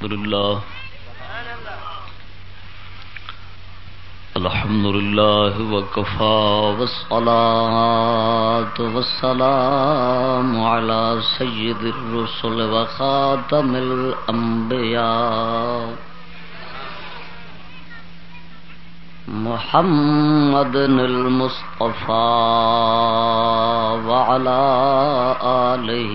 الحمد لله. الحمد لله وكفى والصلاة والسلام على سيد الرسل وخاتم الأنبياء. محمد المصطفى وعلى آله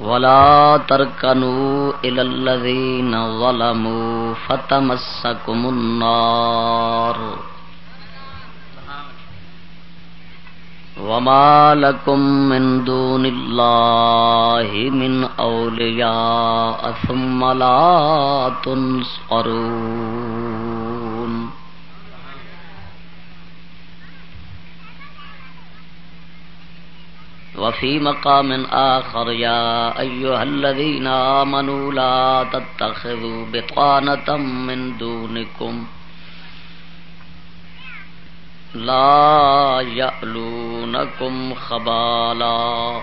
ولا تركنوا إلى الذين ظلموا فتمسكم النار. وما لكم من دون الله من أولياء ثم لا تنصرون. وفي مقام آخر يا أيها الذين آمنوا لا تتخذوا بطانة من دونكم لا يألونكم خبالا.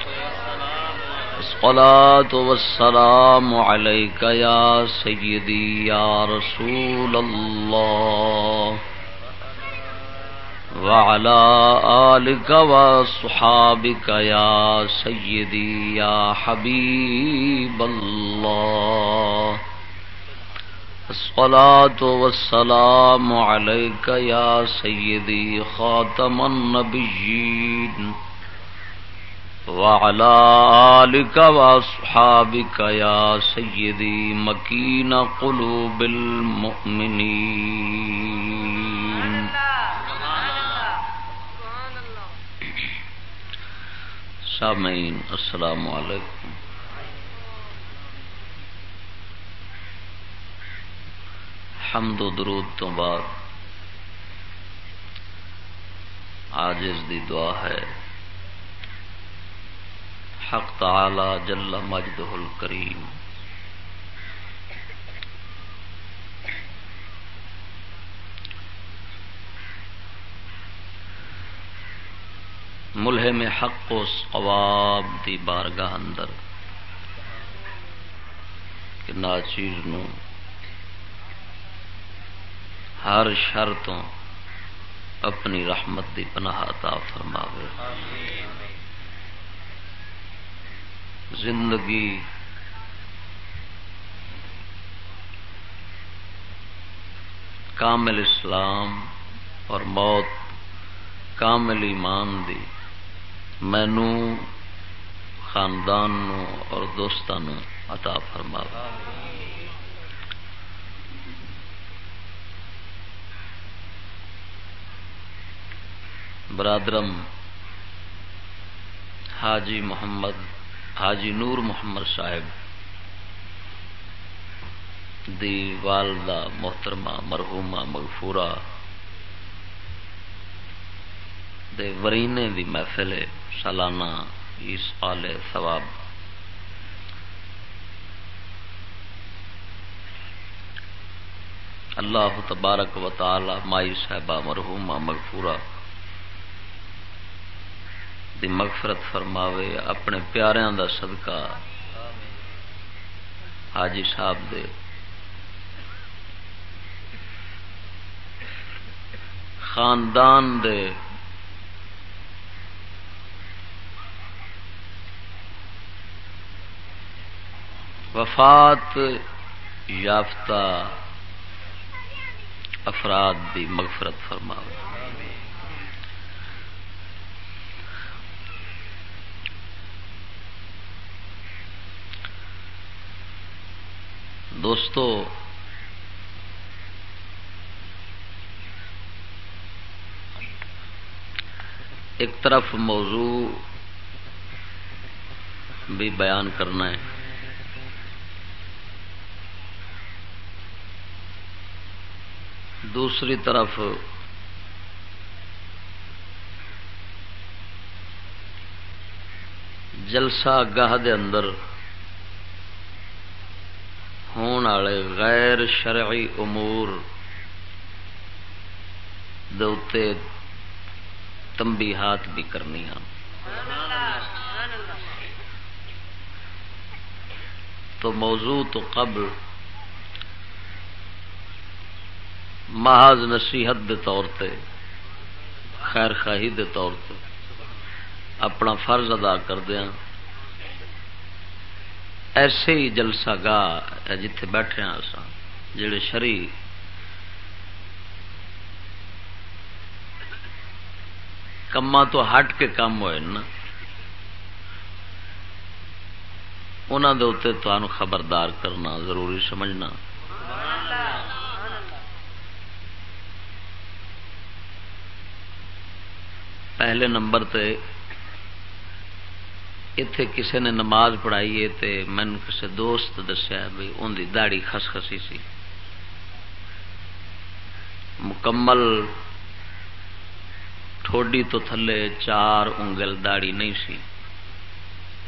الصلاة والسلام عليك يا سيدي، يا رسول الله. وعلى آلك وصحابك يا سيدي، يا حبيب الله. الصلاة والسلام عليك يا سيدي خاتم النبيين. وعلى آلك وأصحابك يا سيدي مكين قلوب المؤمنين. سامعین، السلام علیکم. حمد و درود تو بعد آجز دی دعا ہے حق تعالی جل مجدہ الکریم ملہ میں حق و ثواب دی بارگاہ اندر کہ ناچیز نو ہر شر تو اپنی رحمت دی پناہ عطا فرماوے۔ زندگی۔ کامل اسلام اور موت کامل ایمان دی۔ مینو خاندان نو اور دوستان عطا فرما برادرم، حاجی محمد حاجی نور محمد صاحب دی والدہ محترمہ مرحومہ مغفورہ دے ورینے دی محفل سالانہ اس آل ثواب اللہ تبارک و تعالی مائی صاحبہ مرحومہ مغفورہ دی مغفرت فرماوے، اپنے پیاریاں دا صدقہ۔ حاجی صاحب دے۔ خاندان دے۔ وفات یافتہ افراد دی مغفرت فرما دوستو ایک طرف موضوع بھی بیان کرنا ہے۔ دوسری طرف جلسہ گاہ دے اندر ہون والے غیر شرعی امور دے تمبی ہاتھ بھی کرنی ہاں۔ تو موضوع تو قبل محض نصیحت دے طور تے، خیر خواہی دے طور تے، اپنا فرض ادا کردیا ایسے ہی جلسہ گاہ جتھے بیٹھے ہیں جڑے شری کما تو ہٹ کے کام ہوئے نا انہوں کے اتنے خبردار کرنا ضروری سمجھنا۔ پہلے نمبر تے اتے کسی نے نماز پڑھائی ہے مین کسی دوست دسیا بھی ان کی دہڑی خس خسی سی۔ مکمل ٹھوڈی تو تھلے چار انگل داڑی نہیں سی۔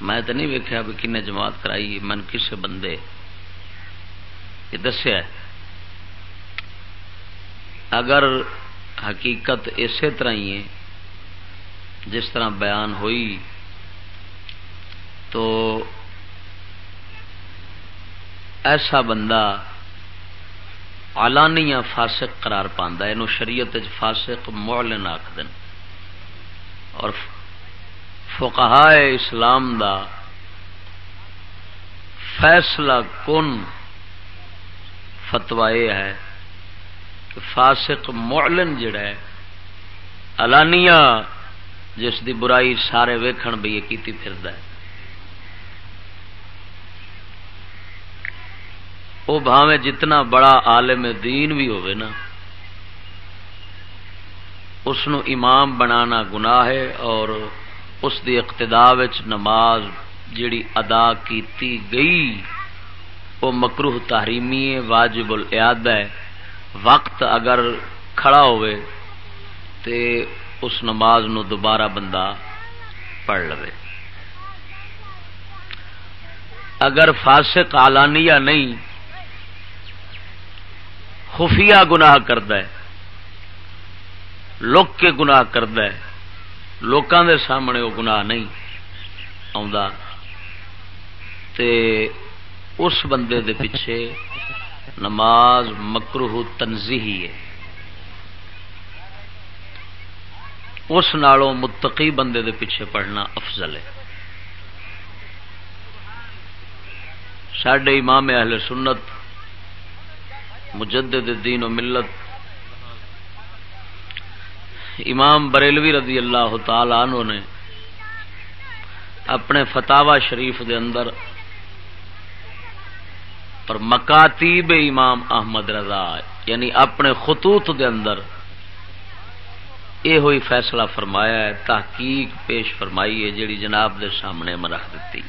میں تو نہیں ویکیا بھی کن جماعت کرائی من کسے بندے یہ دسیا اگر حقیقت اسی طرح ہی ہے، جس طرح بیان ہوئی تو ایسا بندہ آلانیا فاسق قرار پاندہ یہ شریعت فاسق معلن آخ دن اور فقہا اسلام دا فیصلہ کن فتوا یہ ہے کہ فاسق معلن جڑا ہے الانیہ جس دی برائی سارے ویکھن بھی یہ کیتی پھردا ہے۔ وہ بھاویں جتنا بڑا عالم دین بھی ہوئے نا اس امام بنانا گناہ ہے اور اس دی اقتدا نماز جیڑی ادا کیتی گئی وہ مکروہ تحریمی ہے، واجب الیاد ہے۔ وقت اگر کھڑا ہوئے تے اس نماز نو دوبارہ بندہ پڑھ لو اگر فاسق آلانیہ نہیں خفیہ گناہ کرتا ہے، لک کے گناہ کرد لوکاں دے سامنے وہ گناہ نہیں تے اس بندے دے پیچھے نماز مکروہ تنظیحی ہے۔ اس نالوں متقی بندے دے پیچھے پڑھنا افضل ہے۔ سڈے امام اہل سنت مجدد دین و ملت۔ امام بریلوی رضی اللہ تعالی عنہ نے اپنے فتوا شریف دے اندر پر مکاتیب امام احمد رضا یعنی اپنے خطوط دے اندر یہ ہوئی فیصلہ فرمایا ہے، تحقیق پیش فرمائی ہے، جیڑی جناب دے سامنے میں رکھ دیتی۔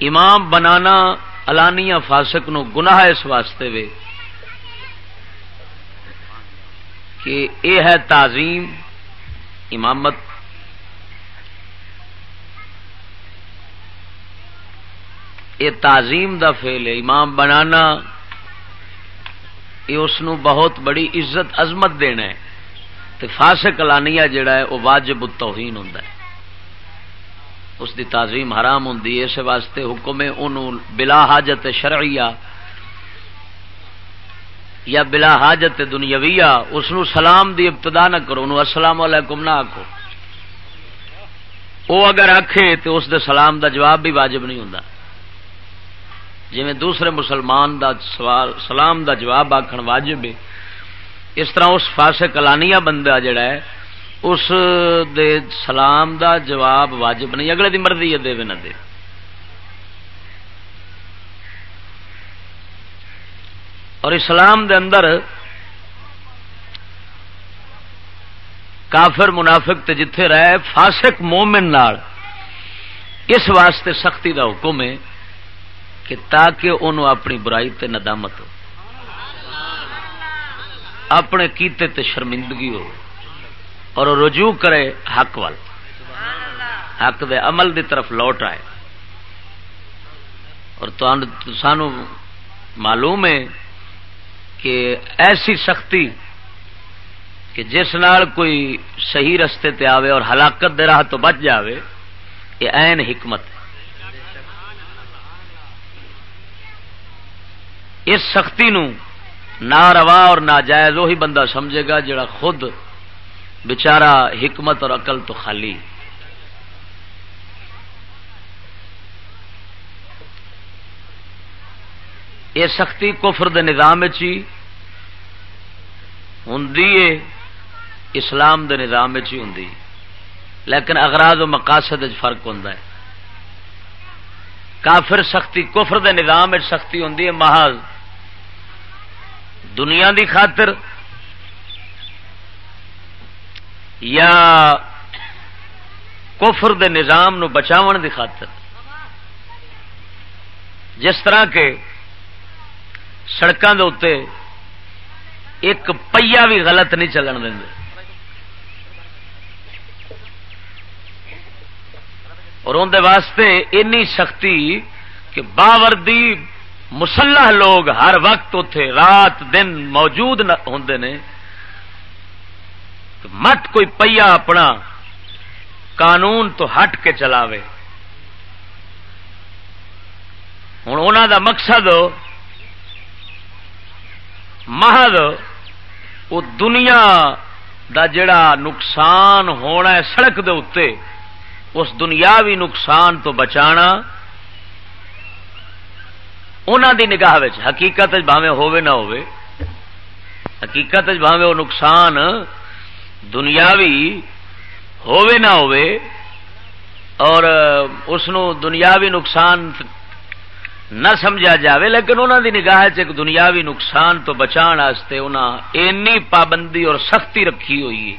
امام بنانا الانیہ فاسق نو گناہ اس واسطے وے کہ یہ ہے تعظیم، امامت۔ یہ تعظیم دا فیل ہے، امام بنانا یہ اس بہت بڑی عزت، عظمت دینا ہے۔ تو فاسق کلانیا جڑا ہے، وہ واجب التوہین ہوں اس دی تعظیم حرام ہوں اس واسطے حکم انہوں بلا حاجت شرعیہ یا بلا حاجت دنیاویہ، اس سلام دی ابتدا نہ کرو السلام علیکم نہ آکو وہ اگر آخے تو اس دے سلام دا جواب بھی واجب نہیں ہوں جی دوسرے مسلمان دا سوال، سلام دا جواب آخر واجب ہے، اس طرح اس فاسق کلانیا بندہ جڑا ہے اس دے سلام دا جواب واجب نہیں، اگلے دی مرضی ہے، دے نہ دے۔ اور اسلام دے اندر کافر منافق تے جتھے رہے، فاسق مومن نال، اس واسطے سختی دا حکم ہے کہ تاکہ انہوں اپنی برائی تے ندامت ہو، اپنے کیتے تے شرمندگی ہو۔ اور رجوع کرے حق وال۔ حق دے عمل دی طرف لوٹ آئے۔ اور سانو معلوم ہے کہ ایسی سختی کہ جس نال کوئی صحیح رستے تے آوے اور ہلاکت دے راہ تو بچ جاوے یہ این حکمت ہے۔ اس سختی نو نہ روا اور ناجائز وہی بندہ سمجھے گا جڑا خود بچارا حکمت اور عقل تو خالی یہ سختی کفر دے نظام چی ہوں اسلام دے نظام چی ہوں لیکن اغراض و مقاصد فرق ہوں کافر سختی کفر دے نظام سختی ہوں محض دنیا دی خاطر یا کفر دے نظام نو بچاون دی خاطر۔ جس طرح کے سڑکوں کے اتنے ایک پہیا بھی غلط نہیں چلن دیں اور اندر واسطے اینی سختی کہ باوردی مسلح لوگ ہر وقت اتے رات دن موجود ہوں نے۔ مت کوئی پہیا اپنا قانون تو ہٹ کے چلاوے۔ ہوں ان دا مقصد محض وہ دنیا دا جڑا نقصان ہونا ہے سڑک دے اتنے اس دنیاوی نقصان تو بچانا انہوں دی نگاہ حقیقت بھاوے ہوے نہ ہوے حقیقت بھاوے وہ نقصان دنیاوی ہوے نہ ہوے اور اس دنیاوی نقصان نہ سمجھا جاوے، لیکن انہوں دی نگاہ ایک دنیاوی نقصان تو بچان واسطے انہاں اینی پابندی اور سختی رکھی ہوئی ہے۔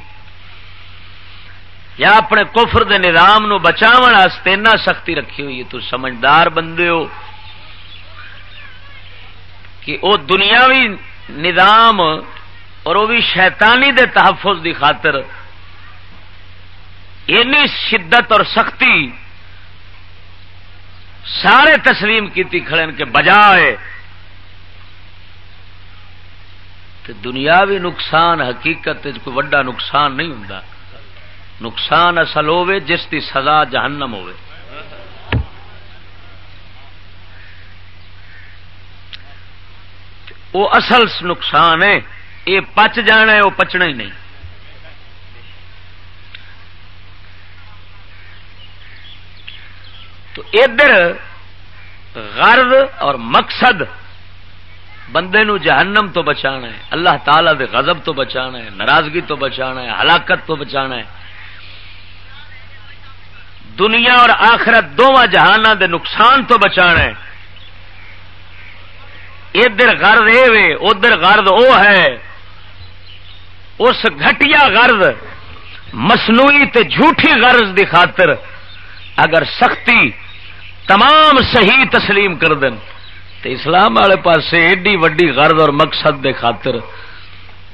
یا اپنے کفر دے نظام نو بچاون واسطے اتنا سختی رکھی ہوئی ہے۔ تو سمجھدار بندے ہو کہ وہ دنیاوی نظام اور وہ بھی شیطانی دے تحفظ دی خاطر اینی شدت اور سختی سارے تسلیم کی کھڑے کے بجائے دنیاوی نقصان حقیقت کوئی وڈا نقصان نہیں ہوں نقصان اصل ہوے جس کی سزا جہنم ہوئے وہ اصل نقصان ہے۔ یہ پچ جانا ہے وہ پچنا ہی نہیں۔ تو ادھر غرض اور مقصد بندے نو جہنم تو بچانا ہے، اللہ تعالی دے غضب تو بچانا ہے، ناراضگی تو بچانا ہے، ہلاکت تو بچانا ہے۔ دنیا اور آخرت دونوں جہانوں دے نقصان تو بچانا ہے۔ ادھر گرد یہ ادھر گرد وہ ہے۔ اس گٹیا گرد مصنوعی تے جھوٹھی غرض دی خاطر اگر سختی تمام صحیح تسلیم کر دیں تو اسلام والے پاس ایڈی وڈی غرض اور مقصد دے خاطر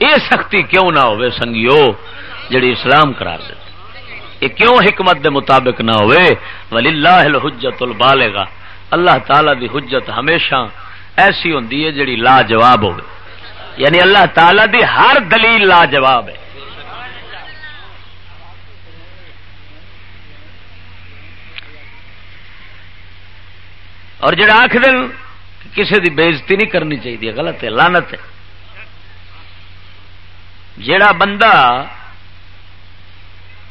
یہ سختی کیوں نہ ہوئے سنگیو، جڑی اسلام کرا دے۔ یہ کیوں حکمت دے مطابق نہ ہوئے؟ ولی اللہ الحجت البالغا اللہ تعالی دی حجت ہمیشہ ایسی ہوں جڑی لاجواب ہو یعنی اللہ تعالی دی ہر دلیل لاجواب ہے۔ اور جڑا آخ دن کسی دی بےزتی نہیں کرنی چاہیے، غلط ہے لانت ہے۔ جڑا بندہ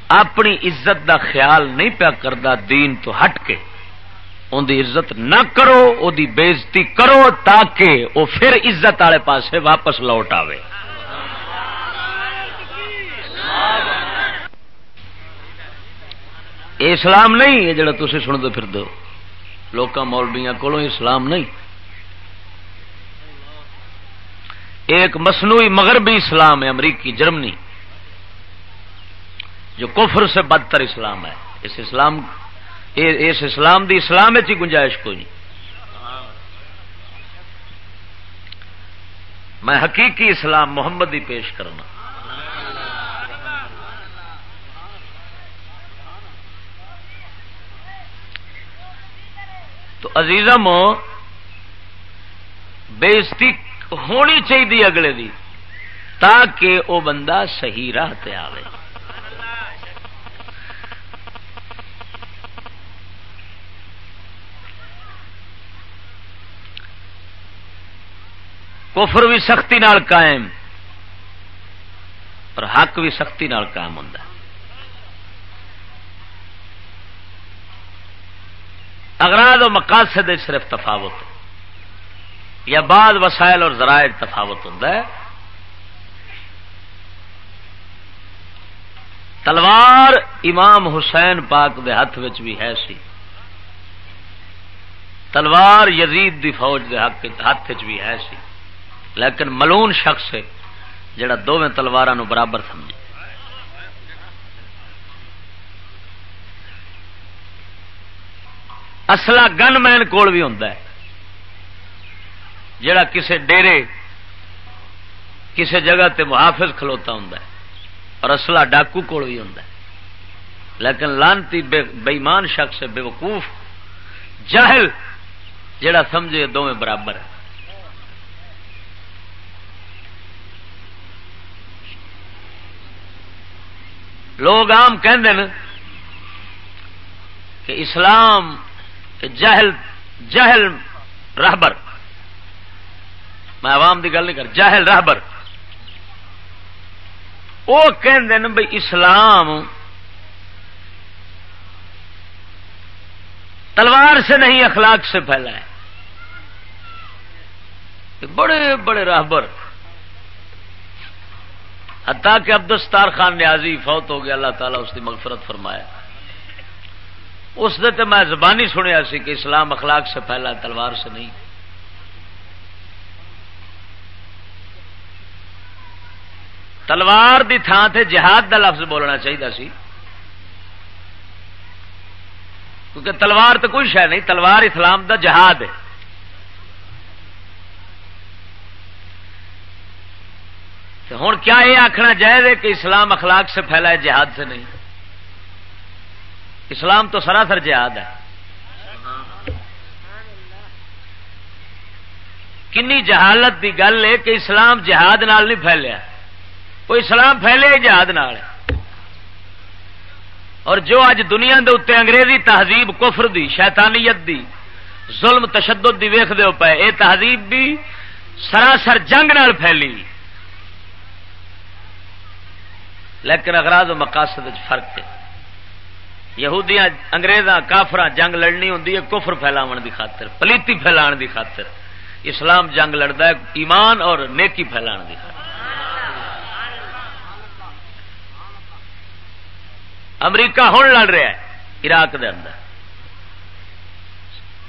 اپنی عزت دا خیال نہیں پیا کرتا دین تو ہٹ کے ان دی عزت نہ کرو، او دی بےزتی کرو تاکہ وہ پھر عزت والے پاسے واپس لوٹ آئے اسلام نہیں، یہ جڑا تھی سن دو پھر دو لوگ مولبیاں کو اسلام نہیں۔ ایک مصنوعی مغربی اسلام ہے، امریکی، جرمنی۔ جو کفر سے بدتر اسلام ہے۔ اس اسلام اس اسلام دی اسلام ہی گنجائش کوئی نہیں۔ میں حقیقی اسلام محمد ہی پیش کرنا۔ تو عزیزم بےزتی ہونی چاہیے اگلے دی، تاکہ وہ بندہ صحیح راہ تے آئے کفر بھی سختی نال قائم اور حق بھی سختی نال قائم ہوں اگراد و مقاصد صرف تفاوت، یا بعد وسائل اور ذرائع تفاوت ہوں تلوار امام حسین پاک دے ہاتھ بھی ہے سی۔ تلوار یزید دی فوج دے ہاتھ بھی ہے سی۔ لیکن ملون شخص ہے جڑا دونوں تلوار برابر سمجھے۔ اصلا گن مین کول بھی ہوں جڑا کسے ڈیرے، کسے جگہ تے محافظ کھلوتا ہوں اور اصلا ڈاکو کول بھی ہوں لیکن لانتی بےمان شخص بے وقوف، جاہل، جڑا سمجھے دونوں برابر ہے۔ لوگ آم کہ اسلام جہل جہل راہبر میں عوام کی گل نہیں کر جاہل راہبر وہ بھائی اسلام تلوار سے نہیں، اخلاق سے پھیلا ہے۔ بڑے بڑے راہبر حتیٰ کہ عبدالستار خان نیازی فوت ہو گیا اللہ تعالیٰ اس کی مغفرت فرمایا اس دے میں زبانی سنیا سی کہ اسلام اخلاق سے پہلا تلوار سے نہیں۔ تلوار دی تھان تے جہاد دا لفظ بولنا چاہیے سی۔ کیونکہ تلوار تو کوئی شہ نہیں، تلوار اسلام دا جہاد ہے۔ ہوں کیا یہ آخنا جائز ہے کہ اسلام اخلاق سے پھیلا ہے، جہاد سے نہیں؟ اسلام تو سراسر جہاد ہے۔ کنی جہالت کی گل ہے کہ اسلام جہاد نال نہیں پھیلیا۔ وہ اسلام پھیلے جہاد نال۔ اور جو اج دنیا دے اتنے انگریزی تہذیب، کفر دی، شیطانیت دی، ظلم، تشدد دی ویخ دے پے یہ تہذیب بھی سراسر جنگ نال پھیلی۔ لیکن اگراض و مقاصد فرق ہے۔ یہودیاں، انگریزاں کافر جنگ لڑنی ہوں کفر پھیلاو دی خاطر، پلیتی پھیلان دی خاطر۔ اسلام جنگ لڑتا ہے، ایمان اور نیکی پھیلان دی خاطر۔ امریکہ ہوں لڑ رہا ہے، عراق دے اندر۔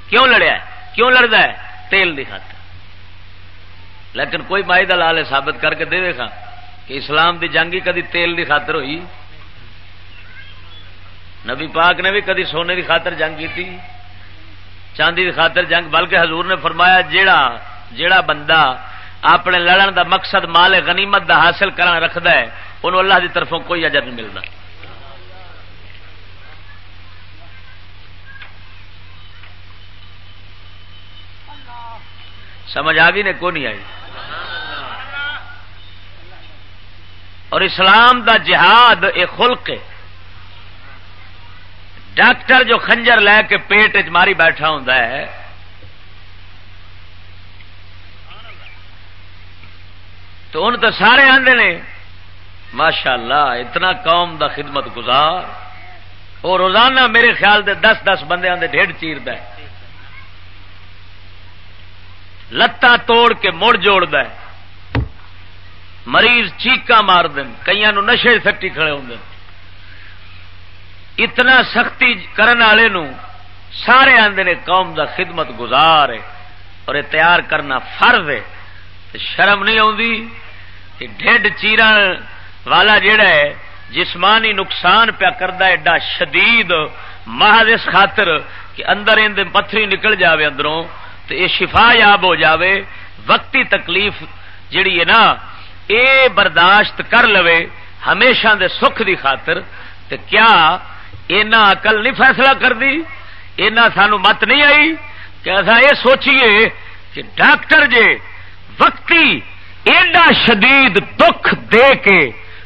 کیوں لڑیا ہے؟ کیوں لڑتا ہے؟ تیل دی خاطر۔ لیکن کوئی مائی دلال ثابت کر کے دے دے گا کہ اسلام دی جنگ ہی کدی تیل دی خاطر ہوئی؟ نبی پاک نے بھی کدی سونے دی خاطر جنگ کی تھی چاندی دی خاطر جنگ، بلکہ حضور نے فرمایا، جیڑا جیڑا بندہ اپنے لڑن دا مقصد مال غنیمت دا حاصل کرنا رکھد ہے، انہوں اللہ دی طرفوں کوئی اجر نہیں ملتا سمجھ آ گئی نے کو نہیں آئی؟ اور اسلام دا جہاد ایک خلق ہے۔ ڈاکٹر جو خنجر لے کے پیٹ چ ماری بیٹھا ہوں تو ان تو سارے آدھے نے ماشاء اللہ اتنا قوم دا خدمت گزار۔ اور روزانہ میرے خیال دے دس دس بندے ڈیڑھ چیر د لتاں توڑ کے مڑ جوڑ د مریض چیقا مار دین کئی نشے سٹی کھڑے ہوں اتنا سختی کرنے والے سارے آدھے نے قوم دا خدمت گزار ہے اور یہ تیار کرنا فرض ہے۔ شرم نہیں آتی کہ ڈیڈ چیرن والا جڑا ہے، جسمانی نقصان پیا کرتا ایڈا شدید محض اس خاطر کہ اندر اندر پتھری نکل جاوے اندروں تو یہ شفا یاب ہو جاوے۔ وقتی تکلیف جڑی ہے نا اے برداشت کر لو ہمیشہ دے سکھ دی خاطر تے کیا اینا عقل نہیں فیصلہ کر دی اینا سانو مت نہیں آئی کہ ایسا یہ سوچیے کہ ڈاکٹر جے وقتی ایڈا شدید دکھ دے کے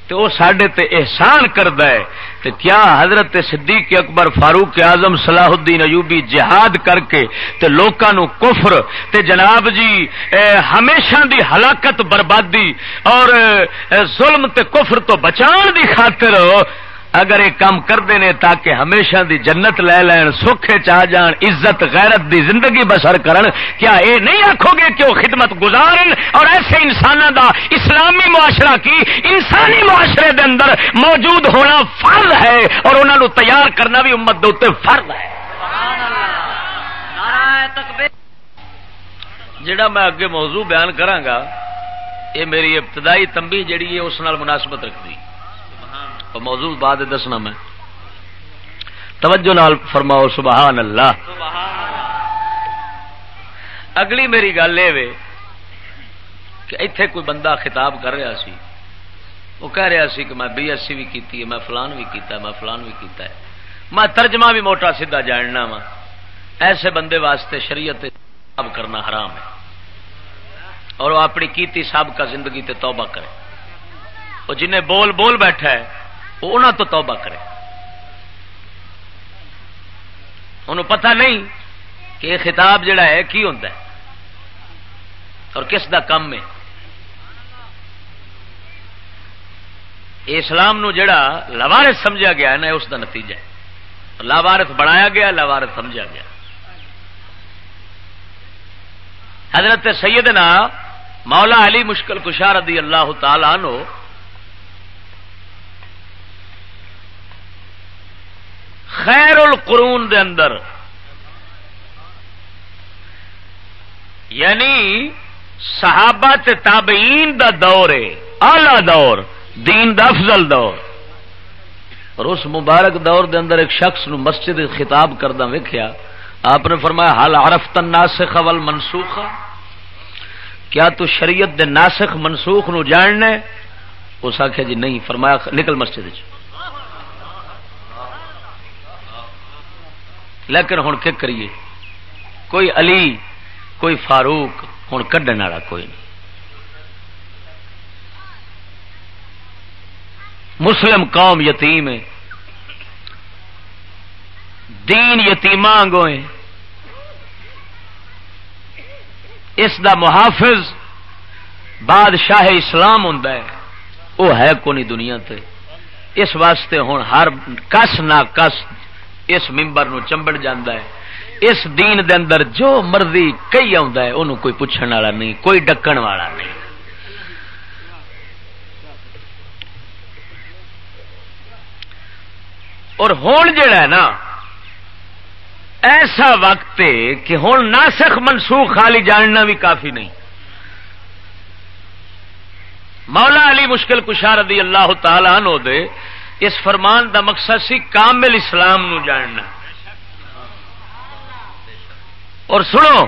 تو وہ سڈے تے احسان کرد ہے۔ تو کیا حضرت صدیق اکبر فاروق اعظم صلاح الدین ایوبی جہاد کر کے تے لوکاں کفر تے جناب جی ہمیشہ دی ہلاکت بربادی اور ظلم تے کفر تو بچان دی خاطر اگر یہ کام کرتے ہیں تاکہ ہمیشہ دی جنت لے لین، سوکھے چاہ جان، عزت، غیرت دی زندگی بسر کرن، کیا یہ نہیں آخو گے کہ وہ خدمت گزارن؟ اور ایسے انسان دا اسلامی معاشرہ کی انسانی معاشرے دے اندر موجود ہونا فرض ہے اور انہوں نے تیار کرنا بھی امت دے فرض ہے۔ جڑا میں اگے موضوع بیان کرانگا یہ میری ابتدائی تمبی جڑی ہے اس نال مناسبت رکھتی اور موضوع بعد دسنا میں۔ توجہ نال فرماؤ سبحان اللہ اگلی میری گل یہ کہ اتے کوئی بندہ خطاب کر رہا سی، وہ کہہ رہا سی کہ میں بی ایس سی بھی کی میں فلان بھی کیتا ہے، میں فلان بھی کیتا ہے۔ میں ترجمہ بھی موٹا سیدھا جاننا وا۔ ایسے بندے واسطے شریعت کرنا حرام ہے۔ اور وہ اپنی کیتی سابقہ زندگی تے توبہ کرے۔ وہ جنہیں بول بول بیٹھا ہے وہ انہوں تو توبہ کرے۔ انہوں پتہ نہیں کہ یہ خطاب جڑا ہے کی ہوتا ہے اور کس دا کم ہے۔ اسلام نو جڑا لوارت سمجھا گیا ہے نا اس دا نتیجہ ہے۔ لاوارت بنایا گیا لاوارت سمجھا گیا۔ حضرت سیدنا مولا علی مشکل کشار رضی اللہ تعالی نو خیر القرون دے اندر۔ یعنی صحابہ تے تابعین دا دور ہے آلہ دور، دین دا افضل دور۔ اور اس مبارک دور دے اندر ایک شخص نو مسجد خطاب کردہ ویکیا آپ نے فرمایا حال عرف ناسخ اول منسوخ کیا تو شریعت دے ناسخ منسوخ نو جاننا اس آخیا جی نہیں، فرمایا، نکل مسجد چ لیکن ہوں کیا کریے؟ کوئی علی، کوئی فاروق ہوں کھڈن والا کوئی نہیں۔ مسلم قوم یتیم ہے۔ دین یتیم ہے اس دا محافظ بادشاہ اسلام ہوں وہ ہے کونی دنیا تے۔ اس واسطے ہوں ہر کس نہ کس اس ممبر نو چمبڑ جاندہ ہے۔ اس دین دے اندر جو مرضی کئی ہے انہوں کوئی پوچھنے والا نہیں، کوئی ڈکن والا نہیں۔ اور ہون جڑا ہے نا، ایسا وقت ہے کہ ہوں ناسخ منسوخ خالی جاننا بھی کافی نہیں۔ مولا علی مشکل کشار دی اللہ تعالیٰ نو دے اس فرمان دا مقصد سی کامل اسلام نو جاننا۔ اور سنو،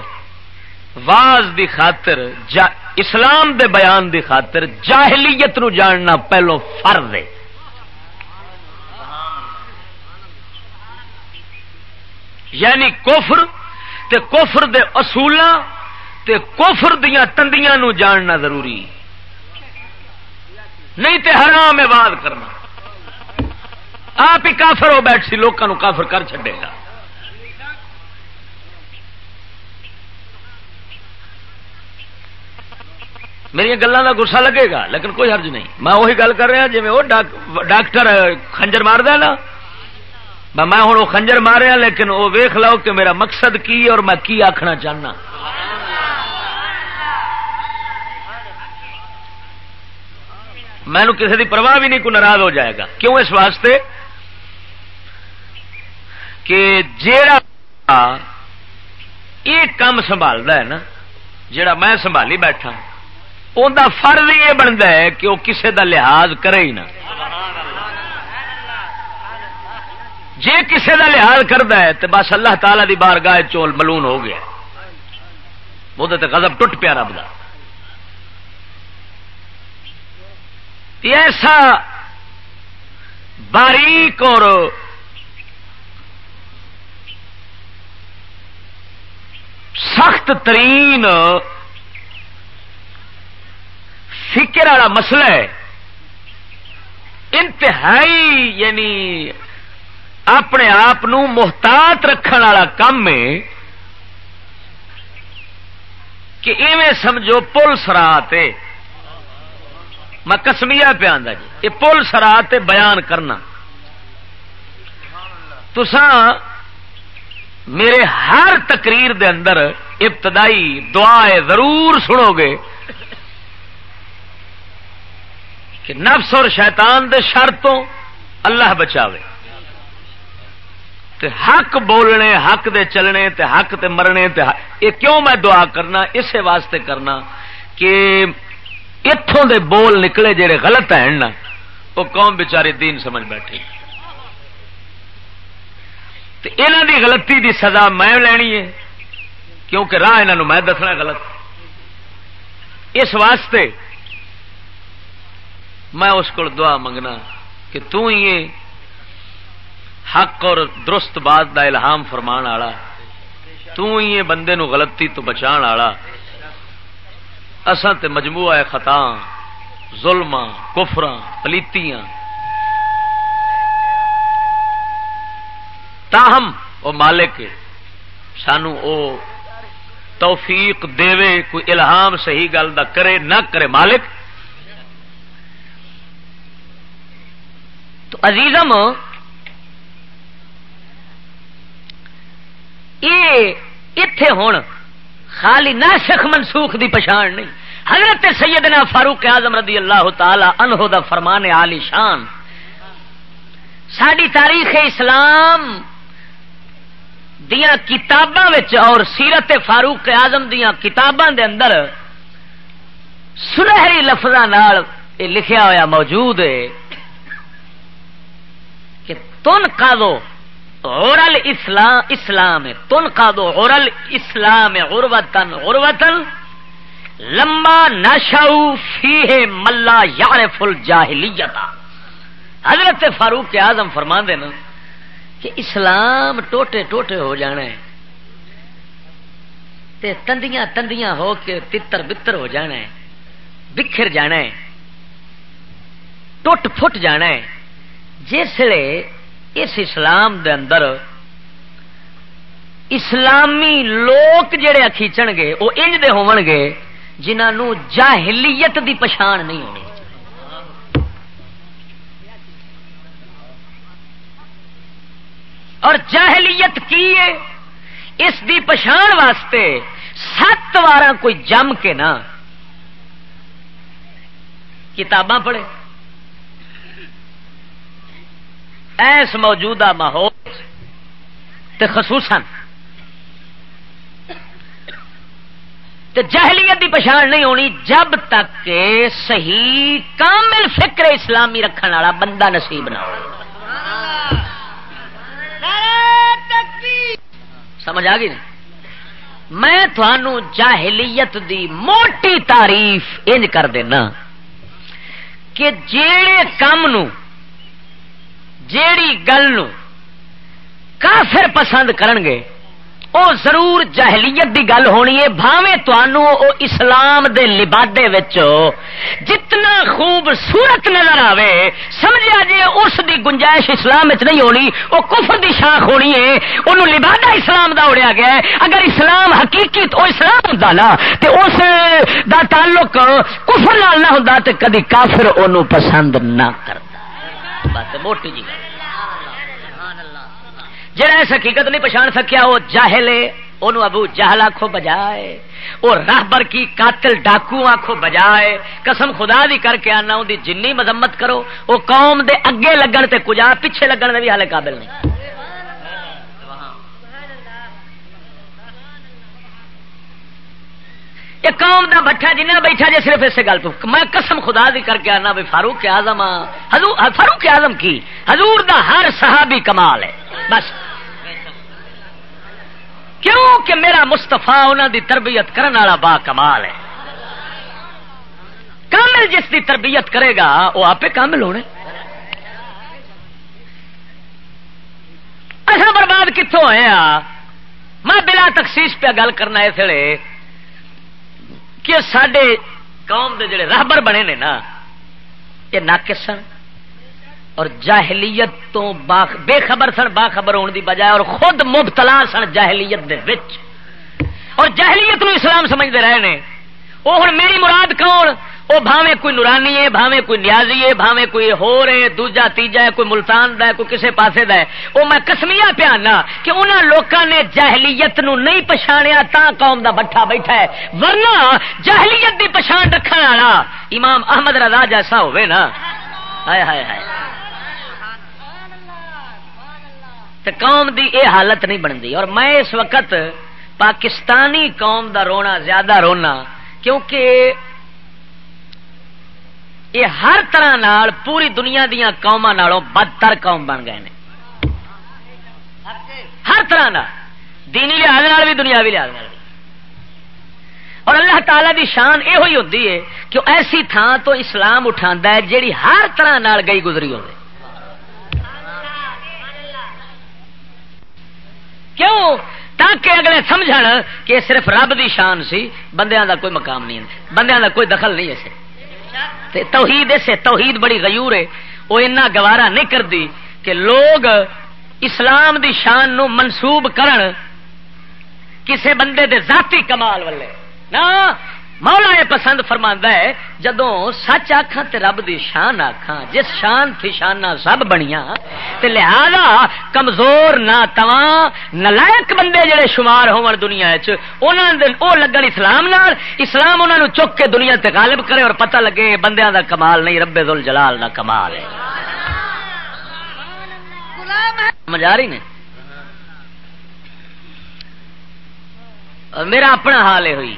واز دی خاطر، جا اسلام دے بیان دی خاطر جاہلیت نو جاننا پہلو فرض ہے۔ یعنی کوفر تے کوفر دے اصولہ تے کوفر دیا تندیاں نو جاننا ضروری۔ نہیں تے حرام واد کرنا۔ آپ ہی کافر ہو بیٹھ سی لوگوں کافر کر چڈے گا۔ میری گلوں کا گسا لگے گا، لیکن کوئی حرج نہیں۔ میں وہی گل کر رہا جی وہ ڈاکٹر خنجر مار نا۔ میں ہوں وہ خنجر ماریا ہاں، لیکن وہ ویخ لو کہ میرا مقصد کی اور میں کی آخنا چاہنا۔ میں کسی کی پرواہ بھی نہیں کو ناراض ہو جائے گا۔ کیوں؟ اس واسطے کہ جیڑا یہ کام سنبھالتا ہے نا، جیڑا میں سنبھالی بیٹھا ان کا فرض یہ بنتا ہے کہ وہ کسی کا لحاظ کرے ہی نہ۔ جی کسی کا لحاظ کرتا ہے تو بس اللہ تعالی دی بار گاہ چول ملون ہو گیا۔ وہ قدم ٹوٹ پیا رب کا ایسا باریک اور سخت ترین فکر والا مسئلہ ہے۔ انتہائی یعنی اپنے آپ محتاط رکھنے والا کام ہے۔ کہ ایویں سمجھو پل سرات میں کسمیا پہ آدھا جی یہ پل سرات بیان کرنا۔ تسان میرے ہر تقریر دے اندر ابتدائی دعا ضرور سنو گے کہ نفس اور شیطان دے شر تو اللہ بچاوے تے حق بولنے، حق دے چلنے، تے حق تے مرنے، تے یہ کیوں میں دعا کرنا؟ اسے واسطے کرنا کہ اتوں دے بول نکلے جڑے غلط ہیں نا، وہ قوم بچاری دین سمجھ بیٹھے یہاں دی غلطی دی سزا میں لینی ہے، کیونکہ راہ انہوں میں دسنا غلط۔ اس واسطے میں اس کو دعا منگنا کہ تو ہی حق اور درست بات دا الہام فرمان والا، تو ہی بندے نو غلطی تو بچان والا۔ اصل تے مجموعہ ہے خطا ظلم کفر پلیتیاں تاہم وہ مالک، سانو او توفیق دے کوئی الہام صحیح گل دا کرے، نہ کرے مالک۔ تو عزیزم یہ اتے ہوں خالی نہ سکھ منسوخ دی پچھان نہیں۔ حضرت سیدنا فاروق اعظم رضی اللہ تعالی عنہ دا فرمان عالی شان۔ ساری تاریخ اسلام دیا کتاباں اور سیرت فاروق اعظم دیا کتاباں دے اندر سنہری لفظوں لکھیا ہوا موجود ہے کہ تن کا دو اورل اسلام اسلام تن کا دو اورل اسلام غربتن غربتن لمبا نشاؤ فی ہے ملا یار فل حضرت فاروق اعظم فرما دینا کہ اسلام ٹوٹے ٹوٹے ہو جانا ہے۔ تے تندیاں تندیاں ہو کے تتر بتر ہو جانا ہے۔ بکھر جانا ہے۔ ٹوٹ پھٹ جانا ہے۔ جسے اس اسلام دے اندر اسلامی لوگ جڑے کھیچن گے وہ انج دے ہون گے جنہوں جاہلیت دی پچھان نہیں ہونی۔ اور جاہلیت کی ہے؟ اس دی پچھان واسطے سات وار کوئی جم کے نا کتاباں پڑھے۔ ایس موجودہ ماحول خصوصاً جہلیت کی پچھان نہیں ہونی جب تک کہ صحیح کامل فکر اسلامی رکھنے والا بندہ نصیب نہ ہو۔ سمجھ آ گئی میں تھانو جاہلیت دی موٹی تعریف انج کر دینا کہ جیڑے کام نو، جیڑی گل نو کافر پسند کرن گے او ضرور جہلیت دی گل ہونی ہے، بھاویں تانوں او اسلام دے لبادے وچ جتنا خوبصورت نظر آوے، سمجھا جی اس دی گنجائش اسلام وچ نہیں ہونی، او کفر دی شاخ ہونی ہے، اونوں لبادہ اسلام دا اڑیا گیا ہے۔ اگر اسلام حقیقی تو اسلام ہوندا نا، تے اس دا تعلق کفر نال نہ ہوندا، تے کدی کافر اونوں پسند نہ کردا۔ بس موٹی جی۔ گل جڑا اس حقیقت نہیں پچھان سکیا، وہ جاہل انہوں ابو جہل آخو بجائے، وہ راہبر کی قاتل ڈاکو آخو بجائے، قسم خدا دی کر کے آنا ان جنی مذمت کرو، وہ قوم دے اگے لگن تے کجا، پیچھے لگن دے بھی حال قابل نہیں۔ یہ قوم دا بٹھا جنہیں بیٹھا جی صرف اسے گل تو میں قسم خدا دی کر کے آنا بھی فاروق آزم ہاں۔ فاروق آزم کی؟ حضور دا ہر صحابی کمال ہے۔ بس۔ کیوں کہ میرا مستفا انہوں دی تربیت کرنے والا با کمال ہے۔ کامل جس دی تربیت کرے گا، وہ آپ کامل ہونے اچھا برباد کتوں ہوئے میں بلا تخصیص پہ گل کرنا اس لیے کہ سڈے قوم دے جڑے راہبر بنے نے نا، یہ ناقص سن۔ اور جاہلیت تو بے خبر سن، باخبر ہونے دی بجائے اور خود مبتلا سن جاہلیت دے وچ۔ اور جاہلیت نو اسلام سمجھتے رہے نے۔ وہ ہوں میری مراد کون؟ وہ بھاوے کوئی نورانی ہے بھاوے کوئی نیازی ہے بھاوے کوئی ہو رہے دوجا، تیجا ہے، کوئی ملتان دا ہے، کوئی کسے پاسے دا ہے۔ وہ میں کسمیا پیانا کہ انہوں لوگوں نے جہلیت نو نہیں پچھاڑیا تا قوم دا بٹھا بیٹھا ہے۔ ورنہ جہلیت دی پچھان رکھنے والا امام احمد رضا جیسا ہوئے نا۔ ہائے ہائے ہائے۔ تو قوم دی اے حالت نہیں بنتی۔ اور میں اس وقت پاکستانی قوم دا رونا، زیادہ رونا، کیونکہ یہ ہر طرح نال پوری دنیا دیا قوما بدتر قوم بن گئے ہیں ہر طرح دینی لحاظ بھی دنیا بھی۔ لحاظ اور اللہ تعالی دی شان یہ ہوتی ہے کہ ایسی تھان تو اسلام اٹھا ہے جیڑی ہر طرح نال گئی گزری ہوگی کیوں؟ تاکہ اگلے سمجھ کہ صرف رب دی شان سی، بندیاں دا کوئی مقام نہیں بندیاں دا کوئی دخل نہیں اسے۔ توحید اسے، توحید بڑی غیور ہے۔ وہ اتنا گوارا نہیں کرتی کہ لوگ اسلام دی شان نو منسوب کرن کسے بندے دے ذاتی کمال والے۔ نا مولا یہ پسند فرما ہے جدو سچ آخا تے رب دی شان آخا جس شان تھی شانا سب بنیا تے لہذا کمزور نہ تواں نلائک بندے جڑے شمار ہون دنیا او لگن اسلام نال، اسلام انہوں چک کے دنیا تے غالب کرے اور پتہ لگے بندیاں دا کمال نہیں، رب ذل جلال دا کمال ہے۔ سمجھ آ رہی نے؟ میرا اپنا حال ہے ہوئی۔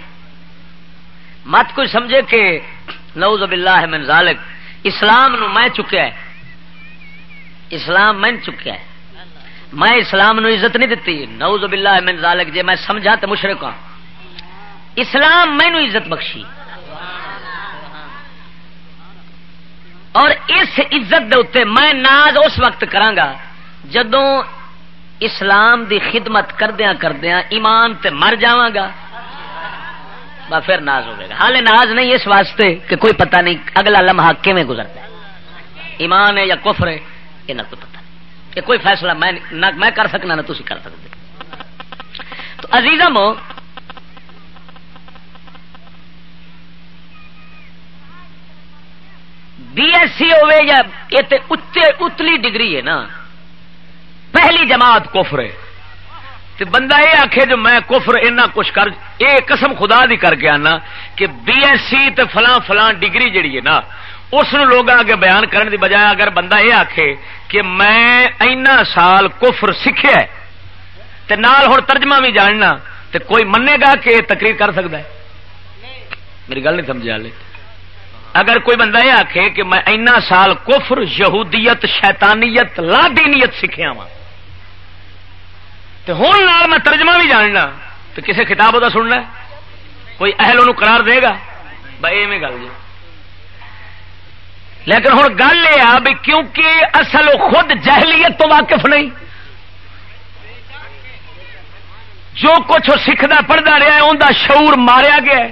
مت کوئی سمجھے کہ نعوذ باللہ من ذالک، اسلام نو میں چکیا ہے۔ اسلام میں چکیا ہے۔ میں اسلام نو عزت نہیں دیتی نعوذ باللہ من ذالک، جے میں سمجھا تو مشرق ہوں اسلام میں نو عزت بخشی۔ اور اس عزت دے اتنے میں ناز اس وقت کرانگا جدوں اسلام دی خدمت کردیا کردیا ایمان تے مر جاواں گا پھر ناز ہوگا حال ناز نہیں اس واسطے کہ کوئی پتہ نہیں اگلا لمحہ کیون گزرتا ہے۔ ایمان ہے یا کفر ہے یہ نہ کوئی پتہ نہیں۔ یہ کوئی فیصلہ میں نہ میں کر سکنا نہ تھی کر سکتے۔ تو عزیزم بی ایس سی ہوے یا اتلی ڈگری ہے نا۔ پہلی جماعت کفر ہے۔ تے بندہ یہ آخے جو میں کفر اینا کچھ کر اے قسم خدا دی کر کے آنا کہ بی ایس سی تے فلاں فلاں ڈگری جڑی ہے نا، اس لوگ آگے بیان کرنے دی بجائے اگر بندہ یہ آخے کہ میں اینا سال کفر سیکھے تے نال ہوں ترجمہ بھی جاننا، تے کوئی منے گا کہ تقریر کر سکتا ہے؟ میری گل نہیں سمجھا لے اگر کوئی بندہ یہ آخے کہ میں اینا سال کفر، یہودیت، شیطانیت لا دینیت سیکھیا وا تو ہوں نال میں ترجمہ بھی جاننا تو کسی کتاب کا سننا کوئی اہل ان قرار دے گا؟ بھائی ایویں گل جی۔ لیکن ہوں گل یہ آ بھی کیونکہ اصل خود جہلیت تو واقف نہیں۔ جو کچھ وہ سیکھتا پڑھتا رہا ہے انہیں شعور ماریا گیا ہے۔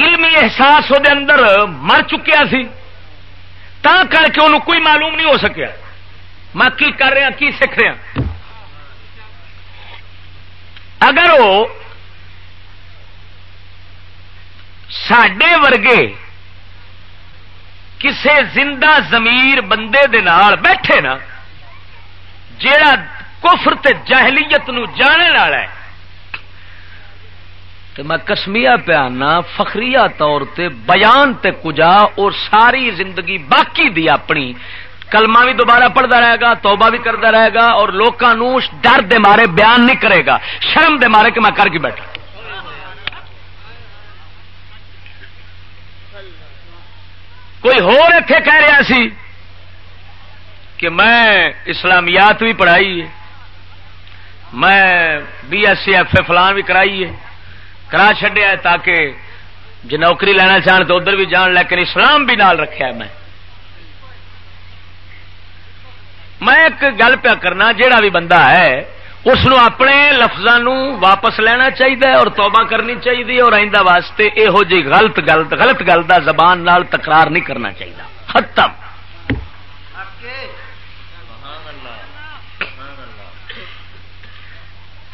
علمی احساس وہ اندر مر چکیا سی۔ تا کر کے انہوں کوئی معلوم نہیں ہو سکیا۔ میں کی کر رہا، کی سیکھ رہا؟ اگر وہ سڈے ورگے کسے زندہ زمیر بندے دے نال بیٹھے نا، جیڑا کفر تے جاہلیت نو جانے والا ہے، تو میں کسمیا پیانا فخری طور تے بیان تے کجا، اور ساری زندگی باقی دی اپنی کلمہ بھی دوبارہ پڑھتا رہے گا، توبہ بھی کرتا رہے گا اور لوگوں ڈر دے مارے بیان نہیں کرے گا۔ شرم دے مارے کہ میں کر کے بیٹھا۔ کوئی اتے کہہ رہا سی کہ میں اسلامیات بھی پڑھائی ہے، میں B S C F A فلان بھی کرائی ہے، کرا چڈیا تاکہ جی نوکری لینا چاہن تو ادھر بھی جان، لیکن اسلام بھی نال رکھا ہے میں۔ میں ایک گل پیا کرنا، جیڑا بھی بندہ ہے اس اپنے لفظوں واپس لینا چاہیے اور توبہ کرنی چاہیے اور آئندہ واسطے یہو جی غلط غلط غلط گل کا زبان نال تکرار نہیں کرنا چاہیے ختم۔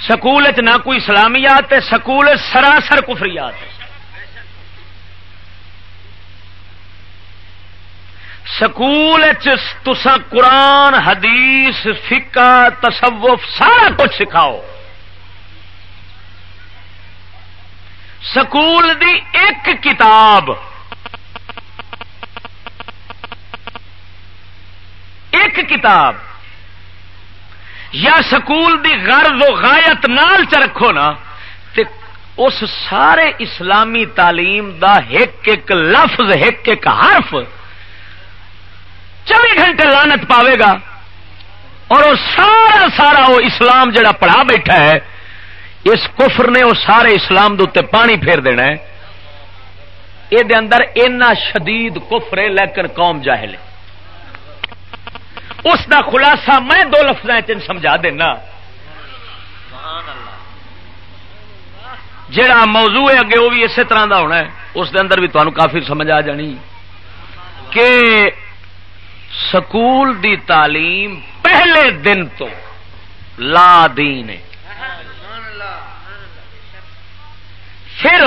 سکول نہ کوئی اسلامیات سکول سراسر کفریات سکول تسا قرآن، حدیث فکا تصوف، سارا کچھ سکھاؤ۔ سکول دی ایک کتاب۔ ایک کتاب۔ یا سکول دی غرض و غایت نال چ رکھو نا، تے اس سارے اسلامی تعلیم دا ایک ایک لفظ، ایک ایک حرف چوبی گھنٹے لانت پاوے گا اور وہ سارا سارا وہ اسلام جڑا پڑھا بیٹھا ہے، اس کفر نے وہ سارے اسلام دے پانی پھیر دینا ہے۔ یہ اندر اینا شدید کفر ہے، لیکن قوم جاہل ہے۔ اس دا خلاصہ میں دو لفظ سمجھا دینا۔ جڑا موضوع ہے، اگے وہ بھی اسی طرح دا ہونا ہے۔ اس دے اندر بھی تمہیں کافی سمجھ آ جانی۔ کہ سکول دی تعلیم پہلے دن تو لا دین ہے۔ پھر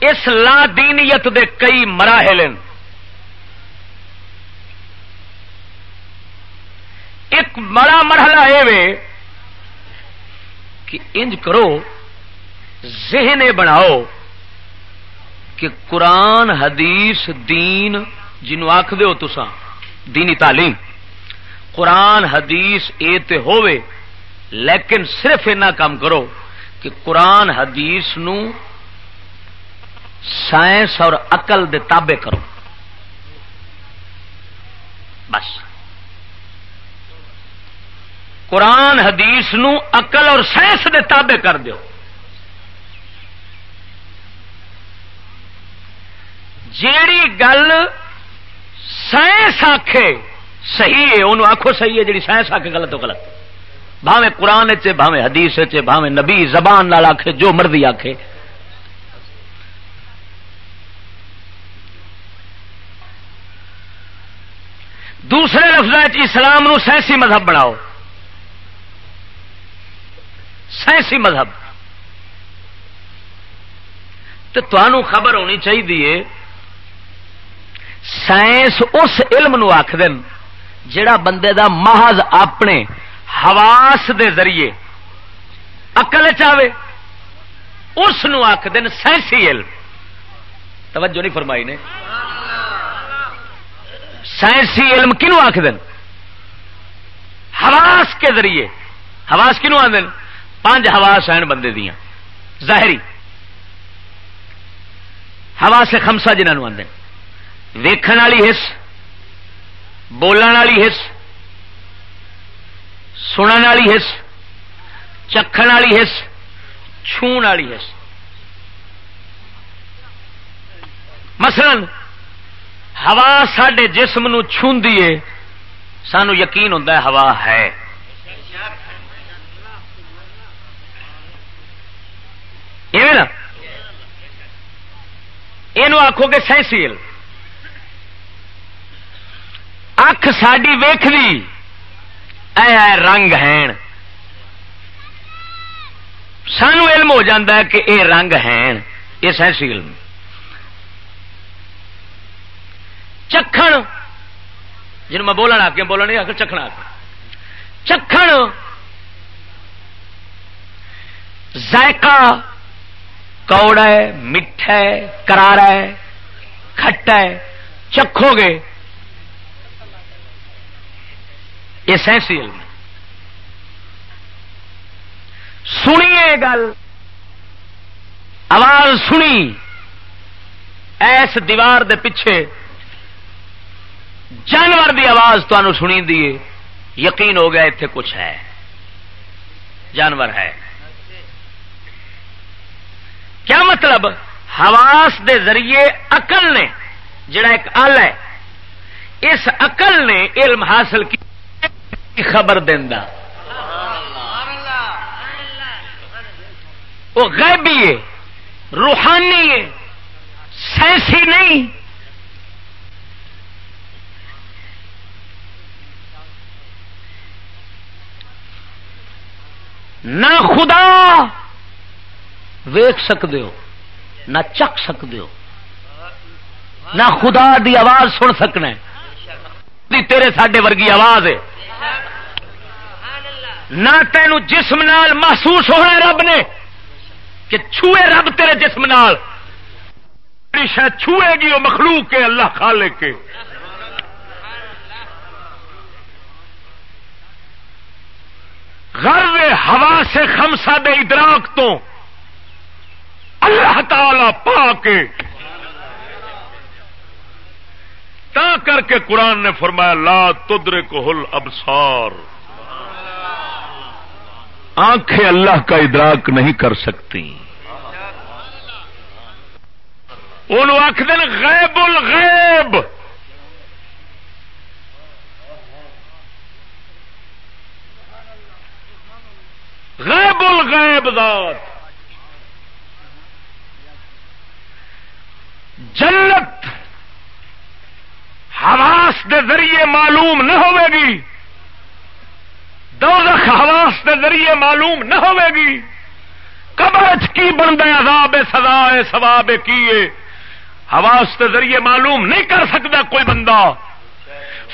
اس لا دینیت دے کئی مراحل ایک بڑا مرحلہ یہ کہ انج کرو، ذہن بناؤ کہ قرآن، حدیث، دین جنو آخ دو تسان دینی تعلیم۔ قرآن، حدیث اے تے ہووے، لیکن صرف اینا کام کرو کہ قرآن، حدیث نو سائنس اور اقل دے تابے کرو۔ بس۔ قرآن، حدیث نو اقل اور سائنس دے تابے کر دیو۔ جیڑی گل سائنس آخے صحیح ہے، انہوں آخو صحیح ہے جی سائنس آخ غلط تو غلط۔ بھاوے قرآن چ بھاوے حدیث چ بھاوے نبی زبان نال آخے جو مرضی آخے دوسرے لفظ اسلام نو سائنسی مذہب بناؤ۔ سائنسی مذہب۔ تو خبر ہونی چاہیے سائنس اس علم نو آخ دن جڑا بندے دا محض اپنے حواس دے ذریعے اقل چاہے اس آخ دن سائنسی علم۔ توجہ نہیں فرمائی نے۔ سائنسی علم کنو آخ دن حواس کے ذریعے۔ حواس کنو آدھے پانچ حواس ہیں بندے دیا ظاہری۔ ہوا سے خمسا جنہوں آدھے ویکھن والی حص بولن والی حص سنن والی حص چکھن والی حص چھون والی حص مثلا، ہوا سڈے جسم نو چھوندی ہے، سانو یقین ہوتا ہے ہوا ہے۔ نا؟ یہ آخو گے سائنسی علم اکھ ساری ویخلی اے رنگ ہے سانو علم ہو جاتا ہے کہ اے رنگ ہیں یہ سینسی علم۔ چکھن۔ جن میں بولنا آ کے بولنا آ کے چکھنا آ کے چکھن۔ ذائقہ۔ کوڑا ہے میٹھا ہے، کرارا ہے، کھٹا ہے۔ چکھو گے۔ یہ سینسی علم سنیے گل، آواز سنی، ایس دیوار دے پیچھے جانور دی آواز تمہیں سنی دیے یقین ہو گیا اتنے کچھ ہے۔ جانور ہے۔ کیا مطلب؟ حواس دے ذریعے اقل نے، جڑا ایک ال ہے، اس اقل نے علم حاصل کی۔ خبر دینا وہ غیبی ہے، روحانی ہے سینسی نہیں۔ نہ خدا ویخ سکتے ہو، نہ چک سکتے ہو۔ نہ خدا دی آواز سن سکنا تیرے ساڈے ورگی آواز ہے۔ نہ تینوں جسم نال محسوس ہونا رب نے کہ چھوئے رب تیرے جسم نال۔ شاید چھوئے گی وہ مخلوق کے اللہ خالے کے غرض ہوا سے خمسا دے ادراک تو اللہ تعالی پا کے تا کر کے قرآن نے فرمایا، لا تدرے کو ہل ابسار آنکھیں اللہ کا ادراک نہیں کر سکتی۔ ان آخ دن غیب الغیب۔ غیب الغیب ذات۔ جنت حواس دے ذریعے معلوم نہ ہوے گی۔ دوزخ حواس کے ذریعے معلوم نہ ہوے گی۔ قبر کی بنتا عذاب سزا ہے سواب کی حواس کے ذریعے معلوم نہیں کر سکتا کوئی بندہ۔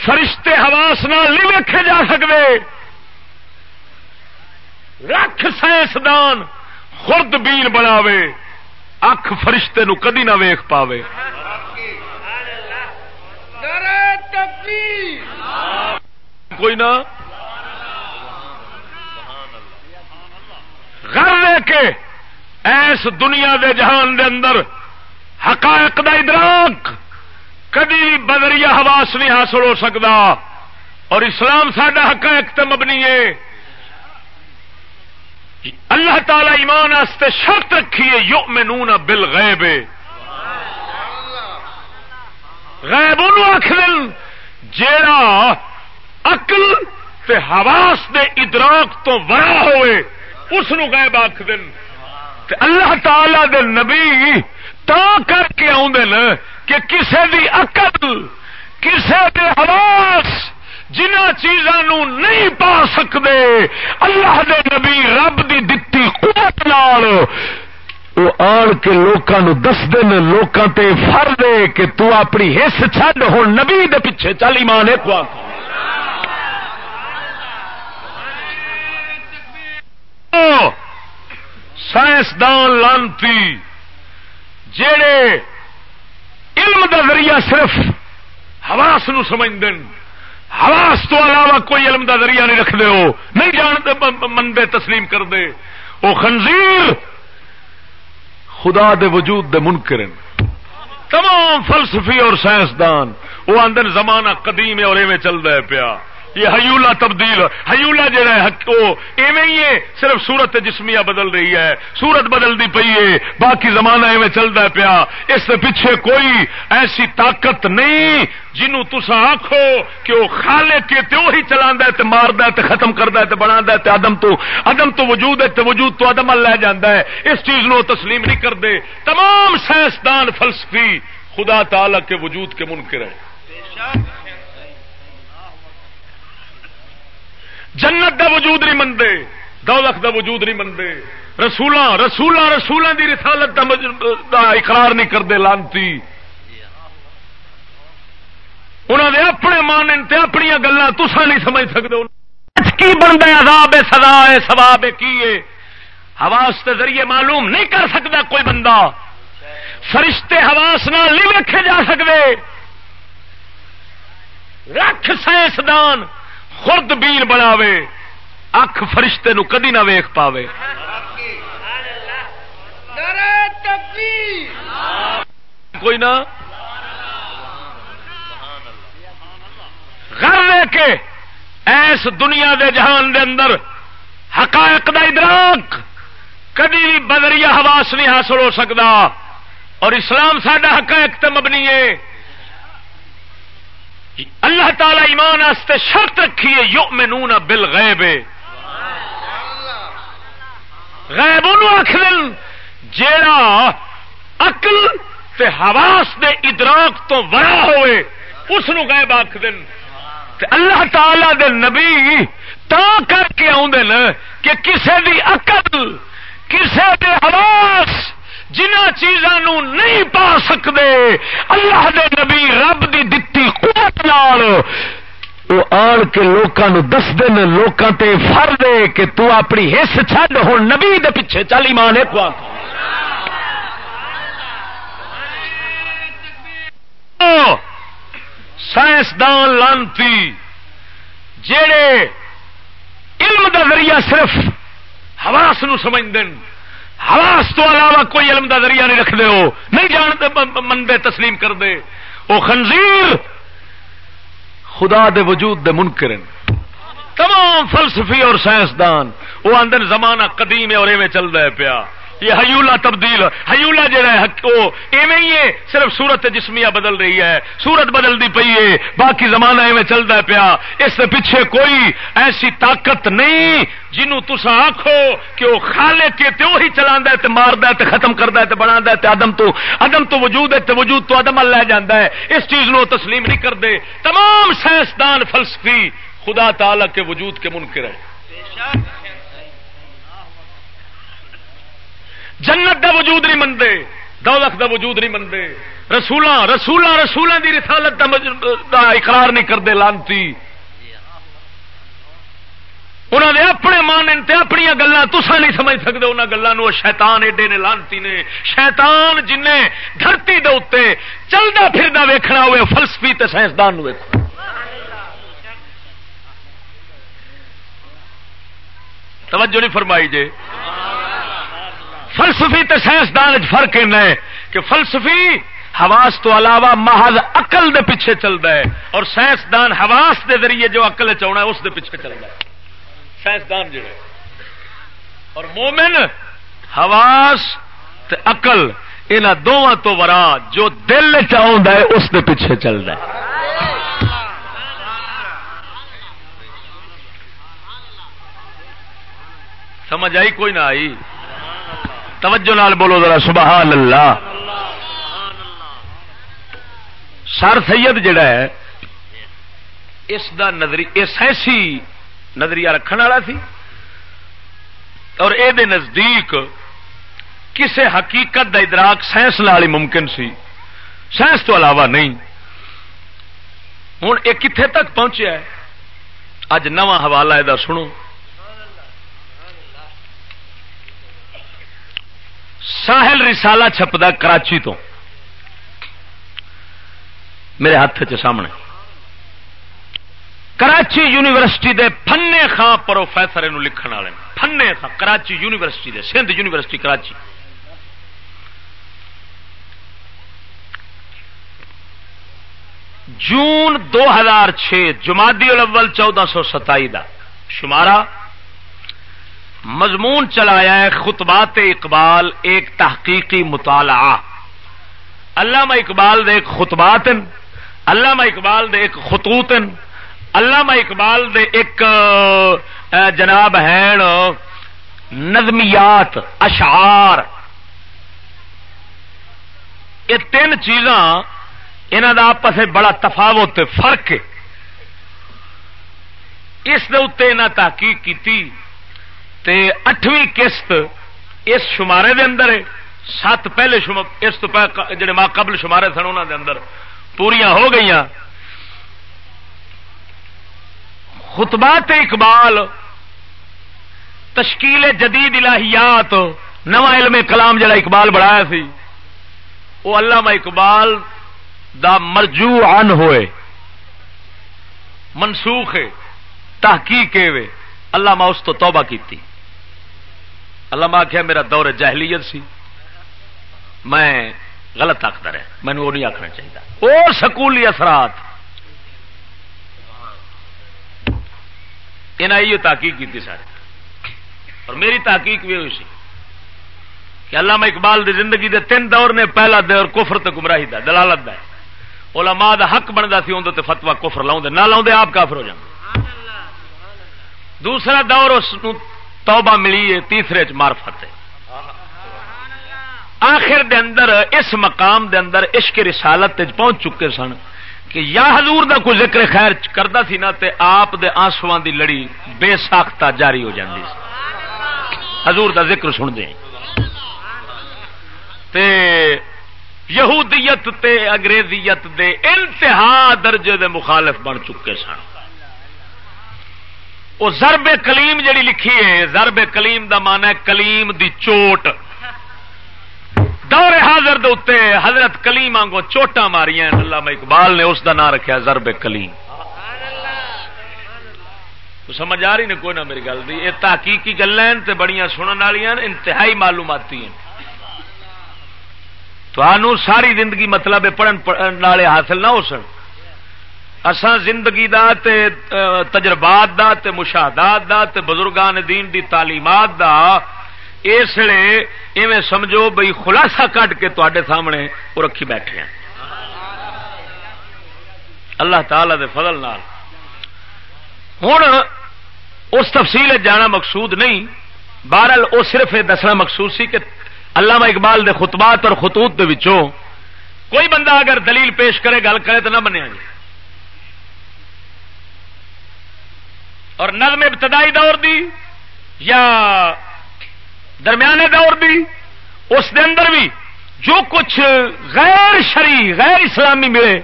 فرشتے حواس نال نہیں ویکھے جا سکتے۔ رکھ سائنسدان خرد بین بناوے۔ اکھ فرشتے نو کدی نہ ویخ پاوے۔ کوئی نہ۔ لے کے ایس دنیا دے جہان دے اندر حقائق دا ادراک کدی بدری حواس نہیں حاصل ہو سکتا اور اسلام سڈا حقائق تے مبنی ہے۔ اللہ تعالی ایمان آستے شرط رکھیے یو میں نون بل غیب غیب آخ دن، جیڑا اقل تے حواس دے ادراک تو ورا ہوئے، اس غائب آخ دن۔ اللہ تعالی دے نبی تا کر کے آدھے کہ کسے دی عقل، کسے دے حواس جنہ چیزوں نہیں پا سکتے اللہ دے نبی رب دی دتی قوت نال وہ آن کے لوگوں دس دن لوگوں تے فر دے کہ تو اپنی حص چڈ ہوں نبی دے پیچھے چل ایمان ایک بات سائنسدان لانتی جڑے علم دا ذریعہ صرف حواس نو سمجھ دن حواس تو علاوہ کوئی علم دا ذریعہ نہیں رکھتے ہو، نہیں جانتے منگے تسلیم کر دے وہ خنزیر خدا دے وجود دے منکرن۔ تمام فلسفی اور سائنسدان، وہ اندر زمانہ قدیم ہے اور ایویں چل رہا ہے پیا۔ یہ ہیولا تبدیل ہیولا جہا ہے وہ ایویں ہی ہے، صرف سورت جسمیا بدل رہی ہے سورت بدلتی پی ہے، باقی زمانہ ایویں چلتا پیا۔ اس پیچھے کوئی ایسی طاقت نہیں جنوں تسا آخو کہ وہ کھا لے کے وہی چلا مارد ختم کرتا بنا ادم تو ادم تو وجود ہے وجود تو ادم لے جانا ہے۔ اس چیز نو تسلیم نہیں کرتے تمام سائنسدان، فلسفی، خدا تعالی کے وجود کے منکر ہیں۔ جنت دا وجود نہیں منتے دولت دا وجود نہیں منتے رسول رسول رسولوں کی رسالت دا اقرار نہیں کرتے لانتی۔ انہوں نے اپنے مان اپنی گلان تسا نہیں سمجھ سکتے کی بنتا ہے، عذاب سزا ہے سواب کی ہے؟ حواس کے ذریعے معلوم نہیں کر سکتا کوئی بندہ۔ فرشتے حواس نال نہیں ویکھے جا سکتے رکھ سائنسدان خرد بین بناوے اکھ فرشتے نو کدی نہ ویخ پاوے۔ کوئی نہ۔ گھر لے کے ایس دنیا دے جہان دے اندر حقائق دا ادراک کدی بھی بدری حواس نہیں حاصل ہو سکتا اور اسلام سڈا حقائق تے مبنی ہے۔ اللہ تعالی ایمان آستے شرط رکھیے یو میں نون بل غیب غیب آخ دن جیڑا اقل تے حواس دے ادراک تو ورا ہوئے، اس غیب آخ دن تے اللہ تعالی دے نبی تا کر کے آدھے کہ کسے دی عقل، کسے دے حواس جنہ چیزوں نہیں پا سکتے اللہ دے نبی رب دی دتی قوت نال۔ وہ آن کے لوگوں دس دن لوگوں تے فر دے کہ تو اپنی حص چھڈ ہوں نبی دے پیچھے چالی مانے کو سائنسدان لانتی جڑے علم دا ذریعہ صرف حواس نو سمجھ دن حواس تو علاوہ کوئی علم دا ذریعہ نہیں رکھتے ہو۔ نہیں جانتے منتے تسلیم کر دے وہ خنزیر، خدا دے وجود دے منکر تمام فلسفی اور سائنسدان وہ آدھے زمانہ قدیم ہے اور ایویں چل رہا ہے پیا۔ یہ ہیولا تبدیل ہیولا جہا ہے وہ ایویں ہی ہے، صرف سورت جسمیا بدل رہی ہے سورت بدلتی پی ہے، باقی زمانہ ایویں چلتا پیا۔ اس پیچھے کوئی ایسی طاقت نہیں جنوں تسا آخو کہ وہ کھا لے کے وہی چلا مارد ختم کرتا ہے بنا ادم تو ادم تو وجود ہے وجود تو ادم لے جانا ہے۔ اس چیز نو تسلیم نہیں کرتے تمام سائنسدان، فلسفی، خدا تعالی کے وجود کے منکر ہے جنت دا وجود نہیں منتے دولت دا وجود نہیں منتے رسول رسول رسولوں کی رسالت دا اقرار نہیں کرتے لانتی۔ انہوں نے اپنے مان اپنی گلان تسا نہیں سمجھ سکتے انہوں گلوں شیطان ایڈے نے لانتی نے۔ شیطان جن دھرتی دے اتنے چلتا پھرنا ویکھنا ہوئے، فلسفی تے سائنسدان ویکو توجہ نہیں فرمائی جے۔ فلسفی تے سائنسدان فرق ہے کہ فلسفی حواس تو علاوہ محض عقل دے پیچھے چلتا ہے اور سائنسدان حواس دے ذریعے جو عقل چاہنا ہے اس دے پیچھے چلتا ہے۔ سائنسدان جڑے اور مومن حواس تے عقل ان دونوں تو ورا جو دل چاہتا ہے اس دے پیچھے چلتا ہے۔ سمجھ آئی کوئی نہ آئی؟ توجہ نال بولو ذرا، سبحان اللہ۔ سر سید جڑا ہے، اس دا نظری، اس ایسی نظریہ رکھنے والا سی، اور اے دے نزدیک کسے حقیقت دا ادراک سائنس ہی ممکن سی۔ سائنس تو علاوہ نہیں۔ ہوں یہ کتنے تک پہنچیا ہے؟ اج نواں حوالہ یہ سنو۔ ساحل رسالہ چھپتا کراچی تو۔ میرے ہاتھ چ سامنے۔ کراچی یونیورسٹی دے فنے خان پروفیسر لکھن والے فنے خان کراچی یونیورسٹی دے، سندھ یونیورسٹی کراچی۔ جون دو ہزار چھ، جمادی الاول چودہ سو ستائی کا شمارا مضمون چلایا ہے خطبات اقبال، ایک تحقیقی مطالعہ۔ علامہ اقبال دے ایک خطبات علامہ اقبال دے ایک خطوط علامہ اقبال دے ایک جناب ہے نظمیات، اشعار۔ یہ تین چیزاں انہوں کا آپس بڑا تفاوت فرق ہے۔ اس انہیں تحقیق کی اٹھویں قسط اس شمارے دے اندر ہے۔ سات پہلے اس جڑے ماں قبل شمارے سن انہوں دے اندر۔ پوریا ہو گئی خطبات اقبال، تشکیل جدید الہیات، نواں علم کلام جڑا اقبال بڑھایا سی۔ وہ علامہ اقبال دا مرجو ان ہوئے۔ منسوخ تحقیق اللہ اس تو توبہ کی اللہ آخیا میرا دور جہلیت سی۔ میں غلط آخر ہے مینو وہ نہیں آخنا چاہیے اور سکولی اثرات۔ انہیں تحقیق کی سارے۔ اور میری تحقیق بھی ہوئی سی کہ علامہ اقبال دی زندگی دے تین دور نے پہلا دور کفر تے گمراہی دا دلالت دا۔ علماء دا حق بنتا سی اندر فتوا کفر لاؤ نہ لاؤ آپ کافر ہو جانا دوسرا دور اس توبہ ملی ہے، تیسرے چ مارفت آخر دے اندر، اس مقام دے اندر عشق رسالت پہنچ چکے سن کہ یا حضور دا کوئی ذکر خیر کرتا سی نا تے آپ دے آنسواں دی لڑی بے ساختہ جاری ہو جاندی سی۔ حضور دا ذکر سن دیں۔ تے یہودیت تے انگریزیت دے انتہا درجے دے مخالف بن چکے سن۔ وہ زرب کلیم جڑی لکھی ہے زرب کلیم دا مانا ہے کلیم دی چوٹ۔ دور حاضر دے اتنے حضرت کلیم آنگو چوٹا ماریا اللہ اقبال نے اس دا نام رکھا زرب کلیم۔ سمجھ آ رہی نے کوئی نہ میری گل یہ تحقیقی گلیں بڑی سننے والی انتہائی معلوماتی ہیں۔ تو ساری زندگی مطلب پڑھن والے حاصل نہ ہو سن۔ اسان زندگی دا تے تجربات دا تے، مشاہدات دا تے، بزرگان دین دی تعلیمات دا، اس لیے ایویں سمجھو بھائی خلاصہ کٹ کے تے سامنے وہ رکھی بیٹھے ہیں۔ اللہ تعالی دے فضل نال۔ ہوں اس تفصیل جانا مقصود نہیں، بہرحال وہ صرف یہ دسنا مقصود سی کہ علامہ اقبال دے خطبات اور خطوط دے وچوں کوئی بندہ اگر دلیل پیش کرے، گل کرے تو نہ بنیا جی۔ اور نظم ابتدائی دور دی یا درمیانے دور دی، اس دے اندر بھی جو کچھ غیر شری غیر اسلامی ملے،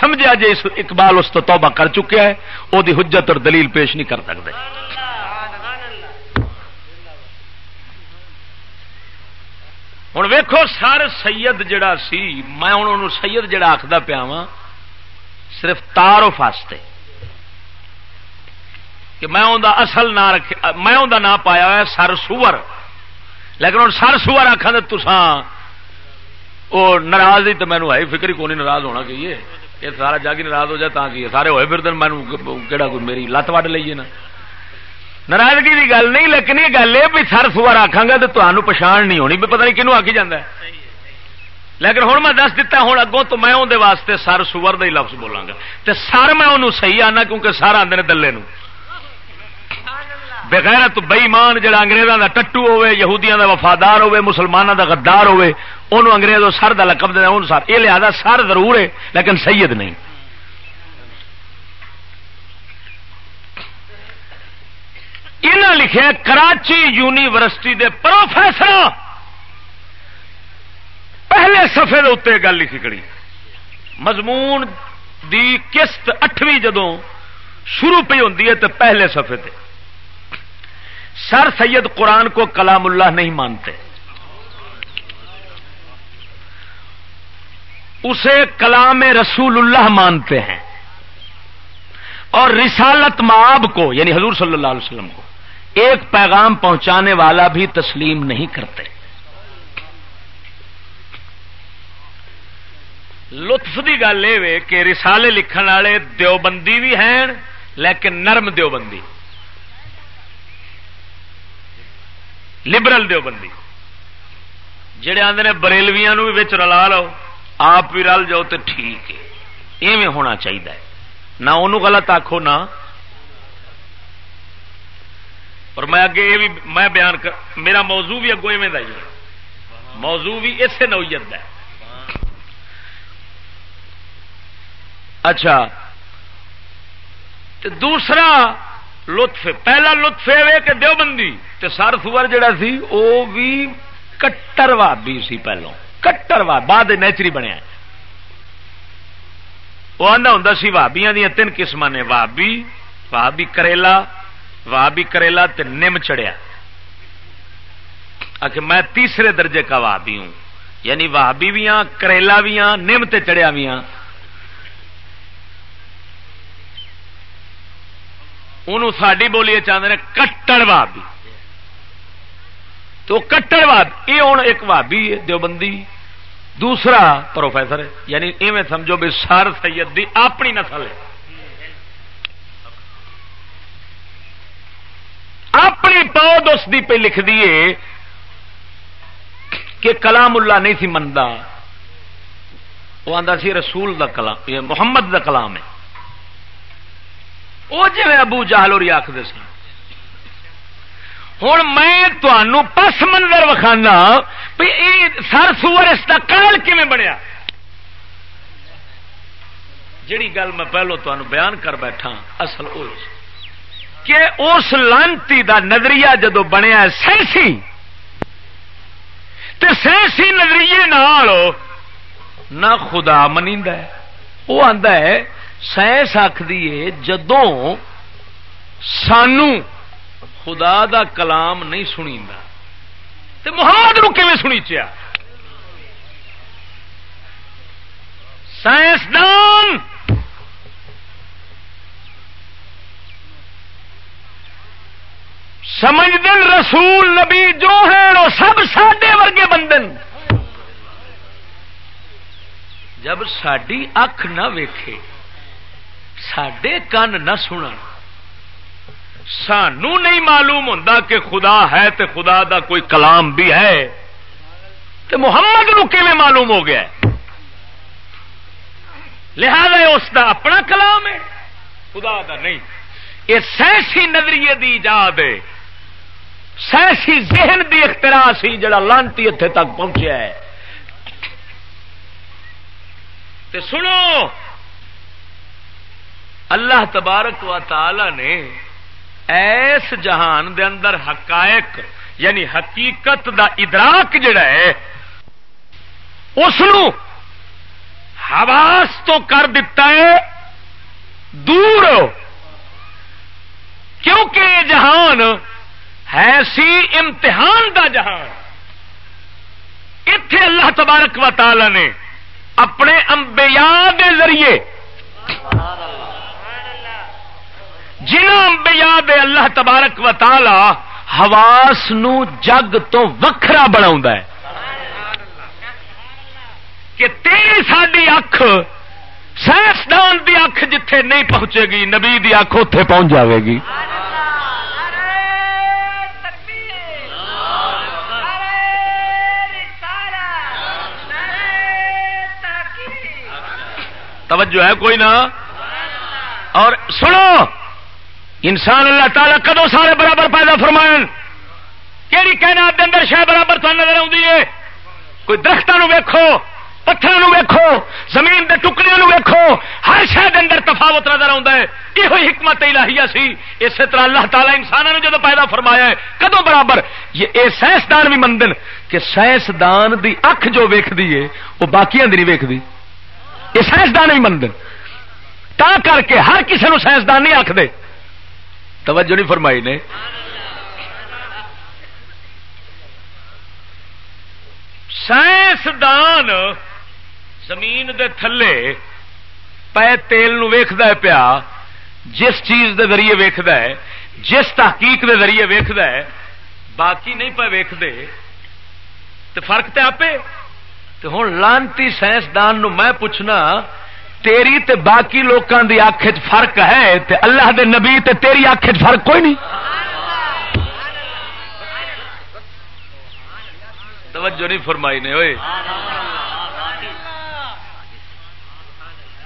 سمجھا جی اقبال اس تو توبہ کر چکا ہے وہ حجت اور دلیل پیش نہیں کر سکتے۔ ہوں ویکو سر سید جڑا سی، میں ہوں سید جڑا آخر پیا وا صرف تارف واسطے کہ میں اصل نام رکھ میں نام پایا ہوا سر سور۔ لیکن ہوں سر سور آخا تو تسان وہ ناراض ہی تو مینو ہے فکر ہی کون ناراض ہونا چاہیے یہ سارا جگ ناراض ہو جائے تا کہ سارے ہوئے پھر مینو کہڑا کوئی میری لت وڈ لیے نا۔ ناراضگی کی گل نہیں، لیکن یہ گل ہے بھی سر سور آخا گا تو تمہیں پچھان نہیں ہونی، بھی پتہ نہیں کنو آکی جانا لیکن ہوں میں دس دتا ہوں اگوں تو میں اندر واسطے سر سور کا ہی لفظ بولاں گا تو سر میں انہوں صحیح آنا کیونکہ سر آدھے دلے نو بغیر تو بئیمان جہاں اگریزوں کا ٹٹو ہوے یہودیاں کا وفادار ہوے مسلمانوں کا غدار ہوے انہوں انگریزوں سر کا لقب دینا سر۔ یہ لہذا سر ضرور ہے، لیکن سید نہیں۔ انہیں لکھے کراچی یونیورسٹی دے پروفیسر۔ پہلے سفے اتنے گل لکھی کڑی مضمون دی قسط اٹھویں جدو شروع پہ ہوتی ہے تو پہلے سفے تے۔ سر سید قرآن کو کلام اللہ نہیں مانتے۔ اسے کلام رسول اللہ مانتے ہیں۔ اور رسالت معاب کو یعنی حضور صلی اللہ علیہ وسلم کو، ایک پیغام پہنچانے والا بھی تسلیم نہیں کرتے۔ لطف کی گل یہ کہ رسالے لکھن والے دیوبندی بھی ہیں۔ لیکن نرم دیوبندی۔ لبرل دیوبندی۔ جہے آدھے نے بریلویا بھی رلا لو، آپ بھی رل جاؤ تو ٹھیک ہے۔ ایویں ہونا چاہیے نہ انہوں غلط آخو نہ۔ اور میں اگے یہ بھی میں بیان کر میرا موضوع بھی اگوں ایویں موضوع بھی اسے نوعیت ہے۔ اچھا۔ دوسرا لطف، پہلا لطف یہ کہ دیوبندی، تے سر سور جڑا سی وہ بھی کٹر وابی سی پہلو کٹر وا بعد نیچری بنیا وہ آدھا ہوں سی وابیا دیا تین قسم نے، وابی وابی کریلا وابی کریلا تے نم چڑیا آخر میں تیسرے درجے کا وابی ہوں۔ یعنی وابی بھی ہاں کریلا بھی ہاں نم تے چڑیا بھی ہاں انہوں ساری بولی چاہتے ہیں کٹڑ وابی۔ تو کٹڑ واد یہ ہوں ایک وابی ہے، دیوبندی۔ دوسرا پروفیسر ہے۔ یعنی ایویں سمجھو بھی سر سید دی اپنی نسل ہے۔ اپنی پود اس دی پہ لکھ دیے کہ کلام اللہ نہیں سی منتا وہ آتا سی رسول دا کلام محمد دا کلام ہے۔ وہ جی ابو جہل اور آخر سن۔ ہوں میں تمہوں پس منظر وکھانا سر سور اس کا کال کی بنیا؟ جیڑی گل میں پہلو تمہیں بیان کر بیٹھا ہاں، اصل کہ اس لانتی دا نظریہ جدو بنیا سینسی، تے سینسی نظریے نہ خدا منی وہ آتا ہے سائنس آخری جدوں سانو خدا دا کلام نہیں سنی تو محمد نو کیون سنی چیا سائنسدان! سمجھ دن رسول نبی جو ہے وہ سب سڈے ورگے بندن۔ جب ساری اکھ نہ ویکھے سڈے کن نہ سنن۔ سانو نہیں معلوم ہوتا کہ خدا ہے تے خدا دا کوئی کلام بھی ہے۔ تو محمد نو معلوم ہو گیا لہذا اس دا اپنا کلام ہے، خدا دا نہیں۔ یہ سائنسی نظریے دی ایجاد ہے۔ سائنسی ذہن دی اختراع سی جڑا لانتی اتنے تک پہنچیا ہے۔ تے سنو اللہ تبارک و تعالی نے ایس جہان دے اندر حقائق یعنی حقیقت دا ادراک جڑا ہے اس حواس تو کر دیتا ہے، دور۔ کیونکہ یہ جہان ہے سی امتحان دا جہان۔ اتے اللہ تبارک و تعالی نے اپنے انبیاء دے ذریعے انبیاء دے اللہ تبارک و تعالی حواس نو جگ تو وکھرا بنا کہ تیری ساری اکھ سائنسدان دی اکھ جتھے نہیں پہنچے گی، نبی دی اکھ اتے پہنچ جاوے گی۔ توجہ ہے کوئی نہ؟ اور سنو۔ انسان اللہ تعالیٰ کدو سارے برابر پیدا فرمائن؟ کہڑی کہنا کے اندر شہ برابر تو نظر آتی ہے؟ کوئی درختوں ویکو پتھروں ویکو زمین کے ٹکڑے ویکو ہر شہر اندر تفاوت نظر آتا ہے۔ یہ حکمت الہیہ سی۔ اسی طرح اللہ تعالیٰ انسانوں نے جب پیدا فرمایا ہے، کدو برابر؟ یہ سائنسدان بھی مندن کہ سائنسدان دی اکھ جو ویکھدی ہے، وہ باقی نہیں ویکھدی۔ یہ سائنسدان بھی مندن۔ تا کر کے ہر کسی سائنسدان نہیں آخ دے توجہ نہیں فرمائی نے۔ سائنسدان زمین دے تھلے پے تیل ویخد پیا، جس چیز دے ذریعے ویخد ہے، جس تحقیق دے ذریعے ویخد ہے، باقی نہیں پہ ویختے تو فرق تو آپ تو ہوں لانتی سائنسدان میں پوچھنا تیری تے باقی لوگوں کی اکھ فرق ہے تے اللہ دے نبی تے تیری اکھ فرق کوئی نہیں۔ توجہ نہیں فرمائی نے ہوئے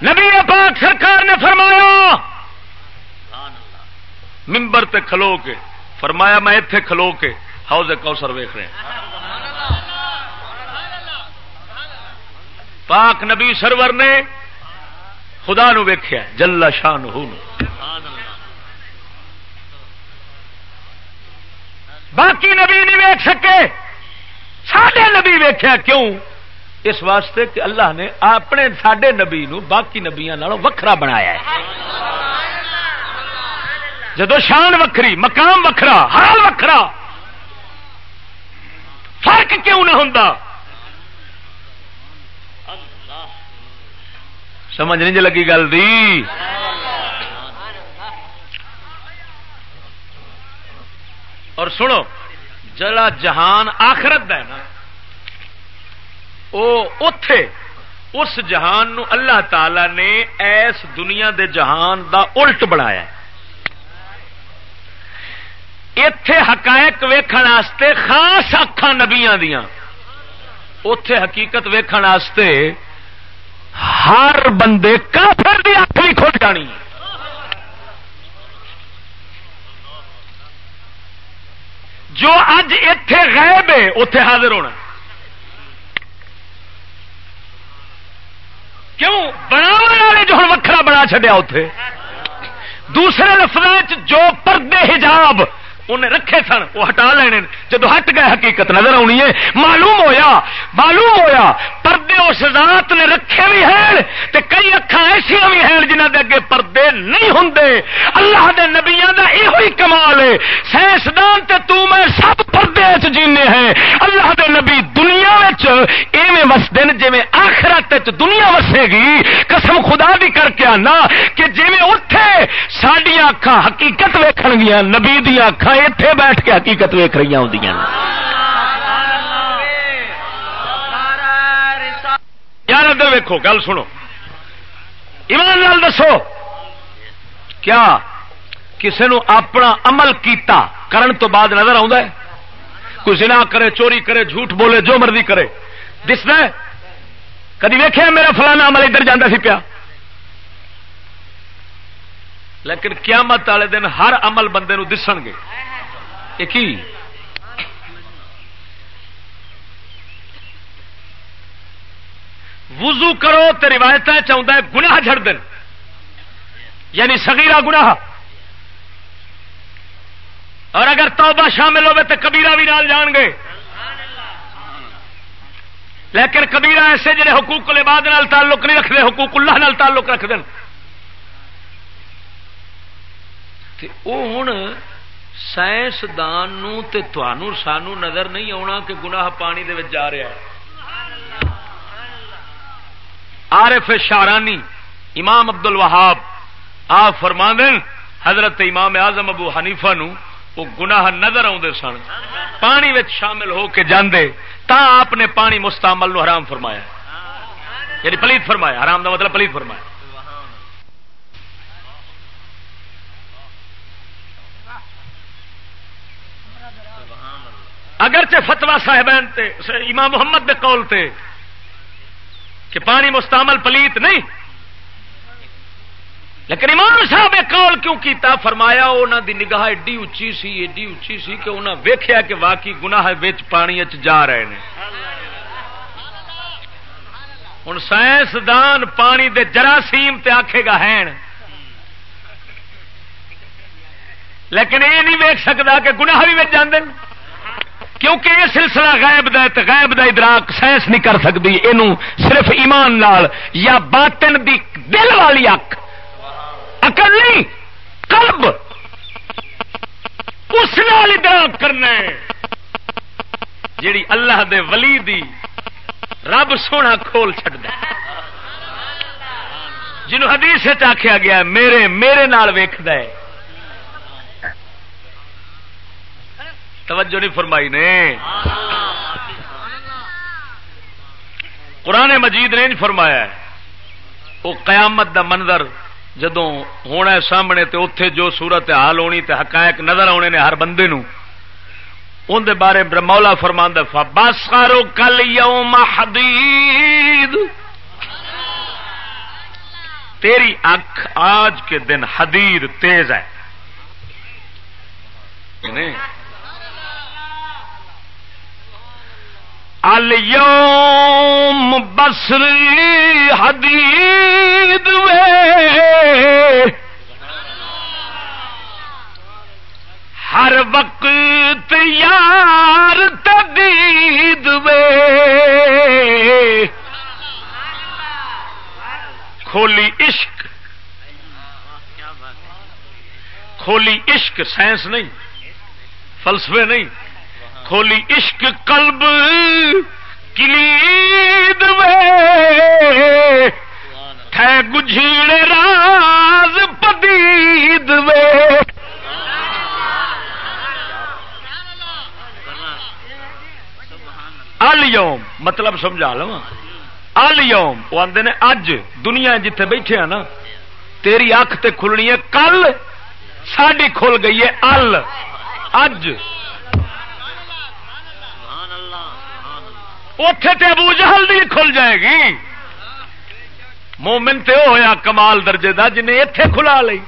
نبی پاک سرکار نے فرمایا ممبر تے کھلو کے۔ فرمایا، میں اتے کھلو کے۔ ہاؤز کوسر ویخ رہے ہیں۔ پاک نبی سرور نے خدا نو ویخیا جلا شان باقی نبی نہیں ویک سکے۔ سڈے نبی ویخیا کیوں؟ اس واسطے کہ اللہ نے اپنے سڈے نبی نو باقی نبیا وکھرا بنایا ہے۔ جدو شان وکری مقام وکھرا، حال وکھرا، فرق کیوں نہ ہوں سمجھ نہیں جی لگی گل دی۔ اور سنو جلا جہان آخرت ہے نا اتے اس جہان نو اللہ تعالی نے ایس دنیا دے جہان دا الٹ بنایا اتے حقائق ویکھن واسطے خاص اکھان نبیا دیا اتے حقیقت ویکھن واسطے ہر بندے کافر دی اکھ بھی کھل جانی۔ جو اج اتے غائب ہے اتے حاضر ہونا۔ کیوں؟ بنا والے جو وکرا بنا چڈیا اتے دوسرے لفظ جو پردے حجاب انہیں رکھے سن، وہ ہٹا لینے۔ جدو ہٹ گئے، حقیقت نظر آنی ہے۔ معلوم ہویا معلوم ہویا، پردے اس ذات نے رکھے بھی ہیں تے کئی اکھان ایسا بھی ہیں جنہ دے اگے پردے نہیں ہوں اللہ دے نبیا کا یہ کمال ہے۔ سائنسدان تے تو میں سب پردے جینے ہیں۔ اللہ دے نبی دنیا ایویں وستے جی آخرت دنیا وسے گی۔ قسم خدا بھی کر کے آنا کہ جی اٹھے سڈیا اکھان حقیقت ویکن گیا نبی دیا اکھان اتے بیٹھ کے حقیقت ویک رہی ہوں یار ادھر ویکو گل سنو۔ ایمان لال دسو، کیا کسی نو اپنا عمل کیتا کرن تو بعد نظر آ کوئی زنا کرے، چوری کرے، جھوٹ بولے، جو مرضی کرے۔ دسنا کدی ویخیا میرا فلانا عمل ادھر جانا سی پیا؟ لیکن قیامت والے دن ہر عمل بندے نو دسن گے۔ ایک وضو کرو تو روایت چاہتا ہے گناہ جڑ دن۔ یعنی سگیرا گناہ۔ اور اگر توبہ شامل ہوئے تو کبیرہ بھی نال جان گے۔ لیکن کبیرہ ایسے جڑے حقوق العباد نال تعلق نہیں رکھتے، حقوق اللہ نال تعلق رکھ دین ہوں سائنسدان سانو نظر نہیں آنا کہ گناہ پانی دے جا رہا ہے عارف شارانی امام ابد ال وہاب آ فرما حضرت امام اعظم ابو حنیفہ نو وہ گناہ نظر آتے سن پانی شامل ہو کے جاندے تا آپ نے پانی مستعمل نو حرام فرمایا یعنی پلیت فرمایا حرام دا مطلب پلیت فرمایا اگرچہ فتوا صاحبین تے، امام محمد دے قول تے، کہ پانی مستعمل پلیت نہیں۔ لیکن امام صاحب قول کیوں کیتا؟ فرمایا انہوں دی نگاہ ایڈی اچھی سی، ایڈی اچھی سی کہ انہوں ویخیا کہ واقعی گناہ پانی جا رہے ہیں ہوں سائنسدان پانی دے جراثیم تے آکھے گا ہے لیکن یہ نہیں ویک سکتا کہ گناہ بھی جاندے کیونکہ یہ سلسلہ غائب دا غائب دا ادراک سائنس نہیں کر سکتی یہ صرف ایمان نال یا باطن دی دل والی اک۔ اکل نہیں، قلب۔ اس نال ادراک کرنا ہے۔ جیڑی اللہ دے ولی دی رب سونا کھول چڑ دے جنہوں حدیث آخیا گیا میرے میرے نال ویخد توجہ نہیں فرمائی نے۔ قرآن مجید نے فرمایا ہے۔ وہ قیامت دا منظر جدو ہونا سامنے تے اتے جو صورت حال ہونی تے حقائق نظر آنے نے ہر بندے نو اندر بارے مولا فرمان دفا بس کل یوم حدید تیری اکھ آج کے دن حدید تیز ہے۔ یعنی اليوم بصری حدید وے۔ ہر وقت یار تدید وے۔ کھولی عشق۔ کھولی عشق، سائنس نہیں، فلسفے نہیں۔ کھولی عشق قلب کلید وے تھے راز پدید وے الیوم مطلب سمجھا لو الیوم وہ آدھے نے اج دنیا جتھے بیٹھے ہیں نا، تیری اکھ تے کھلنی ہے کل، ساڈی کھل گئی ہے ال۔ اج۔ اتے تے ابو جہل دی کھل جائے گی۔ مومن تے وہ ہوا کمال درجے دا جنہیں اتے کھلا لی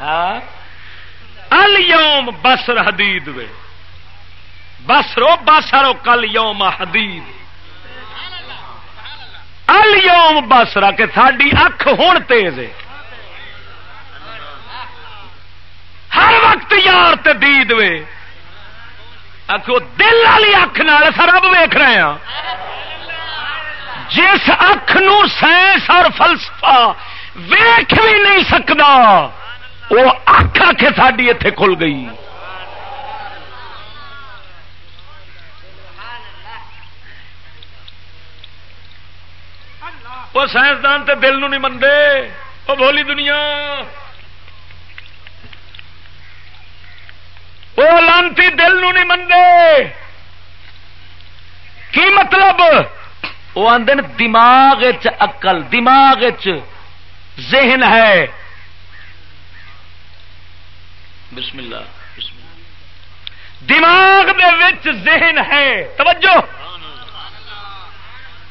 ہاں؟ الیوم بسر حدید وے۔ بسرو بسرو کل یوم حدید۔ الیوم بسرا کہ ساری اکھ ہوں تیز ہے۔ ہر وقت یار تے دید وے۔ آخو دل والی اکھ نال رب ویخ رہے ہیں جس اکھ نو سائنس اور فلسفہ ویخ بھی نہیں سکتا وہ اکھ آخ ساری اتے کھل گئی۔ وہ سائنسدان تے دل نو نہیں منگے وہ بولی دنیا۔ وہ لانتی دل نو نہیں منگے۔ کی مطلب؟ وہ آدھے دماغ اقل دماغ ذہن ہے۔ بسم اللہ دماغ دے وچ ذہن ہے۔ توجہ۔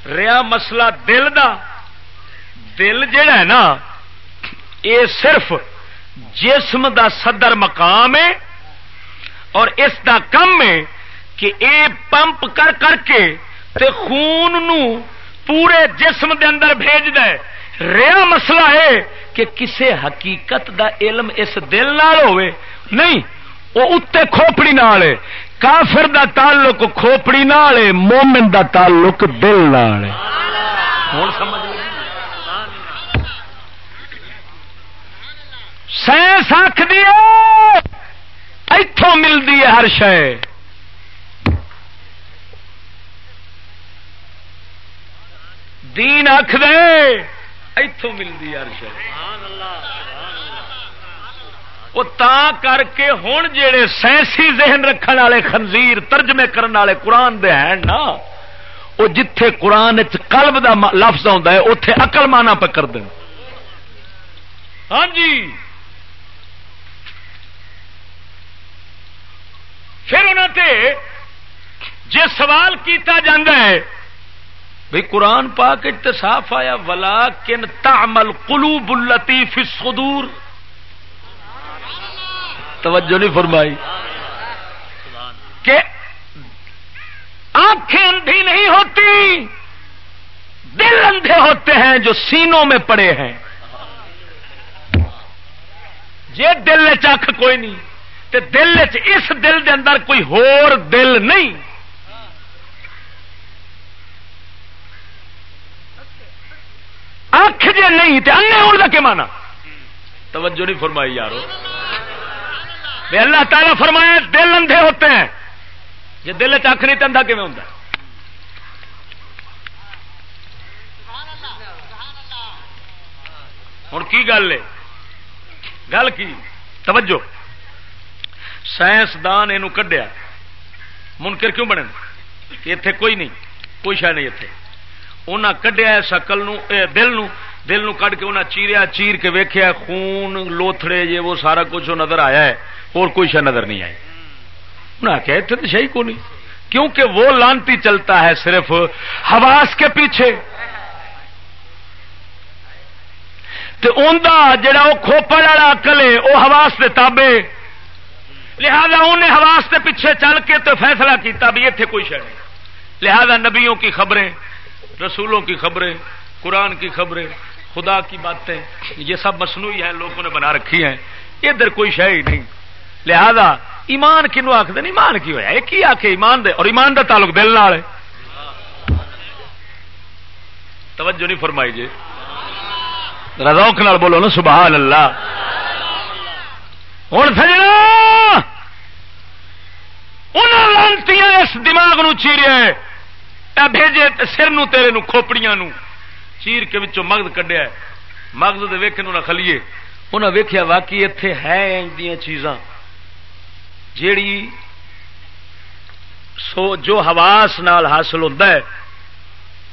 ریا مسئلہ دل دا۔ دل جڑا ہے نا، یہ صرف جسم دا صدر مقام ہے۔ اور اس دا کم ہے کہ اے پمپ کر کر کے تے خون نو پورے جسم دے اندر بھیج دے۔ ریا مسئلہ ہے کہ کسے حقیقت دا علم اس دل نال ہوئے۔ نہیں، وہ اتنے کھوپڑی نال ہے۔ کافر دا تعلق کھوپڑی نال ہے، مومن دا تعلق دل نال ہے۔ ہوں سمجھ سائنس آخ دیے اتوں ملتی ہے ہر شے۔ دین آخ دے اتوں ملتی ہر شے۔ وہ تا کر کے ہوں جڑے سائنسی ذہن رکھنے والے خنزیر ترجمے کرنے والے قرآن دے ہیں نا وہ جتھے قرآن قلب دا لفظ آتا ہے اتے اقل مانا پکڑ دیں ہاں جی۔ پھر انہوں جی سوال کیتا جاندہ ہے، بھئی قرآن پاک صاف آیا ولا کن تعمل قلوب التی فی الصدور۔ توجہ نہیں فرمائی۔ کہ آنکھیں اندھی نہیں ہوتی، دل اندھے ہوتے ہیں جو سینوں میں پڑے ہیں۔ یہ دل چکھ کوئی نہیں۔ تے دل چ اس دل دے اندر کوئی ہور دل نہیں۔ اکھ جے نہیں تے انے ہونے کا مانا توجہ نہیں فرمائی یارو۔ اللہ تعالیٰ فرمایا دل اندھے ہوتے ہیں۔ جی دل چکھ نہیں تو اندھا کیون ہوتا ہوں کی گل ہے؟ گل کی؟ توجہ۔ سائنسدان یہ کڈیا۔ منکر کیوں بنے کہ اتنے کوئی نہیں، کوئی شہ نہیں اتنے انہیں کڈیا اس اقل دل نو دل نو کڈ کے انہیں چیریا، چیر کے ویکیا خون، لوتھڑے جی وہ سارا کچھ نظر آیا ہے۔ اور کوئی شہ نظر نہیں آئی۔ انہیں آخیا اتنے تو شہی کو نہیں۔ کیونکہ وہ لانتی چلتا ہے صرف حواس کے پیچھے۔ جڑا وہ کھوپڑ والا اکل ہے وہ حواس کے تابے لہذا انہیں حواس کے پیچھے چل کے تو فیصلہ کیتا بھی اتنے کوئی شہ نہیں۔ لہذا نبیوں کی خبریں، رسولوں کی خبریں، قرآن کی خبریں، خدا کی باتیں، یہ سب مصنوعی ہیں، لوگوں نے بنا رکھی ہیں۔ ادھر کوئی شہ ہی نہیں۔ لہذا ایمان کنو آخ دین ایمان کی ہوا ایک ہی آ کے ایمان دے، اور ایمان دا تعلق دل نال توجہ نہیں فرمائی جی۔ روک نال بولو نا، سبحان اللہ۔ ہوں سجنا! لانتی اس دماغ نو چیریا بھیجے سر نو تیرے نو کھوپڑیاں نو۔ چیر کے وچوں مغد کڈیا مغد دے ویکھن نہ کھلیے۔ انہاں ویکھیا واقعی ایتھے ہے دیا چیزاں۔ جیڑی سو جو حواس نال حاصل ہوتا ہے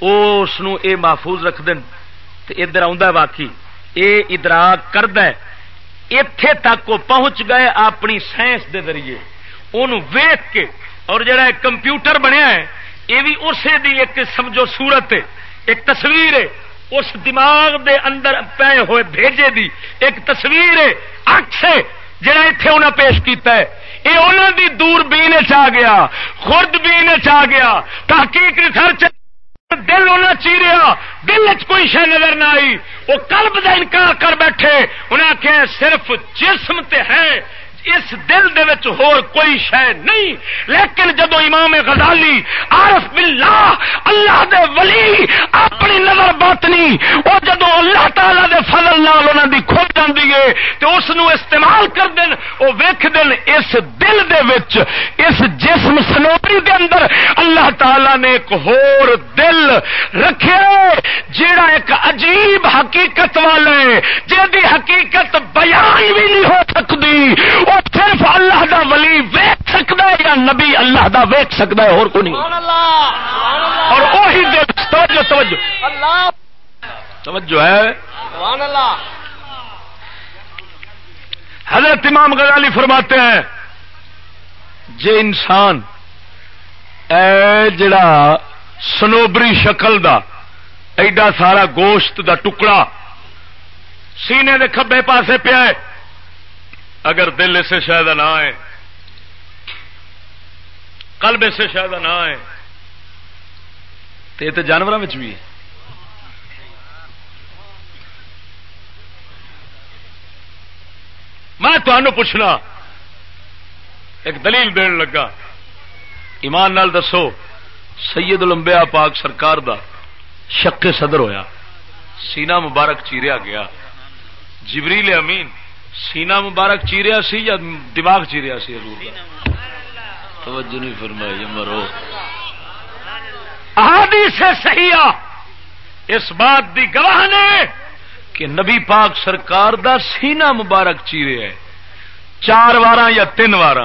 او اس نو اے محفوظ رکھ دن ادھر آ واقعی۔ اے ادراک کرد اتے تک وہ پہنچ گئے اپنی سائنس دے ذریعے۔ ان ویخ کے اور جڑا کمپیوٹر بنیا ہے، یہ بھی اسی دی ایک سمجھو صورت ہے، ایک تصویر ہے۔ اس دماغ دے اندر پے ہوئے بھیجے دی ایک تصویر ہے اکس ہے، جڑا اتے انہیں پیش کیتا ہے۔ یہ انہوں دی دور بین چ گیا، خرد بین چ گیا، تحقیق ریسرچ دل انہیں چیریا، دل چ کوئی شہ نظر نہ آئی۔ وہ کلب کا انکار کر بیٹھے انہیں آخیا صرف جسم تے ہے۔ اس دل دے وچ ہور کوئی شہ نہیں۔ لیکن جدو امام غزالی عارف باللہ، اللہ دے ولی اپنی نظر باطنی، او جدو اللہ تعالی دے فضل نال انہاں دی کھل جاندی ہے، تے اس نو استعمال کر دین او ویکھ دین اس دل دے وچ، اس جسم سنوری دے اندر اللہ تعالی نے ایک ہور دل رکھے، جیڑا ایک عجیب حقیقت والا ہے جے حقیقت بیان بھی نہیں ہو سکتی۔ صرف اللہ دا ولی ویک سکتا ہے یا نبی اللہ دا ویک سکتا ہے اور کوئی اور وہی دل توجہ توجہ۔ توجہ ہے۔ حضرت امام غزالی فرماتے ہیں جے انسان اے جڑا سنوبری شکل دا ایڈا سارا گوشت دا ٹکڑا سینے دے کھبے پاسے پیا ہے۔ اگر دل اسے شاید نہ آئے قلب اسے شاید نہ آئے۔ تو یہ تو جانوروں بھی میں تمہوں پوچھنا ایک دلیل دین لگا۔ ایمان نال دسو سید الانبیاء پاک سرکار دا شک صدر ہویا۔ سینہ مبارک چیریا گیا۔ جبریل امین سینا مبارک چیریا سی یا دماغ چیریا سی حضور توجہ نہیں فرمائی مرو۔ احادیث صحیح اس بات دی گواہ نے کہ نبی پاک سرکار دا سینا مبارک چیرے ہے۔ چار وار یا تین وار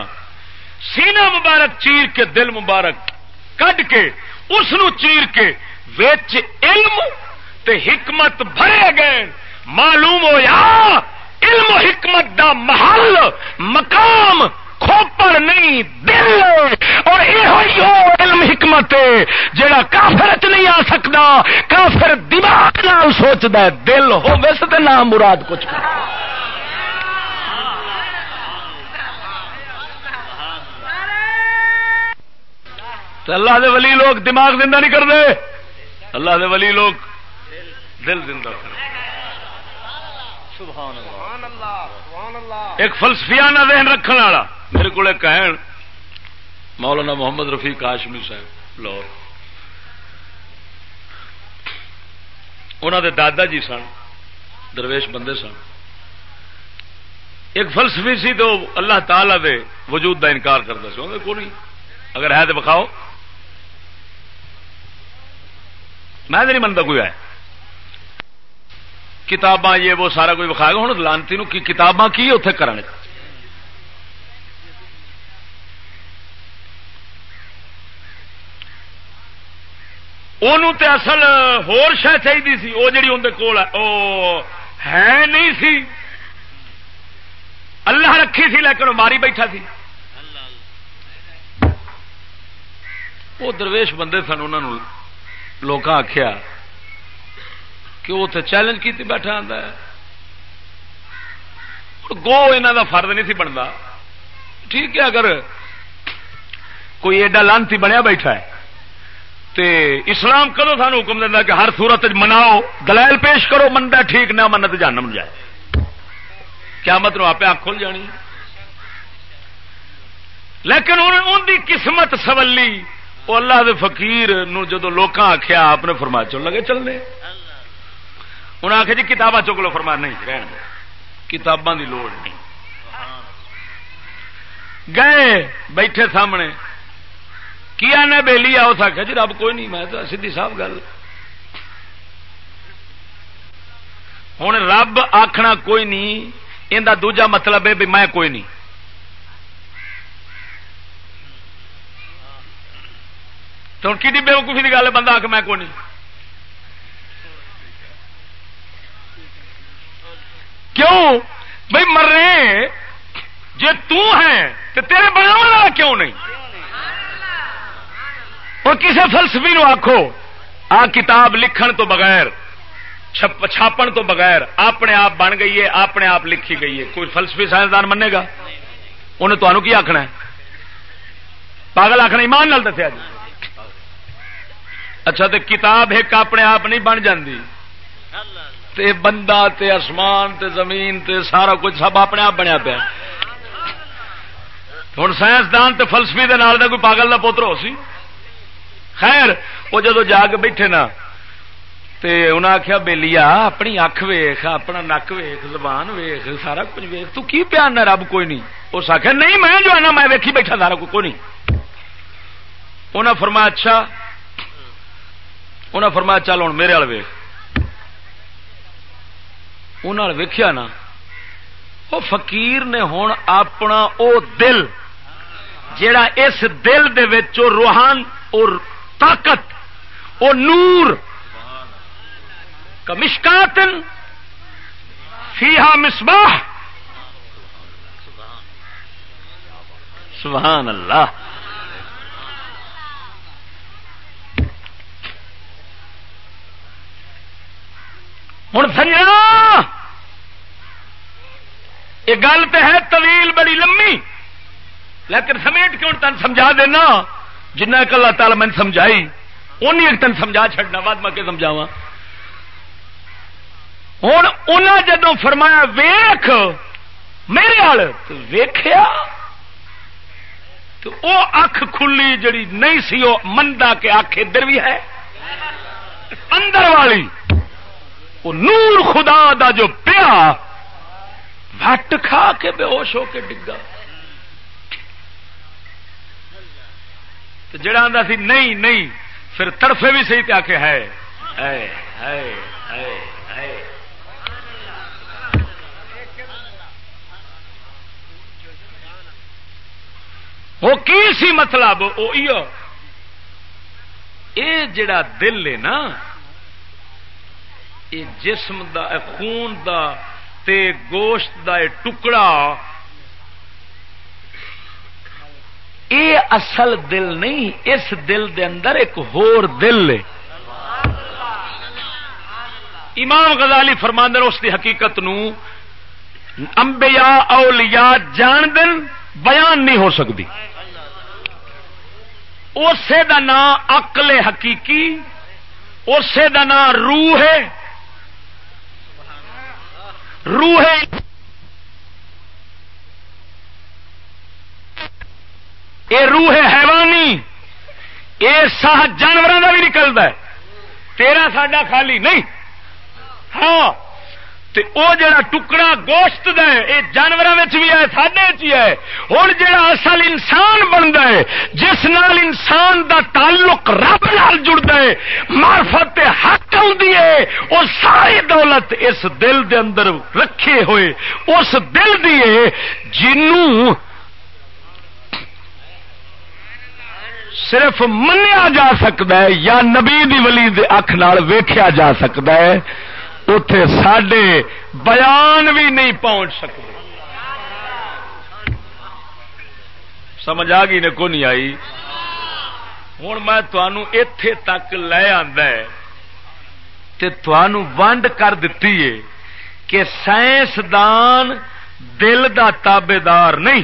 سینا مبارک چیر کے دل مبارک کڈ کے اس چیر کے ویچ علم تے حکمت بھرے گئے۔ معلوم ہو یا علم و حکمت دا محل، مقام کھوپڑ نہیں، دل۔ اور یہ علم حکمت، جڑا کافر چ نہیں آ سکتا کافر دماغ نال سوچتا ہے، دل ہو ویسے تو نام مراد کچھ تو اللہ دے ولی لوگ دماغ زندہ نہیں کرتے اللہ دے ولی لوگ دل زندہ کرتے سبحان ایک فلسفیانہ ذہن رکھنے والا میرے کو مولانا محمد رفیق ہاشمی صاحب لاہور۔ انہوں دے دادا جی سن درویش بندے سن۔ ایک فلسفی سی تو اللہ تعالی دے وجود دا انکار کرتا سی کو نہیں اگر ہے تو بکھاؤ میں نہیں منتا کوئی ہے۔ کتاباں یہ وہ سارا کوئی گا ہوں لانتی نو کی کتاباں کی اتے کرنے انہوں تے اصل ہور شہ چاہیے سی وہ جڑی اندر کول ہے، او ہے نہیں سی۔ اللہ رکھی سی، لیکن وہ ماری بیٹھا سی۔ وہ درویش بندے سن انہوں لوگ آخیا کہ وہ تو چیلنج کی بیٹھا آتا ہے۔ گو یہاں کا فرد نہیں سی بنتا ٹھیک ہے، اگر کوئی ایڈا لانتی بنیا بیٹھا ہے، تے اسلام کدو سان حکم دینا کہ ہر سورت مناؤ، دلائل پیش کرو منتا ٹھیک نہ منت جانم جائے۔ کیا مطلب آپ کھل جانی؟ لیکن ان دی قسمت سولی، وہ اللہ دے فقیر نو جدو لوگ آخیا آپ نے فرما چل لگے چلنے۔ انہیں آخیا جی کتاباں چک لو فرما نہیں، رہن کتاباں دی لوڑ نہیں۔ گئے، بیٹھے سامنے۔ کیا نے بےلی آ سکا جی رب کوئی نہیں، میں تو سی صاحب گل۔ ہوں رب آخنا کوئی نہیں، ان دوجا مطلب ہے بھی میں کوئی نہیں۔ تو ہوں کی بے وقوفی کی گل ہے، بندہ آ کے میں کوئی نہیں۔ کیوں؟ بھائی مرے جی ہے تو تیرے بنا والا کیوں نہیں؟ اور کسی فلسفی نو آخو آ کتاب لکھن تو بغیر چھاپن تو بغیر، اپنے آپ بن گئی ہے، اپنے آپ لکھی گئی ہے۔ کوئی فلسفی سائنسدان منے گا؟ انہیں تمہوں کی آخنا ہے؟ پاگل آخنا ایمان نال دسیا جی۔ اچھا تو کتاب ایک اپنے آپ نہیں بن جاتی تے بندہ تے آسمان تے زمین تے سارا کچھ سب اپنے آپ بنیا پیا۔ ہوں سائنسدان تے فلسفی دے نال دا کوئی پاگل کا پوتر ہو سی۔ خیر وہ جدو جا کے بیٹھے نا، تے انہیں آخیا بےلیا اپنی اکھ ویخ اپنا نک ویخ زبان ویخ سارا کچھ ویخ تو کی پیان رب کوئی نہیں؟ اس آخیا نہیں، میں جو ہے نا میں ویکھی بیٹھا سارا کوئی نہیں۔ انہیں فرمایا اچھا۔ انہیں فرمایا، چل ہوں میرے ویخ انہوں ویخیا نا وہ فقیر نے ہوں اپنا او دل، جیڑا اس دل دے روحان اور طاقت، او نور، کمشکاتن، فیہا مصباح۔ سبحان اللہ۔ ہوں سجنا یہ گل تو ہے طویل بڑی لمبی۔ لیکن سمیٹ کے ہوں تین سمجھا دینا؟ جنہ ایک اللہ تعالی میں سمجھائی ان ایک تین سمجھا چڈنا بعد میں سمجھاوا ہوں انہیں جدو فرمایا ویخ میرے آل ویخیا تو وہ اکھ کھلی جڑی نہیں سی وہ مندا کے اکھ ادھر بھی ہے۔ اندر والی۔ وہ نور خدا دا جو پیا، وٹ کھا کے بے ہوش ہو کے ڈگا۔ جڑا آتا سی، نہیں نہیں، پھر تڑفے بھی صحیح کے ہے وہ کی سی مطلب؟ وہ جڑا دل ہے نا یہ جسم دا خون دا، تے گوشت دا ٹکڑا۔ اے اصل دل نہیں، اس دل دے اندر ایک ہور دل ہے۔ امام غزالی فرماندن اس دی حقیقت نو انبیاء، اولیاء جان دن بیان نہیں ہو سکتی۔ اسے دا نام اقل حقیقی، اسے دا نام روح ہے۔ روح اے روح حیوانی، اے ساہ جانوروں کا بھی نکلتا ہے۔ تیرا ساڈا خالی نہیں۔ ہاں۔ تے او جڑا ٹکڑا گوشت دا ہے، اے جانوراں وچ بھی ہے، ساڈے وچ ہی ہے۔ ہن جڑا اصل انسان بندا ہے، جس نال انسان دا تعلق رب نال جڑدا ہے، معرفت حق ہوندی ہے، او ساری دولت اس دل دے اندر رکھے ہوئے، اس دل دی ہے، جنوں صرف منیا جا سکتا ہے، یا نبی دی ولی دے اکھ نال ویکھیا جا سکتا ہے۔ اتے سڈے بیان بھی نہیں پہنچ سکتے سمجھ آ گئی نے کو نہیں آئی؟ ہوں میں اتے تک لے ونڈ کر دیتی ہے کہ سائنسدان دل دا تابے دار نہیں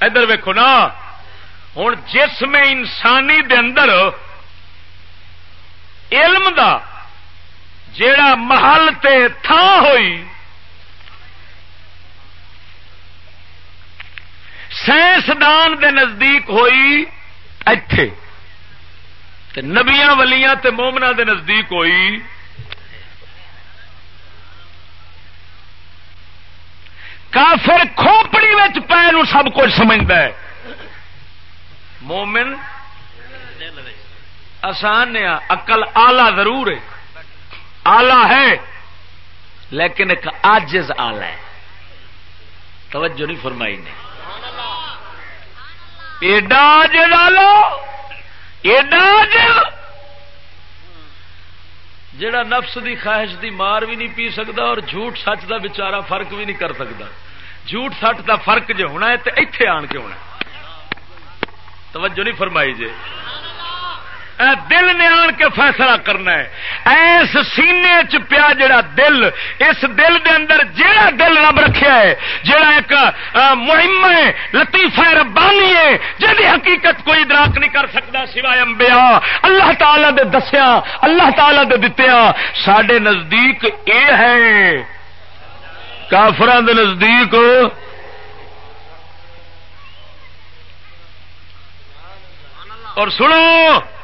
ادھر ویکو نا ہوں جسم انسانی دے اندر علم دا جیڑا محل تے تھان ہوئی سائنسدان دے نزدیک ہوئی اتے نبیا ولیاں تے مومنا دے نزدیک ہوئی۔ کافر کھوپڑی پیر سب کچھ سمجھتا ہے۔ مومن آسان اقل آلہ ضرور ہے۔ آلہ ہے، لیکن ایک آجز آلہ ہے۔ توجہ نہیں فرمائی نے۔ ایڈا لو ایڈا جڑا نفس دی خواہش دی مار بھی نہیں پی سکتا اور جھوٹ سچ دا بچارا فرق بھی نہیں کر سکتا جھوٹ سچ دا فرق جو ہونا ہے تو اتے آن کے ہونا توجہ نہیں فرمائی جی دل نے آن کے فیصلہ کرنا ہے۔ ایس سینے چ پیا جڑا دل، اس دل دے اندر جڑا دل رب رکھیا ہے جڑا ایک مہم ہے، لطیفہ ربانی ہے جی حقیقت کوئی ادراک نہیں کر سکتا سوائے انبیاء۔ اللہ تعالی دے دسیا، اللہ تعالی دے دتیا۔ سڈے نزدیک اے ہے۔ کافران دے نزدیک۔ اور سنو۔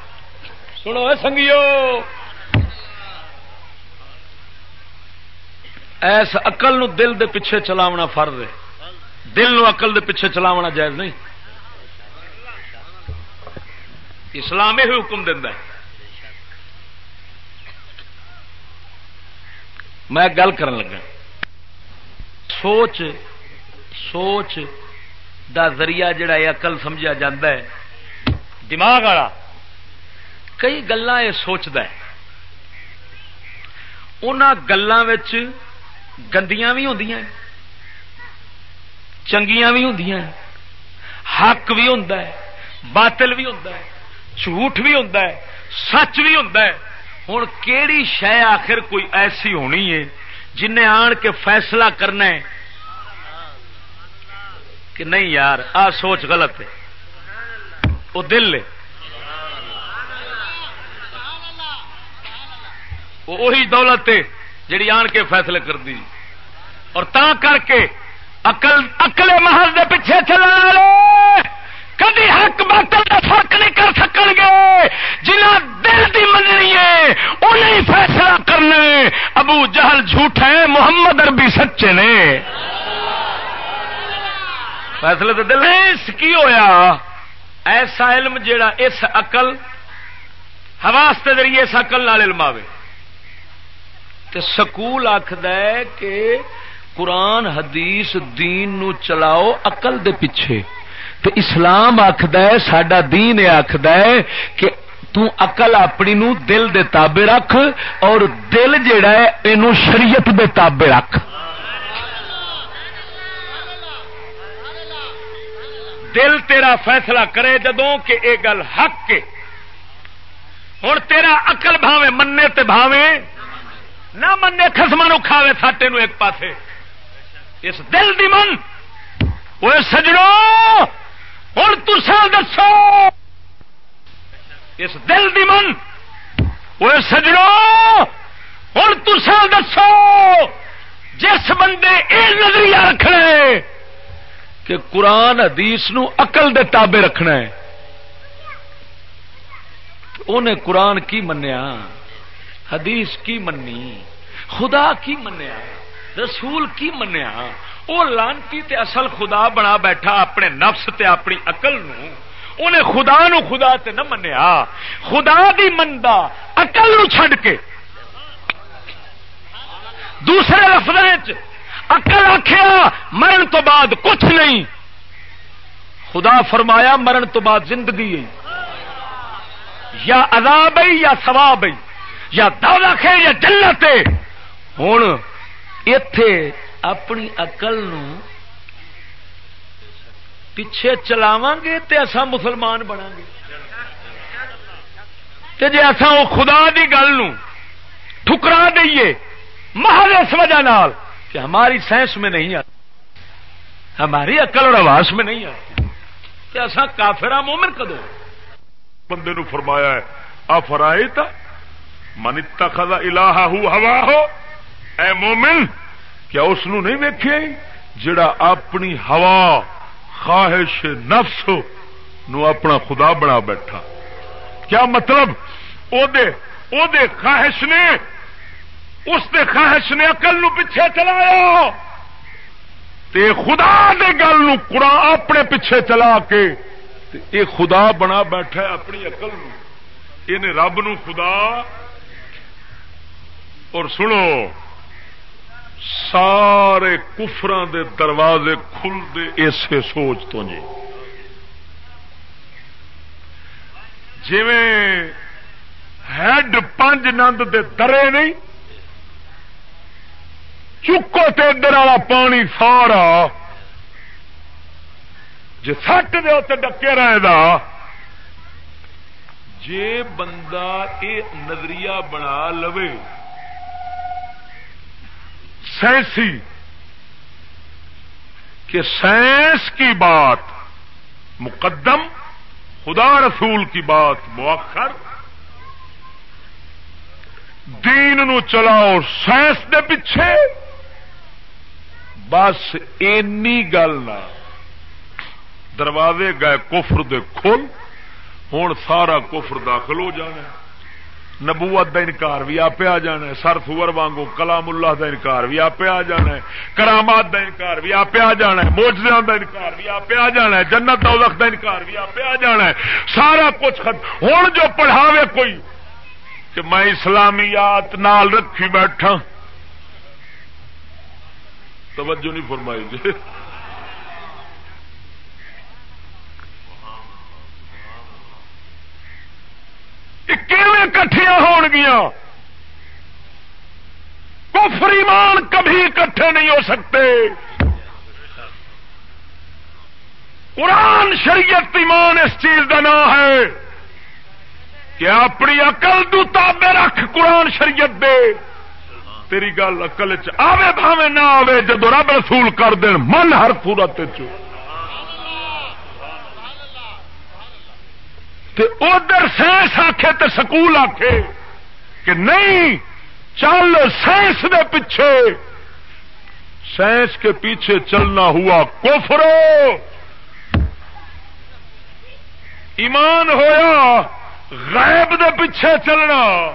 سنو سنگیو۔ ایس اقل نو دل دے پیچھے چلاونا فرض ہے۔ دل نو اقل دے پیچھے چلاونا جائز نہیں۔ اسلام یہ حکم دینا میں گل کر لگا۔ سوچ سوچ دا ذریعہ جڑا ہے اقل سمجھا جا دماغ والا۔ کئی گلا یہ سوچتا ہے۔ ان گلوں گندیاں بھی ہوں چنگیاں بھی ہوں حق بھی ہوں باطل بھی ہوں جھوٹ بھی ہوں سچ بھی ہوں ہوں کہڑی شہ آخر کوئی ایسی ہونی ہے جن آن کے فیصلہ کرنا ہے کہ نہیں یار، آ سوچ غلط ہے۔ وہ دل ہے۔ وہی دولت جڑی آن کے فیصلے کر دی۔ اور تا کر کے اکل اکلے محل دے پیچھے چلا کدی حق باطل کا فرق نہیں کر سکن گے۔ جنہ دل کی مننی ہے، انہیں فیصلہ کرنے ابو جہل جھوٹ ہے، محمد اربی سچے نے۔ فیصلے تو دل کی ہویا۔ ایسا علم جیڑا اس اقل حواس کے ذریعے اس اقل نال علم آئے تے سکول آخد کہ قرآن حدیث دین نو چلاؤ اقل دے پیچھے۔ تے اسلام آخد سڈا دین یہ آخد کہ تقل اپنی نو دل دے تابے رکھ اور دل جیڑا ہے یہ شریعت دے تابے رکھ۔ دل تیرا فیصلہ کرے جدوں کہ یہ گل حق کے ہوں تیرا اقل بھاوے منے تے بھاوے۔ نہ منے خسما نو کھاوے، ساٹے نو ایک پاسے۔ اس دل دی من۔ وہ سجڑو ہوں تسا دسو۔ اس دل دی من۔ وہ سجڑو ہوں تسا دسو۔ جس بندے یہ نظریہ رکھنا ہے کہ قرآن حدیث نو اقل دے تابے رکھنا ہے انہیں قرآن کی منیا؟ حدیث کی منی، خدا کی منیا، رسول کی منیا وہ لانتی تے اصل خدا بنا بیٹھا اپنے نفس تے اپنی اقل انہیں خدا نو خدا تے نہ منیا، خدا دی مندا اقل نو چھڈ کے۔ دوسرے لفظ اکل آخیا مرن تو بعد کچھ نہیں۔ خدا فرمایا، مرن تو بعد زندگی یا عذاب ہے یا ثواب ہے یا دولت ہے یا جنت ہے ہوں اتے اپنی اقل پیچھے چلاو گے تو اصا مسلمان بنا گے۔ جی اصا وہ خدا کی گل ٹھکرا دئیے محل اس وجہ نال کہ ہماری سائنس میں نہیں آتی، ہماری عقل اور آواز میں نہیں آتی۔ کہ اصا کافرا مومن کدو بندے نو فرمایا ہے افرائے تا من اتخذ الہ ہوا ہو اے مومن، کیا اس نو نہیں ویکھے جڑا اپنی ہوا، خواہش نفس نو اپنا خدا بنا بیٹھا۔ کیا مطلب؟ او دے او دے خواہش نے، اس دے خواہش نے اقل نو پیچھے چلایا۔ تے خدا دے گل نو قرآن اپنے پیچھے چلا کے یہ خدا بنا بیٹھا اپنی اقل یہ رب نو خدا اور سنو، سارے کفران دے دروازے کھلتے اسے سوچ تو جی۔ جی ہیڈ پانچ نند دے درے نہیں، چکو تے ادھر والا پانی سارا جی سٹ دے اتنے ڈکے رہے دا، جے بندہ یہ نظریہ بنا لو سائنسی کہ سائنس کی بات مقدم، خدا رسول کی بات مؤخر، دین نو چلاؤ سائنس دے پیچھے، بس اینی گل نہ۔ دروازے گئے کفر دے کھل ہوں سارا کفر داخل ہو جانا۔ نبوت دا انکار بھی آپ آ جانا ہے، سر سور وانگو کلام اللہ دا انکار بھی آپ آ جانا ہے، کرامات دا انکار بھی آپ آ جانا ہے موجودہ دا انکار بھی آپ آ جانا ہے، جنت دولت دا انکار بھی آپ آ جانا ہے۔ سارا کچھ ختم۔ ہوں جو پڑھاوے کوئی، کہ میں اسلامیات نال رکھی بیٹھا۔ توجہ نہیں فرمائی جی۔ کٹھیا ہون گیا کفر ایمان کبھی اکٹھے نہیں ہو سکتے قرآن شریعت ایمان اس چیز کا نام ہے کہ اپنی اقل دو تابے رکھ قرآن شریعت دے تیری گل اقل چے بھاوے نہ آوے جدو رب رسول کر دین من ہر صورت چ ادھر سائنس آخے تو سکول آخے کہ نہیں، چل سائنس دے پیچھے۔ سائنس کے پیچھے چلنا ہوا کوفرو ایمان ہویا، غیب دے پیچھے چلنا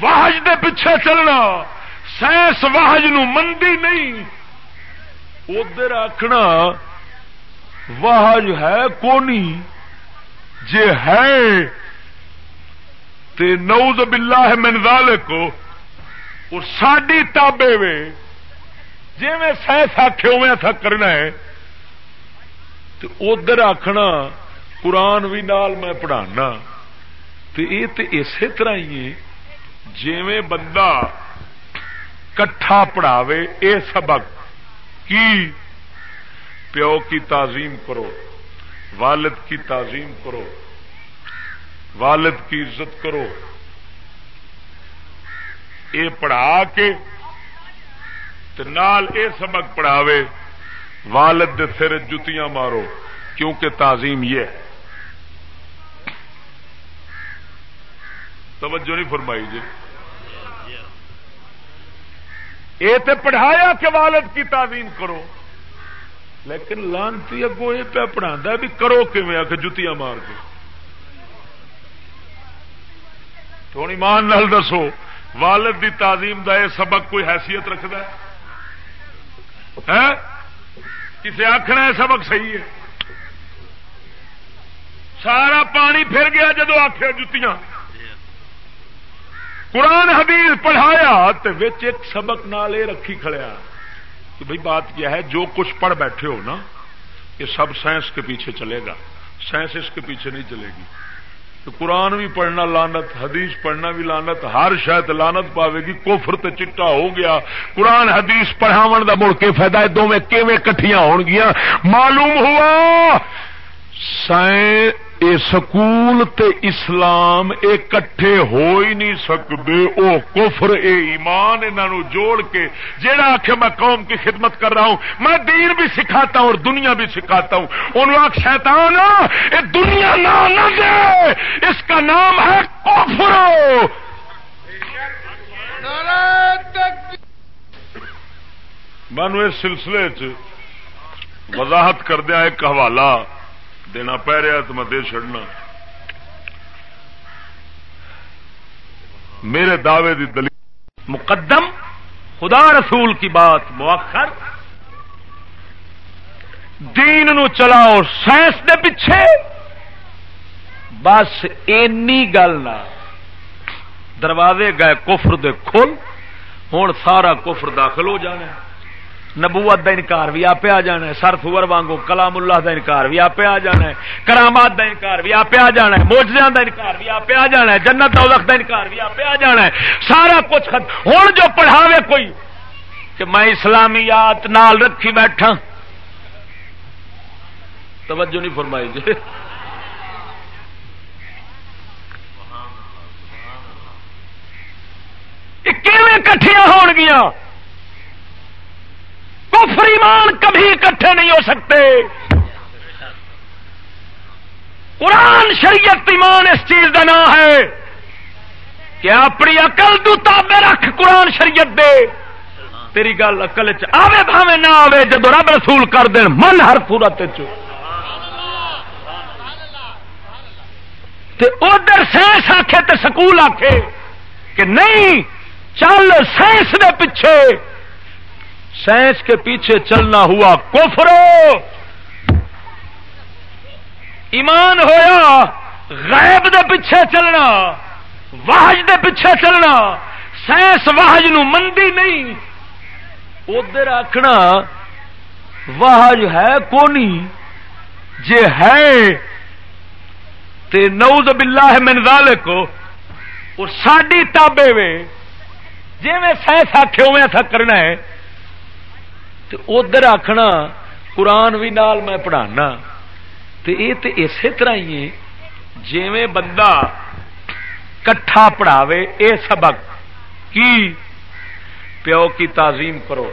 واہج دے پیچھے چلنا۔ سائنس واہج نو مندی نہیں۔ ادھر آخنا واہج ہے کونی؟ جے ہے تے نعوذ باللہ من ذالک اور ساڈی تابے وے۔ جی میں سائنس آخے اوے کرنا ہے تو ادھر آخنا قرآن بھی نال میں پڑھانا۔ تو یہ تو اسی طرح ہی جی بندہ کٹھا پڑھاوے، اے سبق کی پیو کی تعظیم کرو۔ والد کی تعظیم کرو، والد کی عزت کرو۔ یہ پڑھا کے نال اے سبق پڑھاوے، والد دے سر جتیاں مارو، کیونکہ تعظیم یہ ہے۔ توجہ نہیں فرمائی جی۔ یہ تو پڑھایا کہ والد کی تعظیم کرو۔ لیکن لانتی اگو یہ پہ پڑھا بھی کرو آ کے جتیاں مار کے۔ تھوڑی مان نال دسو، والد دی تعظیم دا یہ سبق کوئی حیثیت رکھد کسی آخنا ہے سبق صحیح ہے؟ سارا پانی پھر گیا جدو آخیا جتیاں۔ قرآن حدیث پڑھایا تو ایک سبق نال یہ رکھی کھڑیا۔ کہ بھئی بات کیا ہے، جو کچھ پڑھ بیٹھے ہو نا، یہ سب سائنس کے پیچھے چلے گا۔ سائنس اس کے پیچھے نہیں چلے گی۔ تو قرآن بھی پڑھنا لانت حدیث پڑھنا بھی لانت ہر شاید لانت پاوے گی کوفر تے چٹا ہو گیا۔ قرآن، حدیث پڑھاو دا مڑ کے فائدہ دونوں کیویں کٹھیاں ہون گیا معلوم ہوا، سائن اے سکول تے اسلام اے کٹھے ہو ہی نہیں سکتے او کفر، اے ایمان انہوں جوڑ کے۔ جیڑا آخ میں قوم کی خدمت کر رہا ہوں، میں دین بھی سکھاتا ہوں اور دنیا بھی سکھاتا ہوں۔ انہوں آخ شیطان، اے دنیا نہ نہ دے اس کا نام ہے کفر۔ میں اس سلسلے چ وضاحت کردیا ایک حوالہ۔ دینا پہ رہا تو میں دے چڑنا میرے دعوے دی دلیل۔ مقدم خدا رسول کی بات مؤخر۔ دین نو چلاؤ سائنس دے پیچھے۔ بس اینی گل نہ۔ دروازے گئے کفر دے کھل۔ ہوں سارا کفر داخل ہو جانا۔ ہے نبوت دا انکار بھی آپ آ جانا ہے، سر فور وانگو، کلام اللہ دا انکار بھی آپ آ جانا ہے، کرامات دا انکار بھی آپ آ جانا ہے، موجزیاں دا انکار بھی آپ آ جانا ہے، جنت دوزخ دا انکار بھی آپ آ جانا ہے۔ سارا کچھ ہوں جو پڑھاوے کوئی، کہ میں اسلامیات نال رکھی بیٹھا۔ توجہ نہیں فرمائی جی۔ کٹھیاں ہون گیا کفر ایمان کبھی اکٹھے نہیں ہو سکتے۔ قرآن شریعت ایمان اس چیز کا نام ہے کہ اپنی اقل تو تابے رکھ قرآن شریعت دے۔ تیری گل اقل آوے بھاوے نہ آوے جب رب رسول کر دین، من ہر صورت ادھر سائنس آخے تو سکول آخے کہ نہیں، چل سائنس دے پیچھے سائنس کے پیچھے چلنا ہوا کوفرو ایمان ہویا، غیب دے پیچھے چلنا واہج دے پیچھے چلنا سائنس واہج نو مندی نہیں۔ ادھر آخنا واہج ہے کونی جے ہے۔ تے نوز باللہ من ذالک، اور ساڈی تابے وے۔ جی میں سائنس آخے ہوئے ایسا کرنا ہے ادھر آخنا قرآن بھی نال میں پڑھانا۔ تو یہ تو اسی طرح ہی جی بندہ کٹھا پڑھاوے، اے سبق کی؟ پیو کی تعظیم کرو،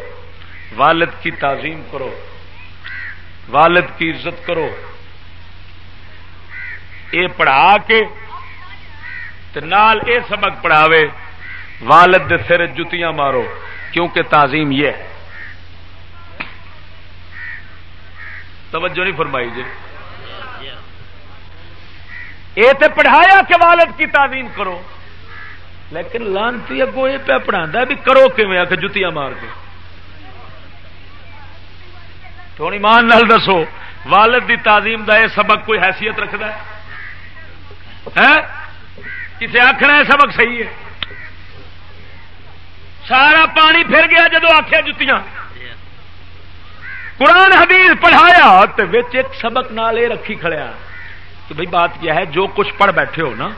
والد کی تعظیم کرو، والد کی عزت کرو۔ اے پڑھا کے نال اے سبق پڑھاوے، والد دے سر جتیاں مارو، کیونکہ تعظیم یہ ہے۔ توجہ نہیں فرمائی جی۔ یہ تو پڑھایا کہ والد کی تعظیم کرو۔ لیکن لانتی اگو یہ پہ پڑھا بھی کرو کیون آ کے جتیاں مار کے تھوڑی مان نال دسو، والد دی تعظیم دا یہ سبق کوئی حیثیت رکھتا ہے؟ کسی آخنا یہ سبق صحیح ہے؟ سارا پانی پھر گیا جدو آخیا جتیاں۔ قرآن حدیث پڑھایا تو ایک سبق نال یہ رکھی کھڑیا۔ کہ بھئی بات کیا ہے، جو کچھ پڑھ بیٹھے ہو نا،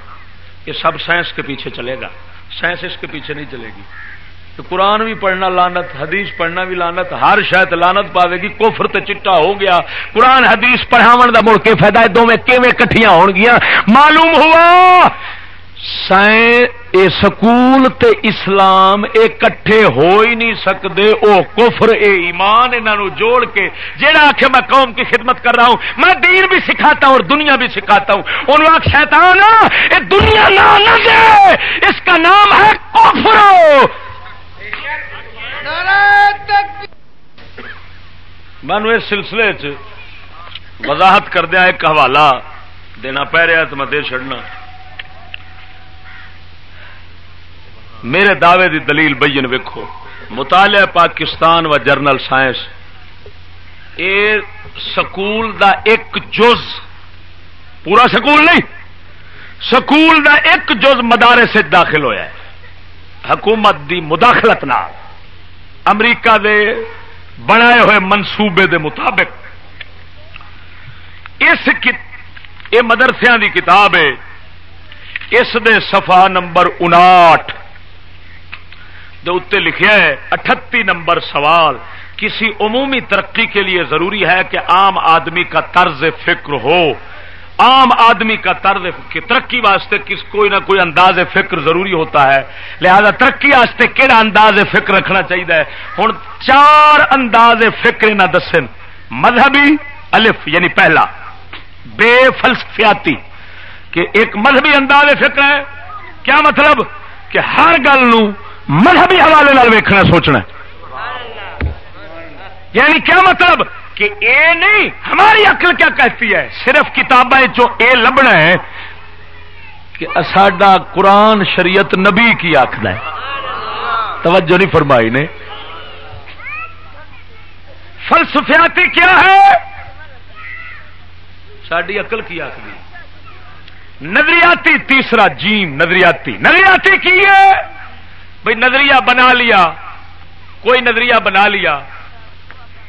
یہ سب سائنس کے پیچھے چلے گا۔ سائنس اس کے پیچھے نہیں چلے گی۔ تو قرآن بھی پڑھنا لانت حدیث پڑھنا بھی لانت ہر شاید لانت پاوے گی کوفر تے چٹا ہو گیا۔ قرآن، حدیث پڑھاو کا مڑ کے فائدہ دونوں کیویں کٹھیاں ہون گیا معلوم ہوا اے سکول تے اسلام اے کٹھے ہو ہی نہیں سکتے او کفر، اے ایمان انہوں جوڑ کے۔ جیڑا آخ میں قوم کی خدمت کر رہا ہوں، میں دین بھی سکھاتا ہوں اور دنیا بھی سکھاتا ہوں۔ انہوں آخ شیطان، اے دنیا نہ نہ دے اس کا نام ہے کفر۔ میں اس سلسلے چ وضاحت کردیا ایک حوالہ دینا پہ رہا تو میں دے چڑنا میرے دعوے دی دلیل بین ویکو مطالعہ پاکستان و جرنل سائنس۔ اے سکول دا ایک جز۔ پورا سکول نہیں۔ سکول دا ایک جز مدارے سے داخل ہویا ہے۔ حکومت دی مداخلت نہ امریکہ دے بنائے ہوئے منصوبے دے مطابق۔ اس یہ دی کتاب ہے۔ اس دے صفحہ نمبر انٹھ اتنے لکھا ہے، اٹھتی نمبر سوال، کسی عمومی ترقی کے لیے ضروری ہے کہ عام آدمی کا طرز فکر ہو؟ عام آدمی کا طرز ترقی واسطے کس کوئی نہ کوئی انداز فکر ضروری ہوتا ہے؟ لہذا ترقی واسطے کہڑا انداز فکر رکھنا چاہیے ہوں چار انداز فکر نہ دسن۔ مذہبی الف یعنی پہلا، بے فلسفیاتی، کہ ایک مذہبی انداز فکر ہے۔ کیا مطلب؟ کہ ہر گل مذہبی حوالے ویکھنا، سوچنا۔ یعنی کیا مطلب؟ کہ اے نہیں، ہماری عقل کیا کہتی ہے؟ صرف کتابیں جو اے لبنا ہے کہ ساڈا قرآن شریعت نبی کی آخر ہے۔ توجہ نہیں فرمائی نے۔ فلسفیاتی کیا ہے؟ ساری عقل کی آخری نظریاتی تیسرا جیم، نظریاتی۔ نظریاتی کی ہے؟ بھائی نظریہ بنا لیا، کوئی نظریہ بنا لیا۔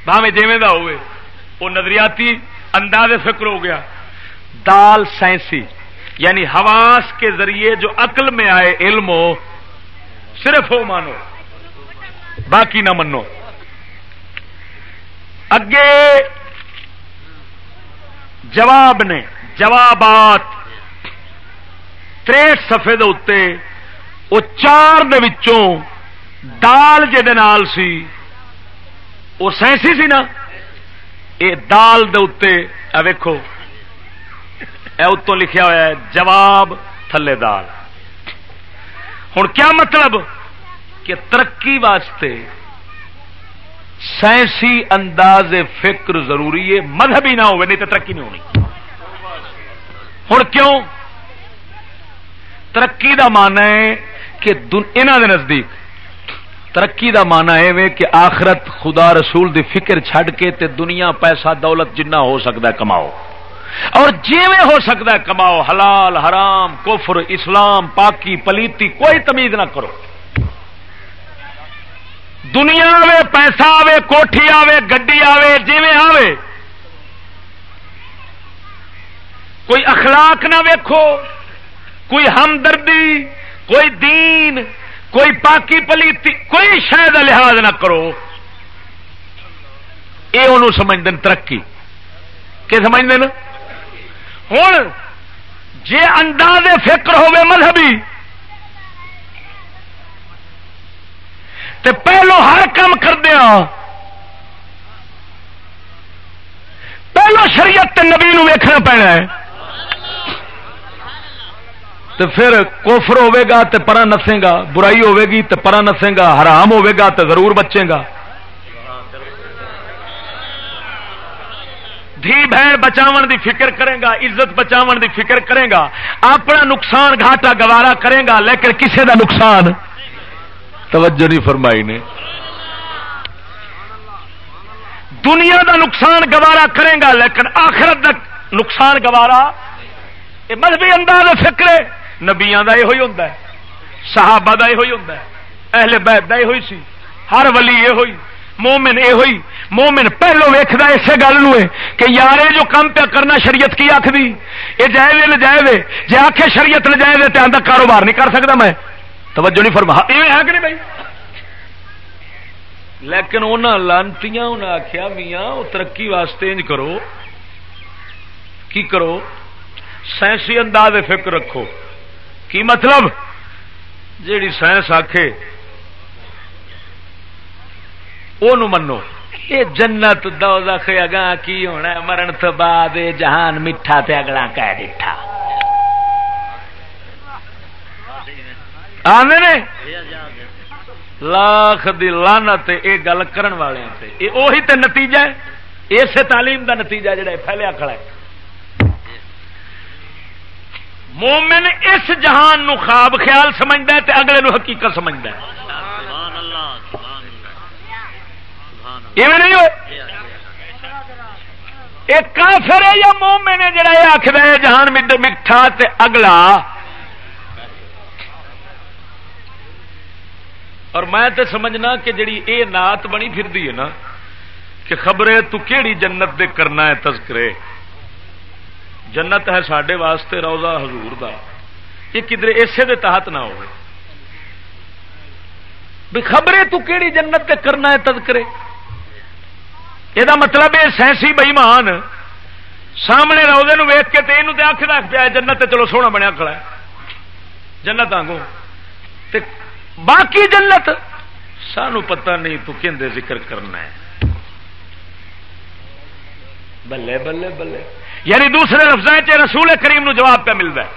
بھاوے جیویں ہوئے، وہ نظریاتی انداز فکر ہو گیا۔ دال سائنسی یعنی حواس کے ذریعے جو عقل میں آئے علم ہو، صرف ہو مانو، باقی نہ منو۔ اگے جواب نے، جوابات تریٹ سفے اتنے وہ چار دال سی، وہ سائنسی سی نا؟ یہ دال دے ویکو اتوں لکھا ہوا ہے، جواب تھلے دال۔ ہوں کیا مطلب؟ کہ ترقی واسطے سائنسی انداز فکر ضروری ہے، مذہبی نہ ہوئے، نہیں تو ترقی نہیں ہونی۔ ہوں کیوں؟ ترقی دا مانا ہے کہ انہوں دے نزدیک ترقی دا مانا ہے کہ آخرت خدا رسول دی فکر چھڈ کے تے دنیا پیسہ دولت جنہ ہو سکتا ہے کماؤ۔ اور جیویں ہو سکتا ہے کماؤ، حلال، حرام، کفر، اسلام، پاکی، پلیتی، کوئی تمیز نہ کرو۔ دنیا آوے، پیسہ آوے، کوٹھی آوے، گڈی آوے، جیویں آوے۔ کوئی اخلاق نہ ویکھو، کوئی ہمدردی کوئی دین، کوئی پاکی پلیتی، کوئی شاید لحاظ نہ کرو۔ یہ انہوں سمجھ دین ترقی۔ کہ سمجھ دین؟ ہوں جی انداز فکر ہوے مذہبی، تے پہلو ہر کام کر دیا پہلو شریعت نبی نو ویکھنا پینا ہے۔ تو پھر کوفر ہوے گا تو پرا نسے گا، برائی ہوے گی تو پرا نسے گا، حرام ہوے گا تو ضرور بچے گا۔ دھی بہن بچاو دی فکر کرے گا، عزت بچاو دی فکر کرے گا، اپنا نقصان گھاٹا گوارا کرے گا، لیکن کسے دا نقصان؟ توجہ نہیں فرمائی نے۔ دنیا دا نقصان گوارا کرے گا، لیکن آخرت دا نقصان گوارا، یہ مذہبی انداز فکر نبیا کا یہ ہوں صحابہ کا یہ ہوں اہل بیت کا یہ سی، ہر ولی یہ ہوئی مومن یہ ہوئی مومن پہلو ویکد اسی گل کہ یار جو کام پہ کرنا شریعت کی آخری یہ جائز نجائز جی آخ شریعت نجائز تو آدھا کاروبار نہیں کر سکتا میں۔ توجہ نہیں فرما یہ ہے کہ نہیں بھائی؟ لیکن انہوں لانتی انہیں آخیا میاں وہ ترقی واسطے انج کرو۔ کی کرو؟ سائنسی انداز فکر رکھو۔ کی مطلب؟ جیڑی سائنس آخے وہ منو یہ جنت دوزخ اگاں کی ہونا مرن تو بعد جہان میٹھا تے اگلا کہہ دیٹھا آنے لاکھ دی لانت یہ گل کرن والے وہی تے نتیجہ ہے اسے تعلیم دا نتیجہ جڑا پھیلیا کھڑا ہے۔ مومن اس جہان نو خواب خیال سمجھتا ہے تے اگلے نو حقیقت سمجھتا ہے۔ نہیں ہو؟ ایک کافر ہے یا مومن ہے جڑا یہ آخر ہے جہان مڈ مٹھا تے اگلا؟ اور میں تے سمجھنا کہ جڑی اے نات بنی پھر دی ہے نا، کہ خبریں تو کیڑی جنت دے کرنا ہے تذکرے؟ جنت ہے سڈے واسطے، روزہ حضور دا۔ یہ کدھر اسے دے تحت نہ ہو خبریں تو کیڑی جنت دے کرنا ہے تذکرے؟ یہ مطلب ہے سینسی بئیمان سامنے روزے ویک کے یہ آخ رکھ پیا جنت چلو سونا بنیا کھڑا ہے۔ جنت آگو باقی جنت سانو پتہ نہیں تو کھے ذکر کرنا ہے۔ بلے بلے بلے۔ یعنی دوسرے لفظ رسول کریم نو جواب پہ ملتا ہے۔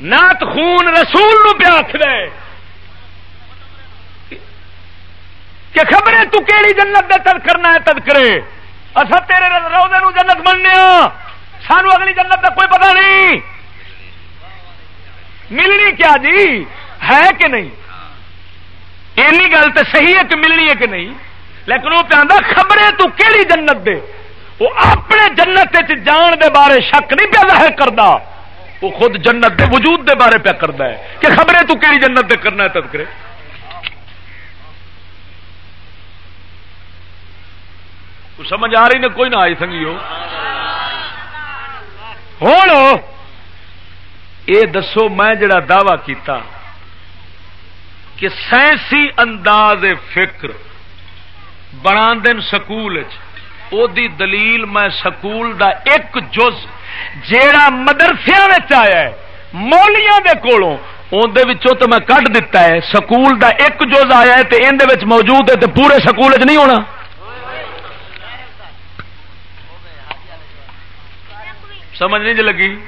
نات خون رسول نو پہ آخر کہ خبریں تو کیڑی جنت دے تد کرنا ہے تد کرے۔ اصا تیرے روزے نو جنت مننے سانو اگلی جنت کا کوئی پتہ نہیں۔ ملنی کیا جی؟ ہے کہ نہیں؟ اینی گل تو صحیح ہے کہ ملنی ہے کہ نہیں؟ لیکن وہ پہ خبریں تو کیڑی جنت دے۔ وہ اپنے جنت جان دے بارے شک نہیں پیا ظاہر کرتا وہ خود جنت دے وجود دے بارے پیا کرتا ہے۔ کہ خبریں تو کیڑی جنت دے کرنا ہے تد کرے؟ سمجھ آ رہی نے؟ کوئی نہ آئی سنگیو ہوں یہ دسو، میں جڑا دعوی کیتا کہ سائنسی انداز فکر بنا دین سکول دی دلیل میں سکول دا ایک جز جیڑا مدرسے آیا ہے، مولیاں دے کولوں اندر تو میں کٹ دیتا ہے، سکول دا ایک جز آیا ہے تے اندر موجود ہے تے پورے سکول چ نہیں ہونا۔ سمجھ نہیں جی لگی؟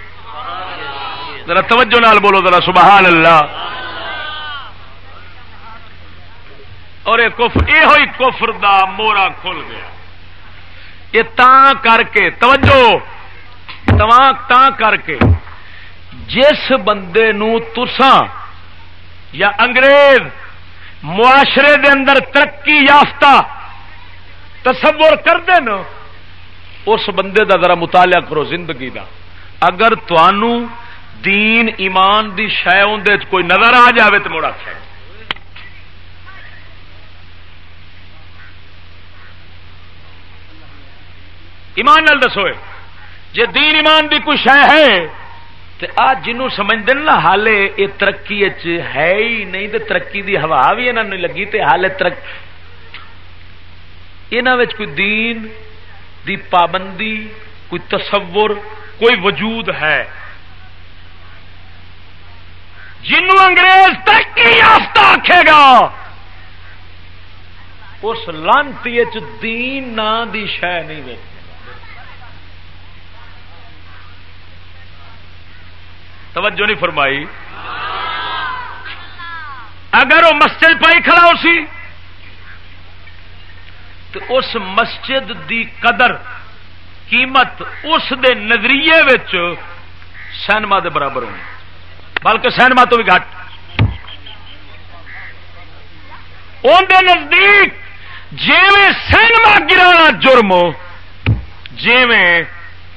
ذرا توجہ نال بولو، ذرا سبحان اللہ۔ اور یہ ہوئی کفر دا مورا کھل گیا۔ یہ تا کر کے توجہ تا کر کے جس بندے نو تساں یا انگریز معاشرے دے اندر ترقی یافتہ تصور کر دے اس بندے دا ذرا مطالعہ کرو زندگی دا۔ اگر دین ایمان دی شہ اندر کوئی نظر آ جائے تو مڑا آخر ایمان نال دسو جی دین ایمان دی کوئی شہ ہے تو آ جنوں سمجھ دین نا حالے یہ ترقی ہے ہی نہیں تو ترقی دی ہوا بھی یہاں نہیں لگی تو حالے ترقی یہاں کوئی دین دی پابندی، کوئی تصور، کوئی وجود ہے۔ جنوں انگریز ترقی یافتہ آخے گا، اس لانتی دین نا دی شہ نہیں دیکھ توجہ نہیں فرمائی۔ اگر وہ مسجد پائی کھڑا ہو سی، تو اس مسجد دی قدر، قیمت اس دے نظریے سینما دے برابر ہونی۔ بلکہ سینما تو بھی گھٹ۔ اندر نزدیک جیویں سینما گرانا جرم جیویں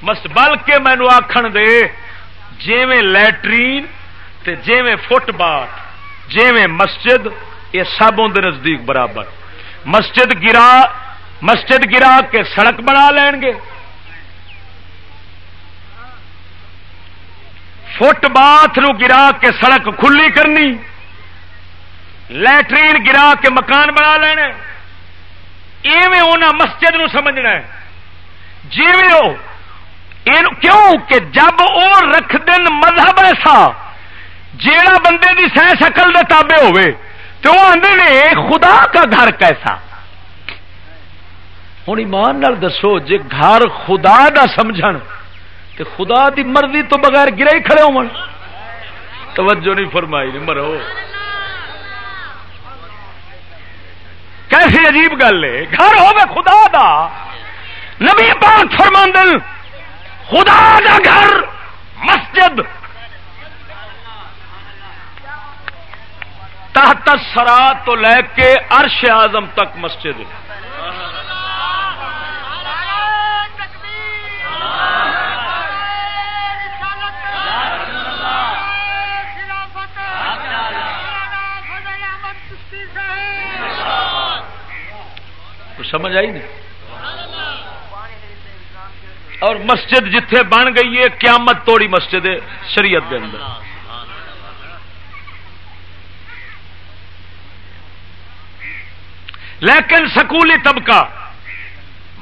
مست بلکہ مینو آخن دے جیویں لٹرین جیویں فٹ بات، جیویں مسجد، یہ سب اندر نزدیک برابر۔ مسجد گرا مسجد گرا کے سڑک بنا لین گے۔ فٹ باتھ نو گرا کے سڑک کھلی کرنی لٹرین گرا کے مکان بنا لینا ایویں ہونا مسجد نو سمجھنا ہے۔ جی کیوں کہ جب وہ رکھ دن مذہب ایسا جیڑا بندے دی سہ شکل دے تابے ہوئے تو وہ آدھے نے خدا کا گھر کیسا؟ ہوں ایمان نال دسو جی گھر خدا دا سمجھ تو خدا دی مرضی تو بغیر گرے ہی کھڑے ہو توجہ نہیں فرمائی، نہیں مرو۔ کیسی عجیب گل ہے۔ گھر ہوگا خدا دا۔ نبی پاک فرماندل خدا دا گھر، مسجد۔ تحت سرا تو لے کے عرش آزم تک مسجد۔ سمجھ سمجھ آئی نہیں؟ اور مسجد جتھے بن گئی ہے، قیامت توڑی مسجد ہے شریعت کے اندر۔ لیکن سکولی طبقہ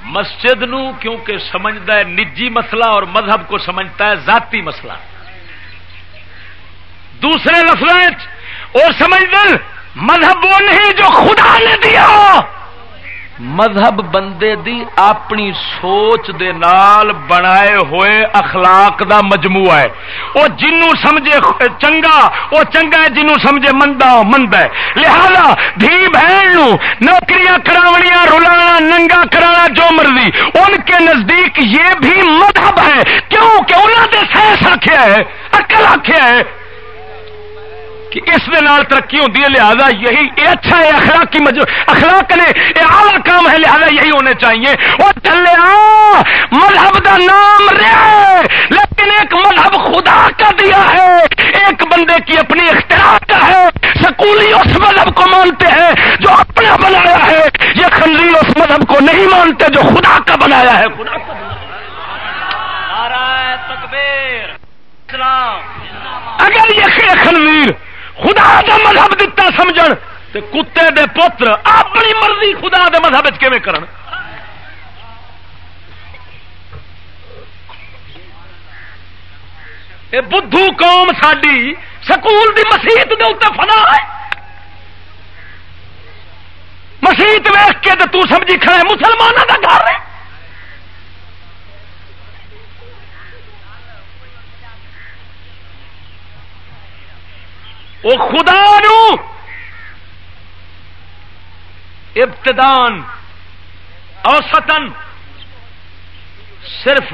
مسجد نو کیونکہ سمجھتا ہے نجی مسئلہ اور مذہب کو سمجھتا ہے ذاتی مسئلہ۔ دوسرے لفظ اور سمجھ دل مذہب وہ نہیں جو خدا نے دیا۔ مذہب بندے دی اپنی سوچ دے نال بنائے ہوئے اخلاق دا مجموعہ ہے۔ وہ جنوں سمجھے چنگا، وہ چنگا ہے جنوں سمجھے مندا مند ہے۔ لہذا دھی بہن نوکریاں کراونیاں، رلانا، ننگا کرانا جو مرضی، ان کے نزدیک یہ بھی مذہب ہے۔ کیوں؟ کہ انہوں نے سہس آخیا ہے اکل آخیا ہے۔ کہ اس نال ترقی ہوتی ہے لہذا یہی یہ اچھا ہے اخلاق کی مجھے اخلاق نے یہ اعلیٰ کام ہے لہذا یہی ہونے چاہیے۔ وہ چلے مذہب کا نام رہے لیکن ایک مذہب خدا کا دیا ہے۔ ایک بندے کی اپنی اختیار کا ہے۔ سکولی اس مذہب کو مانتے ہیں جو اپنا بنایا ہے۔ یہ خنزیر اس مذہب کو نہیں مانتے جو خدا کا بنایا ہے۔ خدا کا اگر یہ خنویر خدا دا مذہب دتا سمجھ کتے دے پتر اپنی مرضی خدا دے مذہب کرن؟ اے بدھو قوم ساری سکول دی مسیت دے اتنے فنا ہے۔ مسیت ویخ کے تو سمجھی کھڑے مسلمانوں کا گھر ہے۔ وہ خدا نو ابتدان اوسطن صرف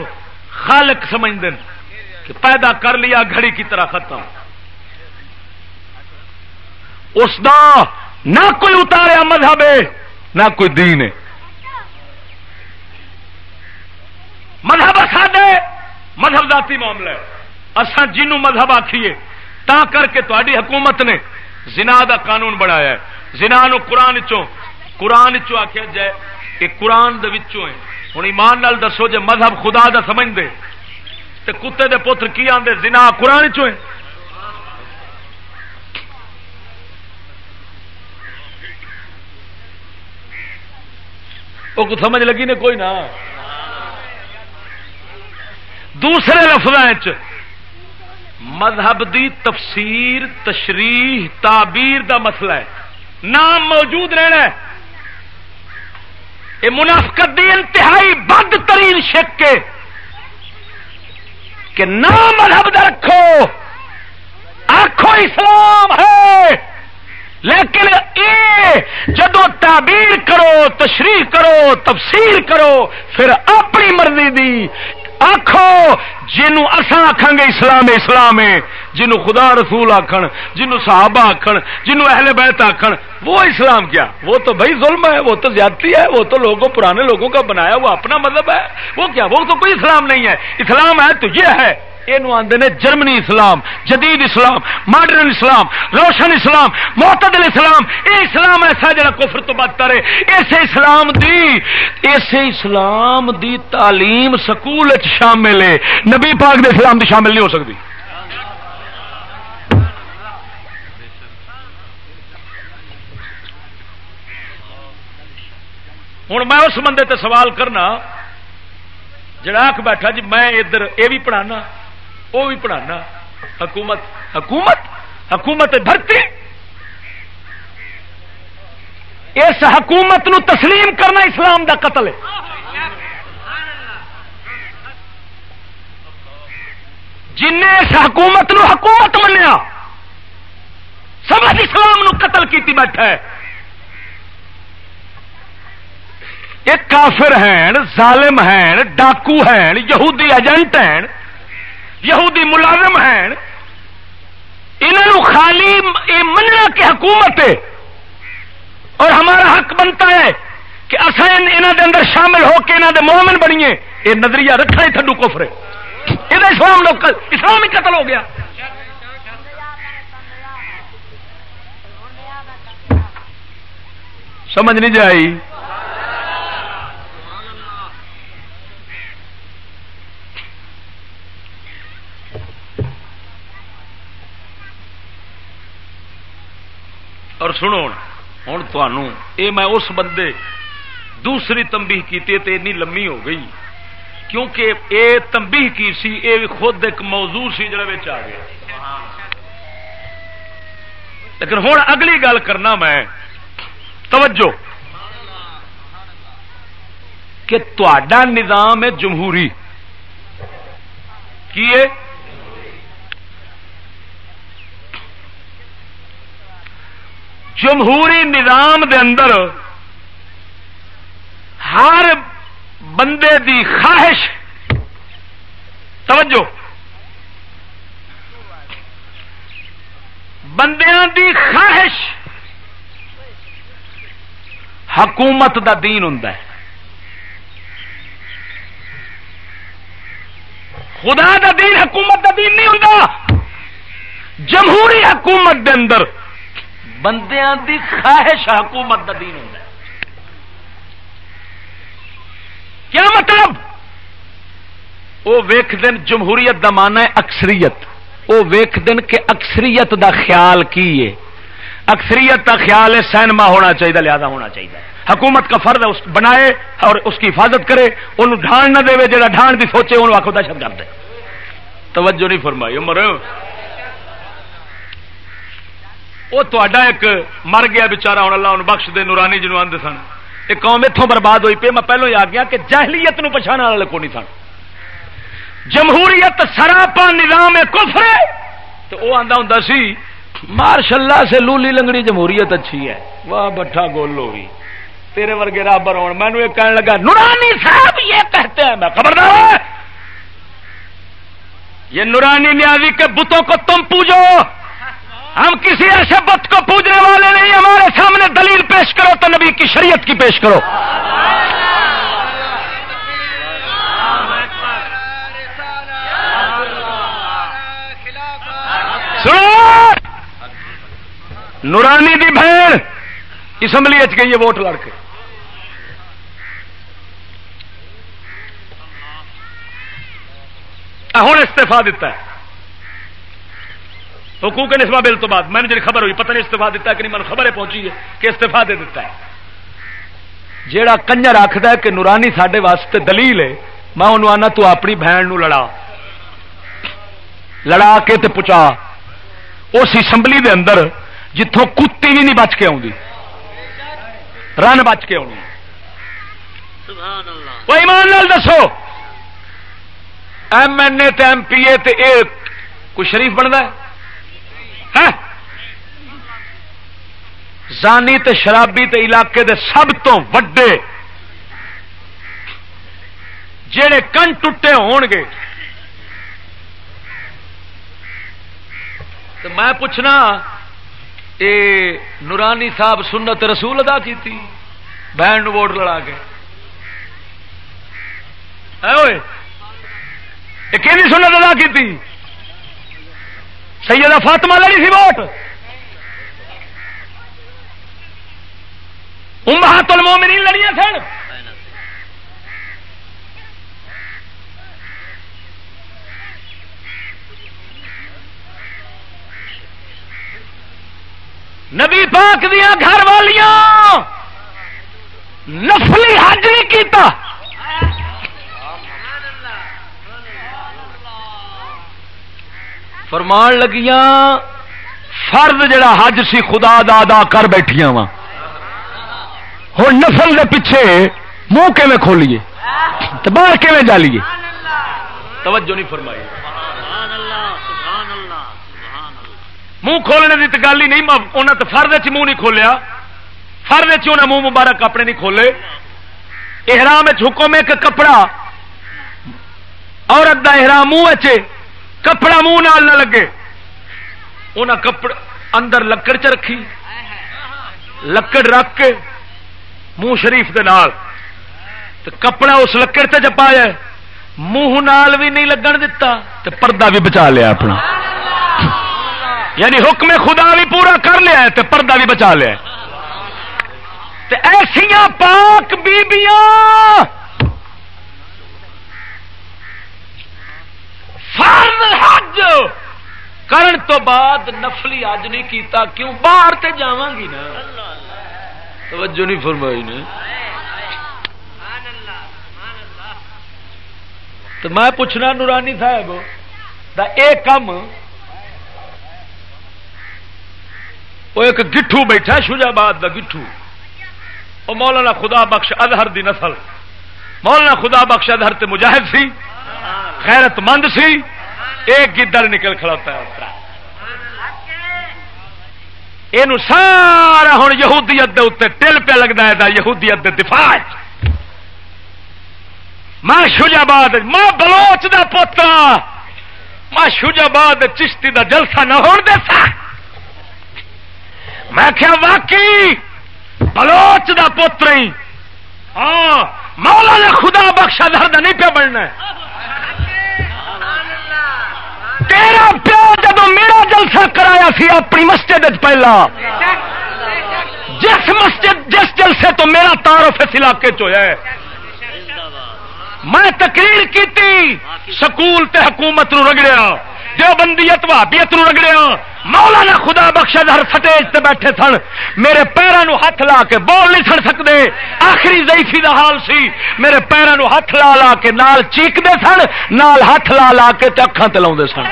خالق سمجھ دین کہ پیدا کر لیا، گھڑی کی طرح ختم۔ اس دا نہ کوئی اتاریا مذہب ہے، نہ کوئی دین ہے۔ مذہب ساڈے، مذہب ذاتی معاملہ ہے۔ اصا جنوں مذہب آخیے تا کر کے تاری حکومت نے زنا دا قانون بنایا ہے۔ زنا نو قرآن چو قرآن چو آخیا جائے کہ قرآن دے وچوں ہے۔ ہوں ایمان نال دسو جے مذہب خدا دا سمجھ دے۔ تے کتے دے پتر کی آدھے زنا قرآن چو ہے۔ وہ کو سمجھ لگی نے؟ کوئی نہ۔ دوسرے لفظ مذہب دی تفسیر، تشریح، تعبیر دا مسئلہ ہے۔ نام موجود رہنا ہے۔ یہ منافقت دی انتہائی بد ترین شک کے کہ نام مذہب دا رکھو۔ آخو اسلام ہے۔ لیکن اے جدو تعبیر کرو، تشریح کرو، تفسیر کرو، پھر اپنی مرضی دی آخو جنوں اصل آخان گے اسلام اسلام ہے۔ جنوں خدا رسول آخن جنوں صحابہ آخن جنوں اہل بیت آخن وہ اسلام کیا؟ وہ تو بھائی ظلم ہے، وہ تو زیادتی ہے، وہ تو لوگوں، پرانے لوگوں کا بنایا وہ اپنا مذہب ہے۔ وہ کیا؟ وہ تو کوئی اسلام نہیں ہے۔ اسلام ہے تو یہ ہے۔ یہ آدھے نے جرمنی اسلام، جدید اسلام، ماڈرن اسلام، روشن اسلام، معتدل اسلام، یہ اسلام ایسا جا کفر تو بدتر ہے اسے اسلام دی اسے اسلام دی تعلیم سکول شامل ہے۔ نبی پاک دے اسلام دی شامل نہیں ہو سکتی۔ ہوں میں اس بندے تے سوال کرنا، جڑا آخ بیٹھا جی میں ادھر یہ بھی پڑھانا۔ وہ بھی پڑھانا۔ حکومت حکومت حکومت بھرتی اس حکومت نو تسلیم کرنا اسلام دا قتل ہے۔ جن اس حکومت نو حکومت منیا سمجھ اسلام نو قتل کیتی بیٹھا ہے۔ ایک کافر ہیں، ظالم ہیں، ڈاکو ہیں، یہودی ایجنٹ ہیں۔ یہودی ملازم ہیں۔ انہوں خالی یہ مننا کہ حکومت ہے۔ اور ہمارا حق بنتا ہے کہ اصل انہوں دے اندر شامل ہو کے انہوں دے مومن بنیے۔ یہ نظریہ رکھنا ہی تھڈو کفر۔ یہ اسلام لوگ اسلام ہی قتل ہو گیا۔ سمجھ نہیں جائی۔ سنو ہوں تمہوں یہ میں اس بندے دوسری تمبی کی اینی لمبی ہو گئی، کیونکہ اے تمبی کی سی، اے خود ایک موضوع سی جڑا آ گیا۔ لیکن ہوں اگلی گل کرنا میں، توجہ، کہ تا نظام ہے جمہوری کی ہے؟ جمہوری نظام دے اندر ہر بندے دی خواہش، توجہ، بندیاں دی خواہش حکومت دا دین ہوں خدا دا دین، حکومت دا دین نہیں ہوں جمہوری حکومت دے اندر بندیاں دی خواہش حکومت دا دین ہوں کیا مطلب؟ وہ ویخ دن جمہوریت دا مانا ہے اکثریت۔ وہ ویخ دن کہ اکثریت دا خیال کی ہے۔ اکثریت کا خیال ہے سینما ہونا چاہیے لہذا ہونا چاہیے حکومت کا فرد بنائے اور اس کی حفاظت کرے۔ انہوں ڈھان نہ دے جا ڈھان بھی سوچے انہوں آخو دہشت گرد توجہ نہیں فرمائی، عمر۔ وہ تا ایک مر گیا بچارا ہوں، اللہ بخش دے، نورانی جنوب آدھے سن۔ ایک قوم اتوں برباد ہوئی پی میں پہلو ہی آ گیا کہ جہلیت نو پچھانے والے کو نہیں سن۔ جمہوریت سراپا نظام کفر تو وہ آتا ہوں سی مارشاء اللہ سے لولی لنگڑی جمہوریت اچھی ہے۔ واہ، بٹھا گولو بھی تیرے ورگے رابر ہو میں یہ کہنے لگا، نورانی صاحب یہ کہتے ہیں۔ میں خبردار ہاں۔ یہ نورانی نیازی کے بتوں کو تم پوجو۔ ہم کسی ایسے بت کو پوجنے والے نہیں، ہمارے سامنے دلیل پیش کرو تو نبی کی شریعت کی پیش کرو۔ نورانی دی بہن اسمبلی گئی ہے ووٹ لڑ کے ہوں استفا دیتا ہے۔ حقوق نسبا بل تو بعد. میں نے جی خبر ہوئی پتہ نہیں استفا دیتا کہ نہیں من خبر پہنچی ہے کہ استفا دے دیتا ہے۔ جیڑا کنجر ہے کہ نورانی سڈے واسطے دلیل ہے میں انہوں آنا تو اپنی بہن نو لڑا۔ لڑا کے تے پچا۔ اس اسمبلی دے اندر جتوں کتی بھی نہیں بچ کے آؤں رن بچ کے آنی ایمان لال دسو۔ M N A M P A تے اے کوئی شریف بنتا ہے؟ زانی تے شرابی تے علاقے دے سب تو وڈے جڑے کن ٹوٹے ہون گے۔ تو میں پوچھنا، اے نورانی صاحب سنت رسول ادا کی بہن ووٹ لڑا کے۔ کہ سنت ادا کی سیدہ فاطمہ لڑی سی ووٹ۔ امہات المومنین لڑیاں سن۔ نبی پاک دیا گھر والیاں نفلی حج نہیں کیتا۔ فرمان لگیاں، فرد جڑا حج سی خدا دا ادا کر بیٹھیا وا ہوں نفل دے پیچھے منہ کیون کھولیے؟ باہر کیون جالیے؟ توجہ نہیں فرمائی۔ منہ کھولنے کی تو گل ہی نہیں انہیں تو فرد چ منہ نہیں کھولیا۔ فرد چ منہ مبارک اپنے نہیں کھولے۔ احرام حکم ایک کپڑا، عورت کا احرام منہ کپڑا منہ نال نہ لگے۔ انہیں کپڑ اندر لکڑ چ رکھی۔ لکڑ رکھ کے منہ شریف دے نال۔ تو کپڑا اس لکڑ سے چپایا منہ نال بھی نہیں لگن دتا۔ تو پردہ بھی بچا لیا اپنا۔ یعنی حکم خدا بھی پورا کر لیا ہے تو پردہ بھی بچا لیا ایسیا پاک بیبیاں فرض حج! کرن تو بعد نفلی اج نہیں کیتا، کیوں؟ باہر تے جاواں گی نا۔ توجہ نہیں فرمائی نے۔ تو میں پوچھنا نورانی صاحب، دا اے کم وہ ایک گٹھو بیٹھا شجاباد دا گٹھو۔ وہ مولانا خدا بخش ادہر دی نسل۔ مولانا خدا بخش ادہر تے مجاہد سی۔ خیرت مند سی ایک گدڑ نکل کھڑوتا ہے یہ سارا ہوں یہودیت دے اتنے ٹل پہ لگتا ہے یہودیت دے دفاع میں شجاباد میں بلوچ دا پوترا میں شجاباد چشتی دا جلسہ نہ ہو دیتا۔ میں کیا واقعی بلوچ دا پوتر ہی ہاں مولا نے خدا بخشا درد نہیں پہ بننا تیرا پیو جدو میرا جلسہ کرایا سی، اپنی مسجد پہلا۔ جس مسجد، جس جلسے تو میرا تعارف اس علاقے چ ہے۔ میں تقریر کی سکول تے حکومت نو رگڑیا جو بندیت وابیت نو رگڑیا، مولانا خدا بخش ہر سٹیج تے بیٹھے سن، میرے پیروں ہاتھ لا کے بول نہیں سن سکتے آخری ضعیفی دا حال سی، میرے پیروں ہاتھ لا لا کے نال چیکتے سن، نال ہاتھ لا لا کے اکھان تلا سن۔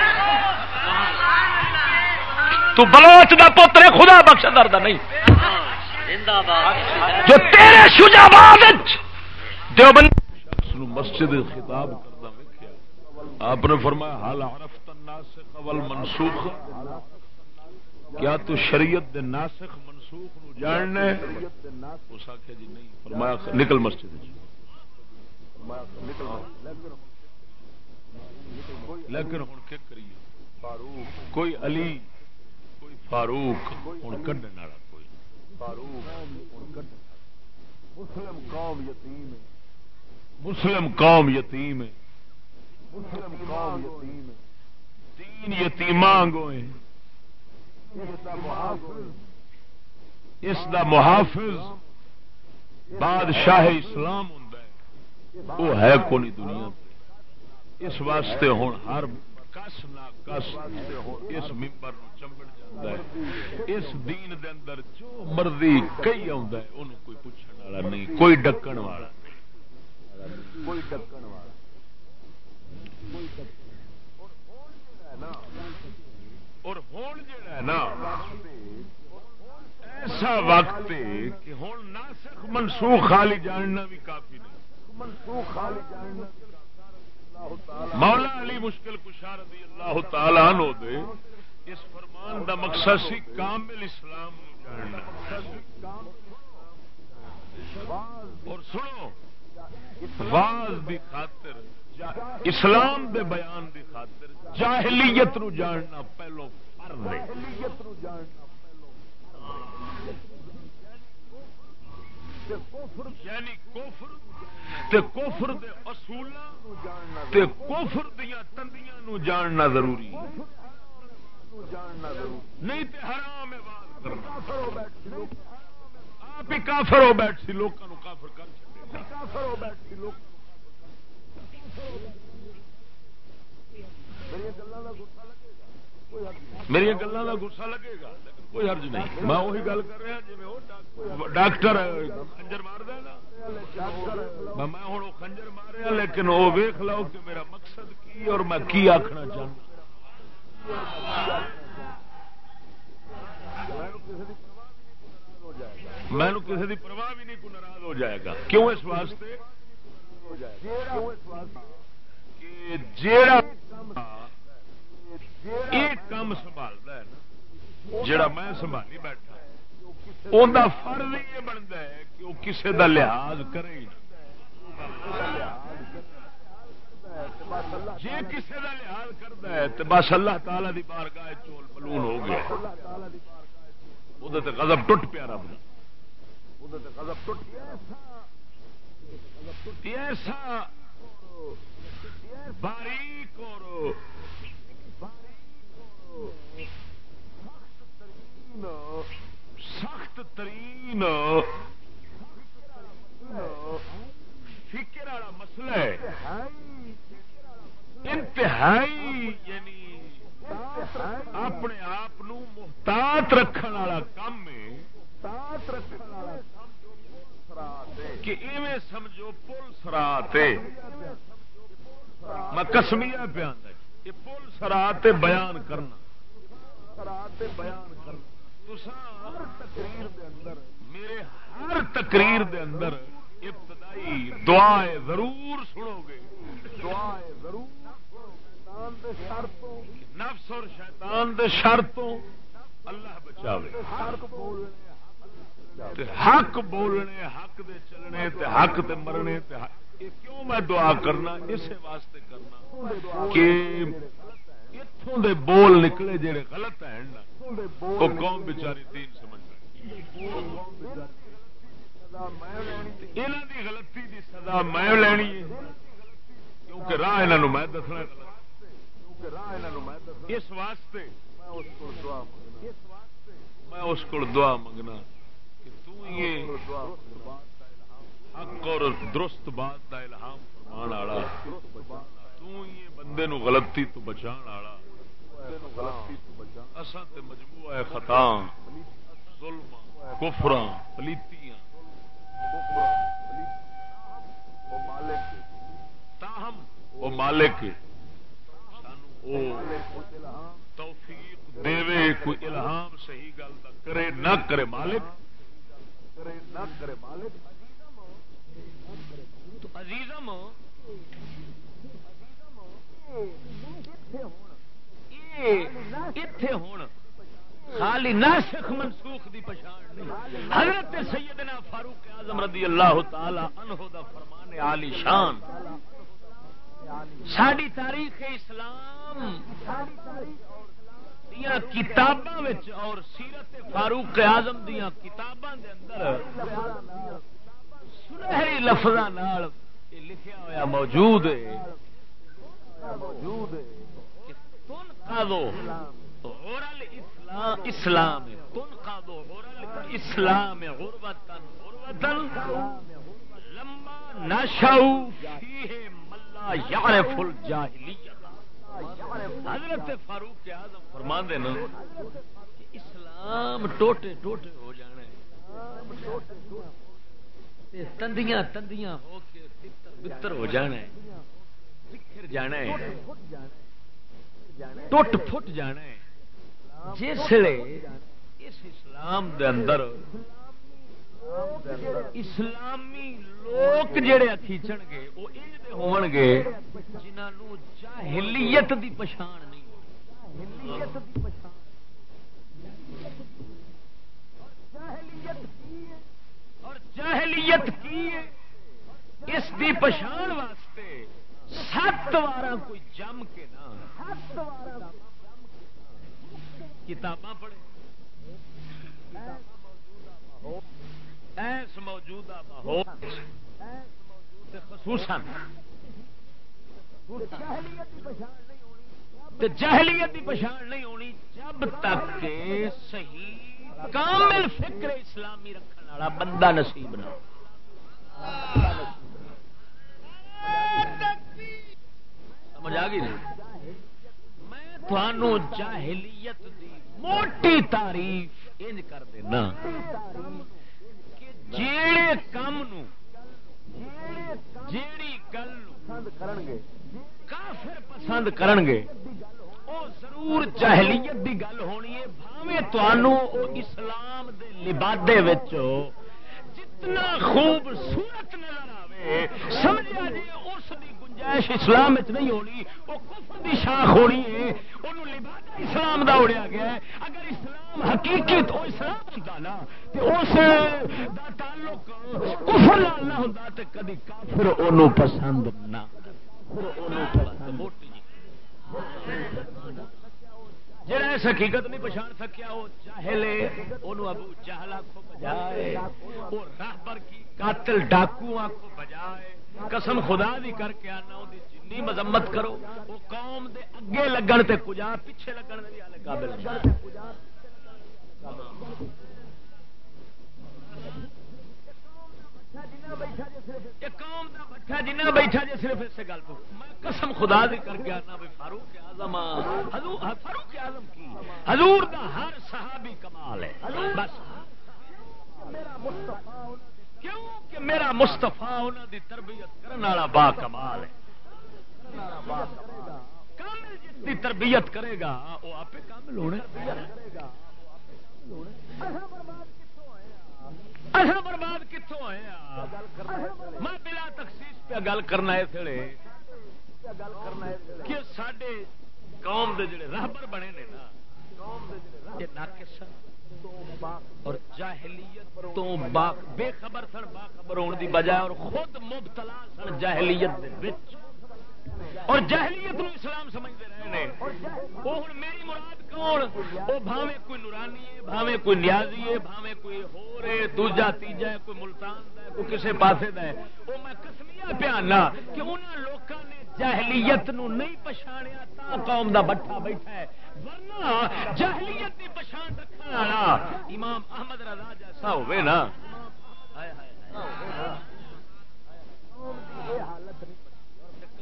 تو بلوچ دا پوتر خدا بخش درد نہیں۔ جو تیرے شجاواد شجاباد دیوبند مسجد خطاب کرتا ویکیا آپ نے فرمایا، حال عرفت الناسخ والمنسوخ۔ کیا تو شریعت دے ناسخ منسوخ نو جاننا ہے؟ اس آخیا جی نہیں۔ فرمایا، نکل مسجد۔ لیکن ہوں کیا کریے؟ کوئی علی، کوئی فاروق ہوں کڈن والا کوئی۔ فاروق مسلم قوم یتیم ہے۔ مسلم قوم یتیم ہے مسلم قوم یتیم ہے تین یتیماں گوئے اس دا محافظ۔ بادشاہ اسلام ہوں وہ ہے کونی دنیا اس واسطے ہوں ہر کس نہ کس اس ممبر چمبڑ جاتا ہے۔ اس دین دے اندر جو مرضی کئی آ کوئی پوچھنے والا نہیں، کوئی ڈکن والا کوئی ڈکن والا اور ہوں جا نا ایسا وقت کہ ہوں ناسخ منسوخ خالی جاننا بھی کافی نہیں۔ منسوخ خالی جاننا مولا علی مشکل کشار رضی اللہ تعالیٰ عنہ دے، اس فرمان دا مقصد سی کامل اسلام جاننا۔ اور سنو واز دی خاطر، اسلام دے بیان دی خاطر، جاہلیت نو جاننا پہلو فرض ہے۔ یعنی کوفر تے کوفر دے اصول تے کوفر دیا تندیاں نو جاننا ضروری ہے۔ نہیں تے حرام ہے، واز کرنا۔ آپ ہی کافر ہو بیٹھ سی لوگوں کافر کر میری گلوں کا گسا لگے گا۔ کوئی حرج نہیں۔ میں وہی گل کر رہا جی ڈاکٹر خنجر مار میں ہوں خنجر ماریا لیکن وہ ویخ لو کہ میرا مقصد کی اور میں کی آخنا چاہتا میں کسی کی پرواہ بھی نہیں کو ناراض ہو جائے گا۔ کیوں اس واسطے؟ کام سنبھالتا ہے جڑا میں سنبھالی بیٹھا ان فرض یہ بنتا ہے کہ وہ کسی کا لحاظ کرے جی کسی کا لحاظ کرتا ہے تو بس اللہ تعالی دی بارگاہ چول بلون ہو گیا۔ وہ غضب ٹوٹ پیا رب ایسا۔ باریک اور سخت ترین۔ فکر والا مسئلہ ہے۔ انتہائی یعنی اپنے آپ محتاط رکھنے والا کام ہے۔ کہ ایویں سمجھو پل سرات میں کسمیا پیا یہ پل سرات بیان کرنا۔ بیان کرنا۔ میرے ہر تقریر دے اندر ابتدائی دعائیں ضرور سنو گے۔ دعائیں ضرور۔ نفس اور شیطان دے شرطوں اللہ بچاوے۔ حق بولنے، حق دے چلنے، تے حق تے مرنے، تے کیوں میں دعا کرنا؟ اس واسطے کرنا۔ کہ اتوں دے بول نکلے جڑے غلط ہیں وہ قوم بچاری تین سمجھ یہاں دی غلطی دی سزا میں لینی ہے۔ کیونکہ راہ یہاں میں دسنا اس واسطے میں اس کو دعا منگنا حق اور درست بات کا الہام فرمان والا۔ بندے نو غلطی تو بچا اصل تے مجموعہ ہے خطا ظلم کفر پلیتیاں۔ تاہم وہ مالک۔ سانو توفیق دے کوئی الہام صحیح گل کرے نہ کرے مالک۔ نہ کرے مالک. تو عزیزم اتے ہون. خالی ناسخ منسوخ دی پچھان نہیں. حضرت سیدنا فاروق اعظم رضی اللہ تعالی عنہ دا فرمان عالی شان. ساری تاریخ اسلام. کتاباں اور سیرت فاروق اعظم دیا کتاباں دے اندر سنہری لفظاں لفظ لکھیا ہوا موجود ہے۔ موجود ہے کہ تن کا دو اسلام تن کا دو اسلام غربتن غربتن لمبا نشاؤ فیہ ملا یعرف الجاہلیت حضرت فاروق آزم فرما دینا اسلام ٹوٹے ٹوٹے ہو جانے تندیاں تندیاں ہو کے بتر ہو جانے بکھر جانے ٹوٹ پھٹ جانا جانے جسے اس اسلام دے اندر اسلامی لوگ جڑے کھیچن گے وہ ہون گے جنہوں جاہلیت دی پچھان نہیں اور جاہلیت کی اس دی پچھان واسطے سات وار کوئی جم کے نا کتاباں پڑھے ایس موجودہ ماحول، خصوصاً جہلیت کی پچھان نہیں ہونی، جب تک کہ صحیح کامل فکر اسلامی رکھنے والا بندہ نصیب نہ سمجھ آ گئی میں تھانوں جاہلیت دی موٹی تعریف انج کر دینا۔ جیڑے کام نو جیڑی گل کافر پسند کرن گے او ضرور جہلیت دی گل ہونی ہے۔ بھاویں تانوں اسلام دے لبادے وچ جتنا خوبصورت نظر آوے سمجھا جی اس دی گنجائش اسلام نہیں ہونی وہ کفر دی شاخ ہونی ہے انہوں لبادہ اسلام دا اڑیا گیا ہے۔ اگر اسلام حقیقی تو اسلام ہوتا نا اس دا تعلق کفر لال نہ ہوتا تو کدی کافر انہوں پسند نہ جی۔ جڑا اس حقیقت نہیں پچھان سکیا، وہ چاہے وہ ابو چہلا کو بجائے وہ راہبر کی قاتل ڈاکو کو بجائے قسم خدا دی کر کے آنا وہ جنی مذمت کرو۔ وہ قوم دے اگے لگن تے کجا، پیچھے لگن دے والے قابل قوم بیٹھا جی صرف اس گل کو میں قسم خدا دی کر کے آنا بھی فاروق اعظم فاروق اعظم کی۔ حضور دا ہر صحابی کمال ہے۔ بس۔ کیوں کہ میرا مستفا انہوں دی تربیت کرنے والا با کمال ہے۔ کامل جس کی تربیت کرے گا، وہ آپ کامل ہونے۔ اصا برباد کتوں ہوئے میں بلا تخصیص پہ گل کرنا اس لیے کہ سڈے قوم دے جڑے راہبر بنے نے نا، یہ ناقص اور جاہلیت تو با بے خبر سن با خبر ہونے دی بجائے اور خود مبتلا سن جاہلیت دے وچ۔ اور جہلیت نو اسلام سمجھتے رہے ہیں وہ ہوں میری مراد کون؟ وہ بھاوے کوئی نورانی ہے بھاوے کوئی نیازی ہے بھاوے کوئی ہو رہے دوجا تیجا ہے کوئی ملتان ہے کوئی کسی پاسے دا ہے۔ وہ میں کسمیا پیانا کہ انہوں لوگوں نے جہلیت نو نہیں پچھاڑیا تا قوم دا بٹھا بیٹھا ہے۔ ورنہ جہلیت کی پچھان رکھنے والا امام احمد رضا جیسا ہوئے نا۔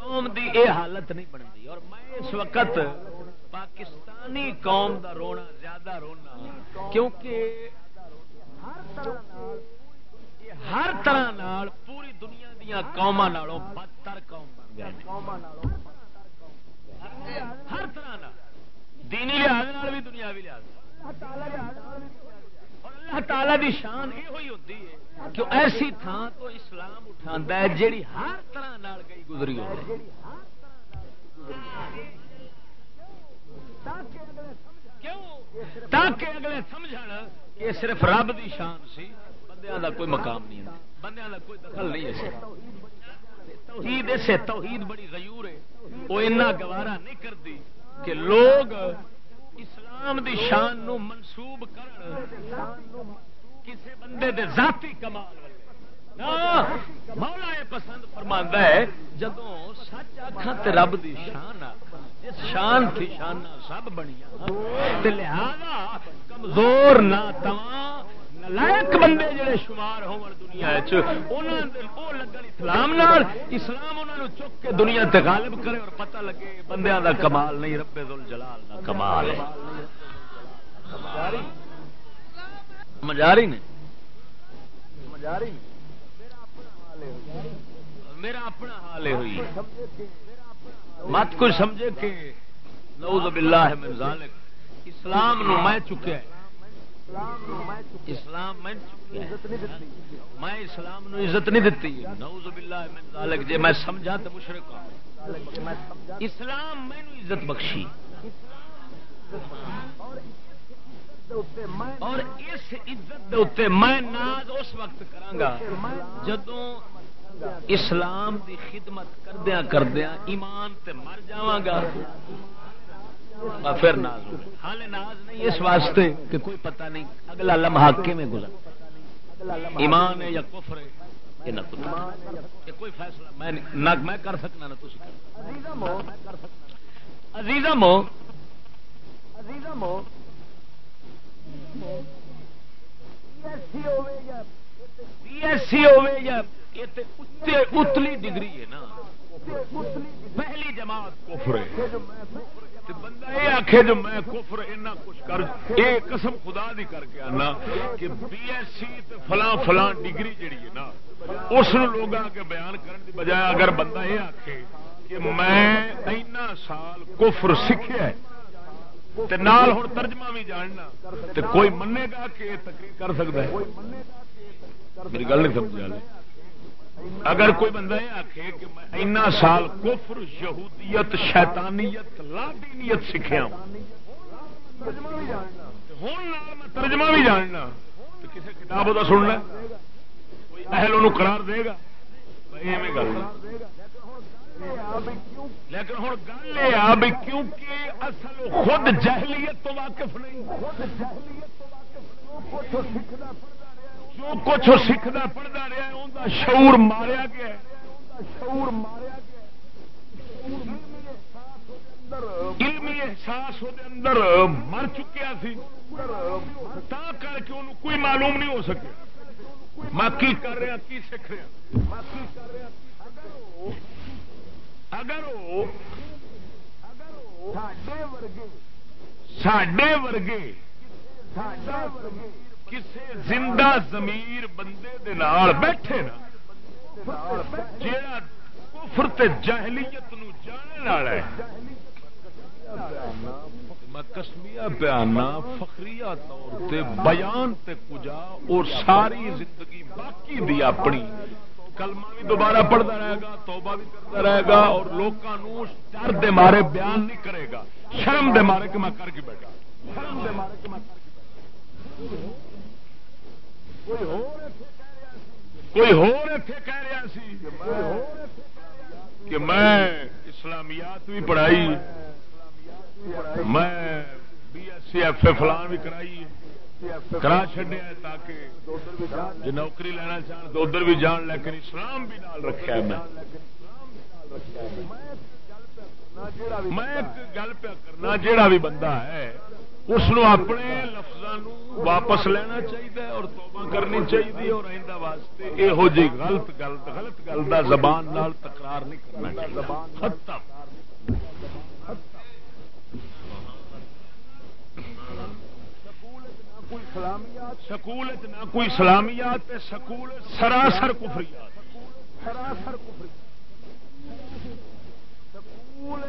قوم دی اے حالت نہیں بنتی۔ اور میں اس وقت پاکستانی قوم دا رونا، زیادہ رونا۔ کیونکہ ہر طرح نال، پوری دنیا دیا قوما نالوں بدتر قوم بن گئے ہر طرح دینی لحاظ بھی، دنیاوی لحاظ اللہ تعالی دی شان یہ ہوئی ہوتی ہے کہ ایسی تھان تو اسلام اٹھا ہے جیڑی ہر طرح نال گئی گزری ہو تاکہ اگلے سمجھ یہ صرف رب دی شان سی، بندیاں دا کوئی مقام نہیں ہے۔ بندیاں دا کوئی دخل نہیں ہے توحید اسے، توحید بڑی غیور ہے۔ وہ اتنا گوارا نہیں کرتی کہ لوگ اسلام دی شان نو منسوب کرن کسی بندے دے ذاتی کمال مولا یہ پسند فرما ہے جدو سچ آخان تے رب دی شان جس شان تھی شان سب بنیا لہذا کمزور نہ تمام لائق بندے جڑے شمار ہو دنیا لگن اسلام نال۔ اسلام انہوں چک کے دنیا تے غالب کرے اور پتہ لگے بندیاں دا کمال نہیں ربے دل جلال دا کمال ہے۔ مجاری نے؟ میرا اپنا حال ہے ہوئی۔ مت کوئی سمجھے کہ نعوذ باللہ من ذالک، اسلام نو میں چکیا ہے۔ اسلام میں میں اسلام نو عزت نہیں دیتی نعوذ باللہ من ذالک۔ جے میں سمجھا مشرک ہوں اسلام میں نو عزت بخشی۔ اور اس عزت میں ناز اس وقت کرانگا جدوں اسلام دی خدمت کردیا کردیا ایمان تے مر جاواں گا۔ پھر ناز حال ناز نہیں اس واسطے کہ کوئی پتہ نہیں اگلا لمحہ میں گزر ایمان ہے یا کفر ہے یہ نہ کوئی فیصلہ میں نہ میں کر سکنا نہ تھی عزیزم ہو عزیزم ہو بی ایس سی ہوے یا اتلی ڈگری ہے نا۔ پہلی جماعت کفر ہے۔ بندہ یہ آخ جو میں کفر اینا کچھ کر یہ قسم خدا دی کر کے آنا کہ بی ایس سی فلاں فلاں ڈگری جڑی ہے نا، اس لوگ آ کے بیان کرنے دی بجائے اگر بندہ یہ آخے کہ میں اینا سال کفر سیکھا ہے تے نال ہوں ترجمہ بھی جاننا تو کوئی منے گا کہ تقریر کر سکتا ہے؟ میری گل نہیں سمجھا لے اگر کوئی بندہ یہ آخے کہ میں اینا سال کفر، یہودیت، شیطانیت لادینیت سیکھا ہوں۔ میں ترجمہ بھی جاننا۔ تو کسی کتاب کا سننا کوئی اہل ان قرار دے گا۔ گل۔ لیکن ہوں گل یہ آ بھی کیونکہ اصل خود جہلیت تو واقف نہیں۔ جو کچھ سیکھتا پڑھتا رہا ہے شعور ماریا گیا شعور ماریا گیا علمی احساس وہ اندر مر چکیا سی تا کر کے انہوں کوئی معلوم نہیں ہو سکے میں کی کر رہا کی سیکھ رہا اگر وہ سڈے ورگے کسی زندہ زمیر بندے دے نال بیٹھے نا جا کفر تے جہلیت نو جاننے والا ہے۔ میں کسمیا پیانا فخریہ طور تے بیان تے کجا اور ساری زندگی باقی دی اپنی۔ کلمہ بھی دوبارہ پڑھتا رہے گا، توبہ بھی کرتا رہے گا اور لوگوں ڈر دے مارے بیان نہیں کرے گا۔ شرم دے مارے کہ میں کر کے بیٹھا۔ شرم دے مارے کہ میں کر کے بیٹھا کوئی ہوتے کہہ رہا سی کہ میں اسلامیات بھی پڑھائی، میں B S C F A فلان بھی کرائی کرا چڈیا تاکہ جو نوکری لینا چاہن، تو ادھر بھی جان، لیکن اسلام بھی نال رکھا میں۔ میں گل پیا کرنا، جیڑا بھی بندہ ہے اس اپنے لفظوں واپس لینا چاہیے اور توبہ کرنی چاہیے اور آئندہ واسطے یہو جی غلط گل غلط گل کا زبان نال تکرار نہیں کرنا ختم۔ سکول نہ کوئی سلامیات سکول سراسر کفریات۔ سراسر کفریات۔ سکول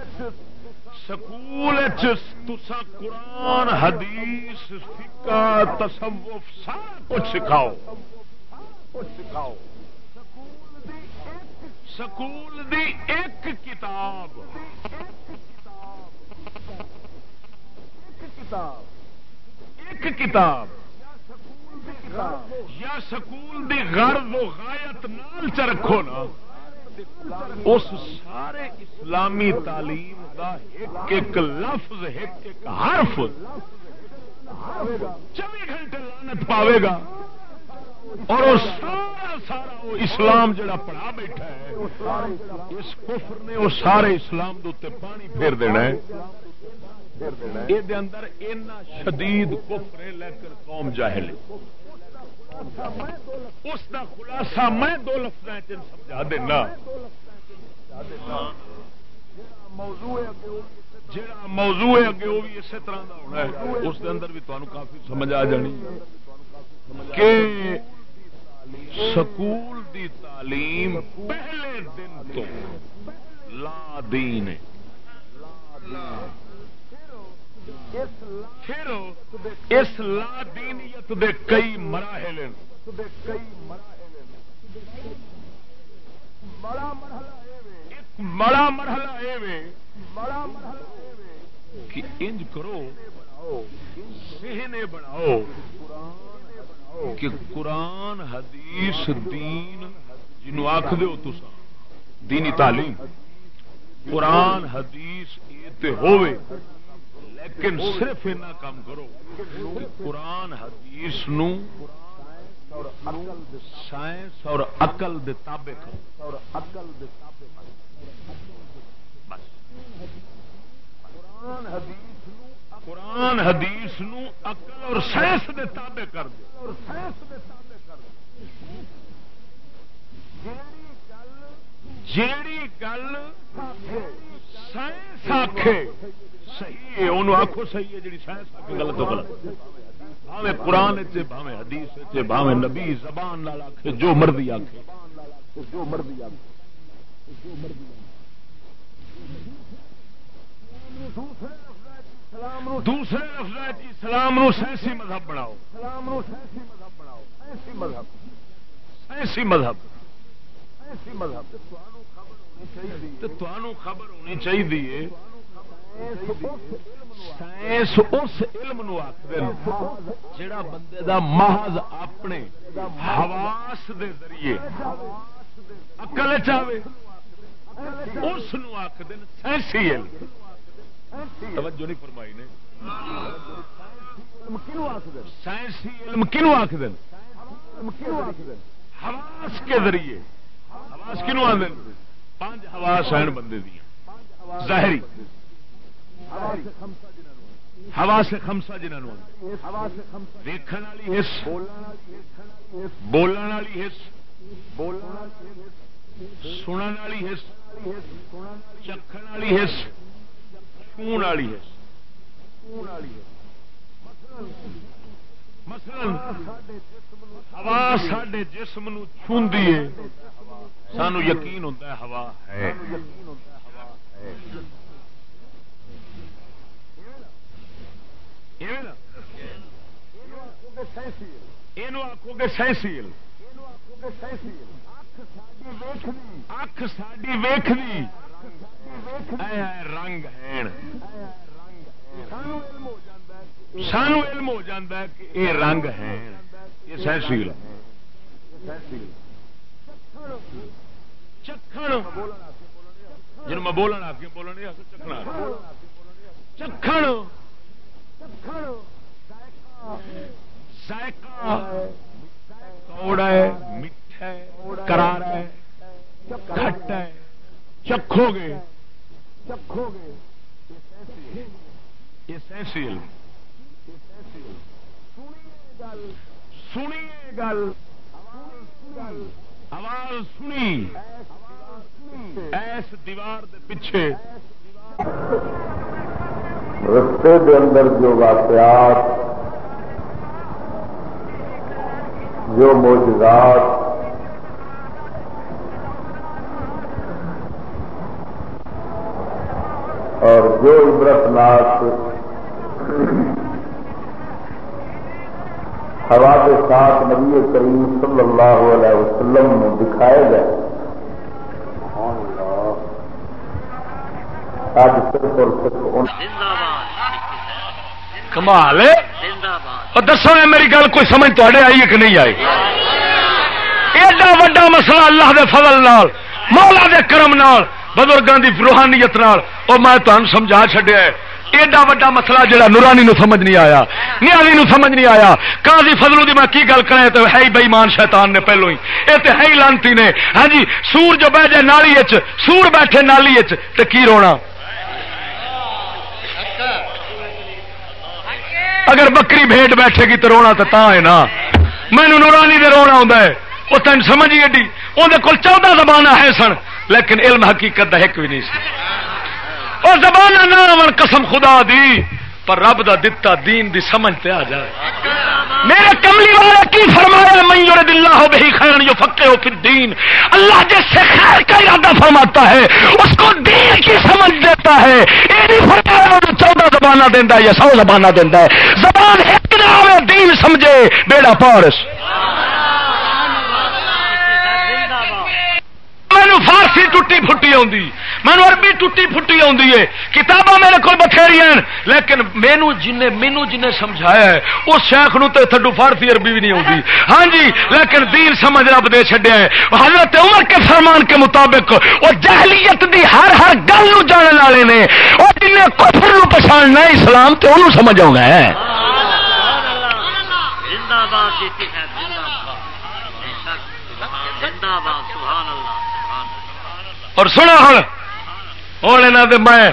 تسا قرآن، حدیث فکا تصوف، سارا کچھ سکھاؤ۔ سکھاؤ سکول دی ایک کتاب۔ ایک کتاب۔ یا سکول دی غرض و غایت نال چ رکھو نا۔ اس سارے اسلامی تعلیم دا ایک ایک لفظ، ایک ایک حرف۔ چوبی گھنٹے لانت پاوے گا۔ اور وہ سارا سارا وہ اسلام جڑا پڑھا بیٹھا ہے، اس کفر نے وہ سارے اسلام دے پانی پھیر دینا ہے۔ یہ اندر اینا شدید کفر ہے، لیکن قوم جاہل اس کا خلاصہ میں دو لفظ سمجھا دینا۔ جڑا موضوع ہے اگے وہ بھی اسی طرح کا ہونا ہے۔ اس کے اندر بھی تمہیں کافی سمجھ آ جانی۔ کہ سکول دی تعلیم پہلے دن تو لا دین۔ پھر اس لا دینیت دے کئی مراحل بڑا مرحلہ کہ انج کرو سہنے بناؤ کہ قرآن، حدیث، دین جنو آخ دو تسا دینی تعلیم، قرآن، حدیث یہ ہوئے لیکن صرف اینا کام کرو کہ قرآن حدیث نو سائنس اور اقل دے تابے کرو۔ اور اقل دے تابے قرآن حدیث نو اقل اور سائنس دے تابے کر دے اور سائنس دے تابے کر دے جیڑی گل سائنس آخے صحیح ہے انہوں آخو صحیح ہے جی سائنس آ کے غلط ہو غلط۔ بھاوے قرآن بھاوے حدیث بھاوے نبی زبان آخ جو مرضی آخ جو مرضی آخ دوسرے لفظ اسلام نو سائنسی مذہب بناؤ۔ اسلام نو سائنسی مذہب بناؤ سائنسی مذہب۔ سائنسی مذہب۔ مذہب خبر ہونی چاہیے۔ سائنس اس علم نو آخر جڑا بندے دا محض اپنے حواس دے ذریعے اکل چاہے اس آخر سائنسی علم۔ توجہ نہیں فرمائی نے۔ سائنسی علم کنو آخ دین حواس کے ذریعے۔ حواس کنو آدھے پانچ حواس ہیں بندے دیا ظاہری۔ ہوا سے خمسا جنہوں ویکن والی حص۔ بولن والی حص۔ سنن والی حص۔ چکھن والی حص۔ چھون والی حص۔ ہوا سڈے جسم چھوندی ہے۔ سانو یقین ہوتا ہے ہوا ہے۔ آخو گے سائنسیل اکھ ساری ویخنی رنگ ہے سانو علم ہو جاتا ہے کہ یہ رنگ ہے یہ سینسیل۔ چکھن جن میں بولنا آپ بولنا چکھنا۔ چکھن کوڑا ہے میٹھا ہے کرار ہے کھٹا ہے، چکھو گے۔ چکھو گے یہ سینسیل سنیے گل۔ آواز سنی۔ ایس دیوار دے پیچھے۔ رستے کے اندر جو واقعات، جو موجودات اور جو عبرتناک ہوا کے ساتھ نبی کریم صلی اللہ علیہ وسلم نے دکھائے گئے۔ آج صرف اور صرف کمال دسو میری گل کوئی سمجھ تے آئی ہے کہ نہیں آئی؟ ایڈا وا مسئلہ اللہ دے فضل نال، مولا دے کرم نال بزرگوں کی روحانیت نال، اور میں تمہیں سمجھا چڈیا ایڈا وا مسئلہ جہاں نورانی نو سمجھ نہیں آیا نیالی نو سمجھ نہیں آیا۔ کازی فضلو دی میں کی گل کریں تو ہے ہی بےمان شیطان نے پہلو ہی۔ یہ تو ہے ہی لانتی نے۔ ہاں جی سور جو بہ جائے نالی سور بیٹھے نالی تو کی رونا؟ اگر بکری بھیٹ بیٹھے گی تو رونا تو ہے نا۔ مینو نورانی دے رونا آتا ہے۔ وہ تین سمجھ گی وہ چودہ زبان ہے سن، لیکن علم حقیقت کا ایک بھی نہیں سی۔ اور زبان نہ قسم خدا دی، پر رب دا دتا دین دی سمجھ تے آ جائے۔ میرے کملی والے کی فرمایا، من یرد اللہ بہی خیر جو فقہ ہو پھر دین اللہ جس سے خیر کا ارادہ فرماتا ہے، اس کو دین کی سمجھ دیتا ہے۔ یہ نہیں فرمایا چودہ زبانہ دینا یا سو زبانہ دینا ہے۔ زبان ایک نام دین سمجھے، بیڑا پارس۔ مینو فارسی ٹوٹی فٹی آئی مینو اربی ٹوٹی فٹی آئی ہے۔ کتاباں میرے کو بتھیری ہیں۔ لیکن مینو جن مینو جن سمجھایا ہے، اس شیخ نو تو تھڈو فارسی عربی بھی نہیں آتی ہاں جی لیکن دین سمجھ رب دے چڈیا ہے۔ حضرت عمر کے فرمان کے مطابق وہ جہلیت دی ہر ہر گل جاننے والے نے، اور جن کفر نو پچھاڑنا اسلام تو انہوں سمجھ آنا ہے۔ زندہ باد سبحان اللہ اور سنا ہوں ہوں یہاں میں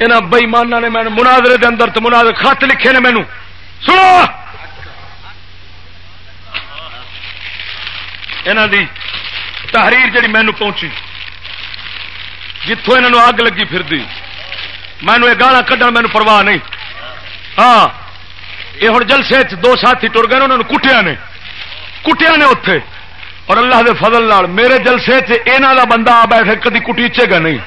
یہاں بئیمانہ نے میں مناظرے دے اندر تو مناظر خط لکھے نے مینو سنو یہاں دی تحریر جی مینو پہنچی جتوں یہاں اگ لگی پھر دی مینو یہ گالا کھڈن مینو پرواہ نہیں۔ ہاں یہ ہوں جلسے دو ساتھی ٹر گئے انہوں نے کٹیا نے کٹیا نے اتے اور اللہ دے فضل نال میرے جلسے یہاں کا بندہ آ بیٹھے، کدی کٹیچے گا نہیں؟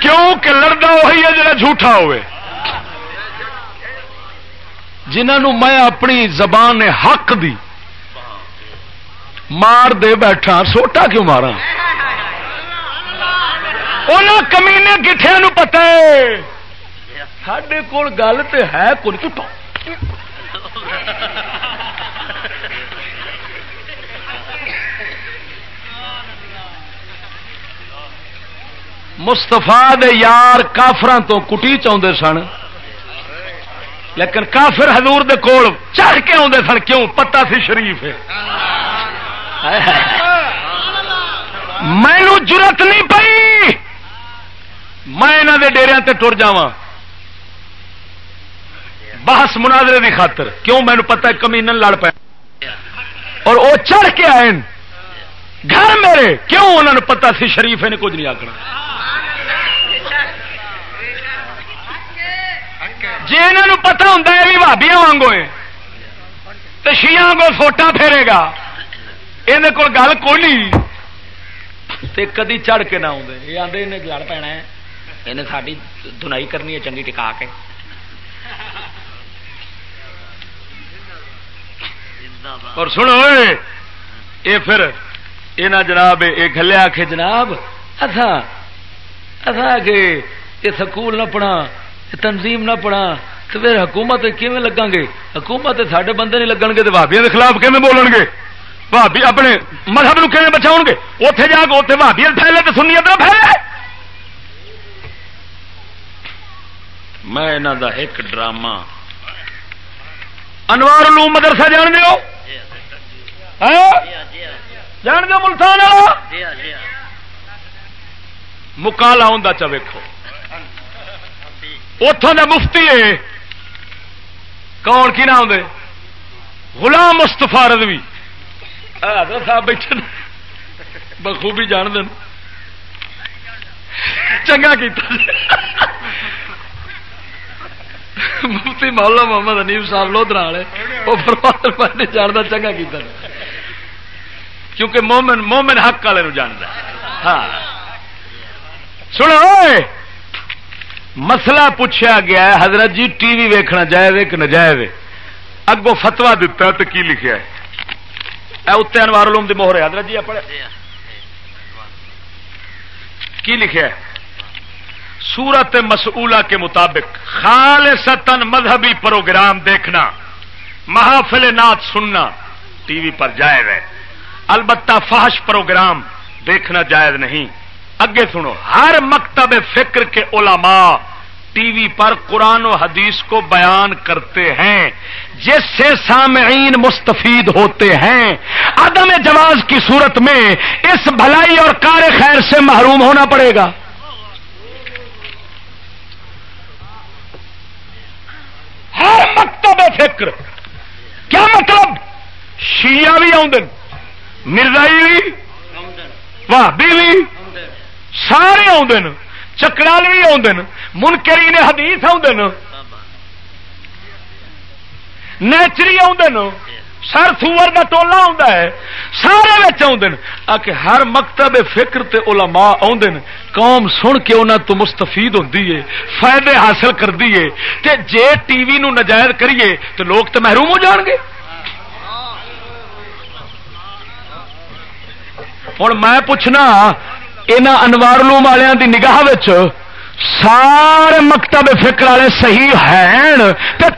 کیوں کہ لڑتا وہی ہے جڑا جھوٹا ہوئے؟ جنہوں میں اپنی زبان حق دی، مار دے بیٹھا، سوٹا کیوں مارا انہوں کمینے گٹھیا پتا ہے۔ سڈے کول گل تو ہے کون چٹو مستفا یار کافر تو کٹی چاہتے سن۔ لیکن کافر حضور دے کول چڑھ کے آدھے سن، کیوں؟ پتا سی شریف مینو ضرورت نہیں پئی۔ انہوں دے ڈیریا تے ٹر جا بحث مناظرے دی خاطر۔ کیوں؟ مینو پتا کمینن لڑ پیا اور وہ چڑھ کے آئے گھر میرے، کیوں انہوں نے پتا سی شریف نے کچھ نہیں آکنا جی انہوں پتا ہوں یہ بھی بھابیا وانگو تو شیا کو سوٹا پھیرے گا۔ یہ کو گل کوئی کدی چڑھ کے نہ آدھے یہ آدھے انہیں لڑ پینا ہے۔ انہیں ساری دنائی کرنی ہے، چنگی ٹکا کے۔ اور سنو یہ پھر یہ جناب یہ گلے آ کے جناب اصا اصا کہ یہ سکول نہ پڑھا تنظیم نہ پڑھا تو پھر حکومت کیون لگا گے؟ حکومت سارے بندے نہیں لگن گے تو بھابیا کے خلاف کیون بولن گے؟ بھابی اپنے مذہب نو کیون بچاؤ گے؟ اتے جا کے اتنے بھابیا پھیلے تو سنی ادھر پھیلے۔ میں دا ایک ڈرامہ۔ انوار لو مدرسہ جان دو جان دو ملتان مکالا ہوں چا اتوں کا مفتی ہے۔ کون کی نام دے؟ غلام مستفا رضوی۔ صاحب بیٹھے بخوبی جان دن چنگا کیتا۔ مفتی مولا محمد انیف صاحب لودرا والے۔ وہ فرمان جانتا چنگا کیتا۔ کیونکہ مومن مومن حق والے جانتا ہاں۔ سنو مسئلہ پوچھا گیا ہے، حضرت جی ٹی وی ویکھنا جائے کہ نجائز اگو فتوا دتا تو کی لکھا ہے؟ اتنے انوار علوم دی موہر ہے، حضرت جی پڑھے کی لکھا ہے؟ سورت مسئولہ کے مطابق خالصتاً مذہبی پروگرام دیکھنا، محافل نات سننا، ٹی وی پر جائز ہے۔ البتہ فحش پروگرام دیکھنا جائز نہیں۔ اگے سنو، ہر مکتب فکر کے علماء ٹی وی پر قرآن و حدیث کو بیان کرتے ہیں، جس سے سامعین مستفید ہوتے ہیں۔ عدم جواز کی صورت میں اس بھلائی اور کار خیر سے محروم ہونا پڑے گا۔ ہر مکتب فکر، کیا مطلب؟ شیعہ بھی آدھے مرزائی بھی بھابی بھی سارے آدھے چکرال بھی آدھے منکری نے حدیث آدھے نیچری آدھے سر سور کا ٹولا آتا ہے، سارے آدھے آ کے ہر مکتب فکر تے علماء آدھے قوم سن کے انہوں تو مستفید ہوتی ہے، فائدے حاصل کرتی ہے۔ کہ جے ٹی وی نو نجائز کریے تو لوگ تو محروم ہو جان گے۔ ہوں میں پوچھنا یہاں انوار لوم والوں کی نگاہ سارے مکتب فکر والے صحیح ہیں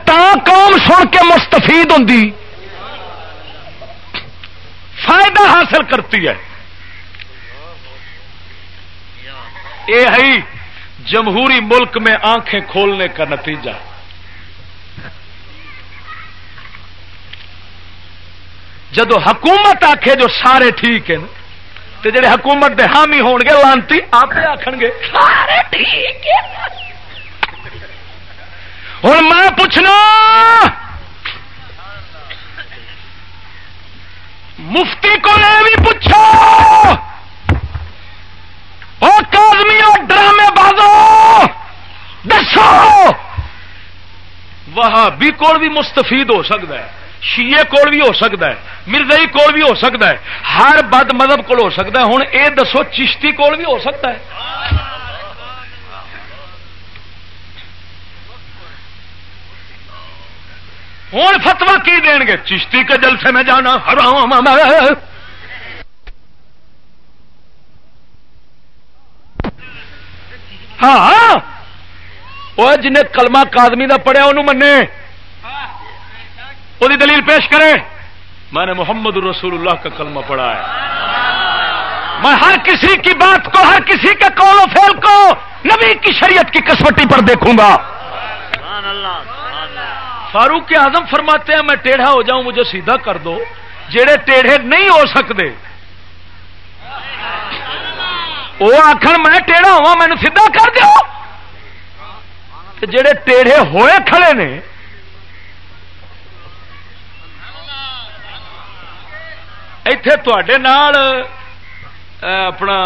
تا قوم سن کے مستفید ہوں فائدہ حاصل کرتی ہے یہ ہے جمہوری ملک میں آنکھیں کھولنے کا نتیجہ جدو حکومت آکھے جو سارے ٹھیک ہیں تے جڑے حکومت دے حامی ہون گے لانتی آپ آخن گے۔ سارے ٹھیک ہوں میں پوچھنا مفتی کو بھی پوچھو۔ اور کازمی اور ڈرامے بازو۔ دسو۔ وہاں بھی کول بھی مستفید ہو سکتا ہے۔ شیے کول بھی ہو سکتا ہے، مرزائی کول بھی ہو سکتا ہے، ہر بد مذہب کول ہو سکتا ہے۔ ہوں یہ دسو چشتی کول بھی ہو سکتا ہے۔ ہوں فتوا کی دین گے؟ چشتی کے جلسے میں جانا ہاں, ہاں۔ وہ جنہیں کلمہ کادمی کا پڑھیا، انہوں منے وہ دلیل پیش کرے میں نے محمد رسول اللہ کا کلمہ پڑھا ہے۔ میں ہر کسی کی بات کو، ہر کسی کے کول و فیل کو نبی کی شریعت کی کسوٹی پر دیکھوں گا۔ فاروق کے آزم فرماتے ہیں، میں ٹیڑھا ہو جاؤں، مجھے سیدھا کر دو۔ جڑے ٹیڑھے نہیں ہو سکتے۔ وہ آخر میں ٹیڑھا ہوا مینو سیدھا کر دو جڑے ٹیڑے ہوئے کھڑے نے اتے اپنا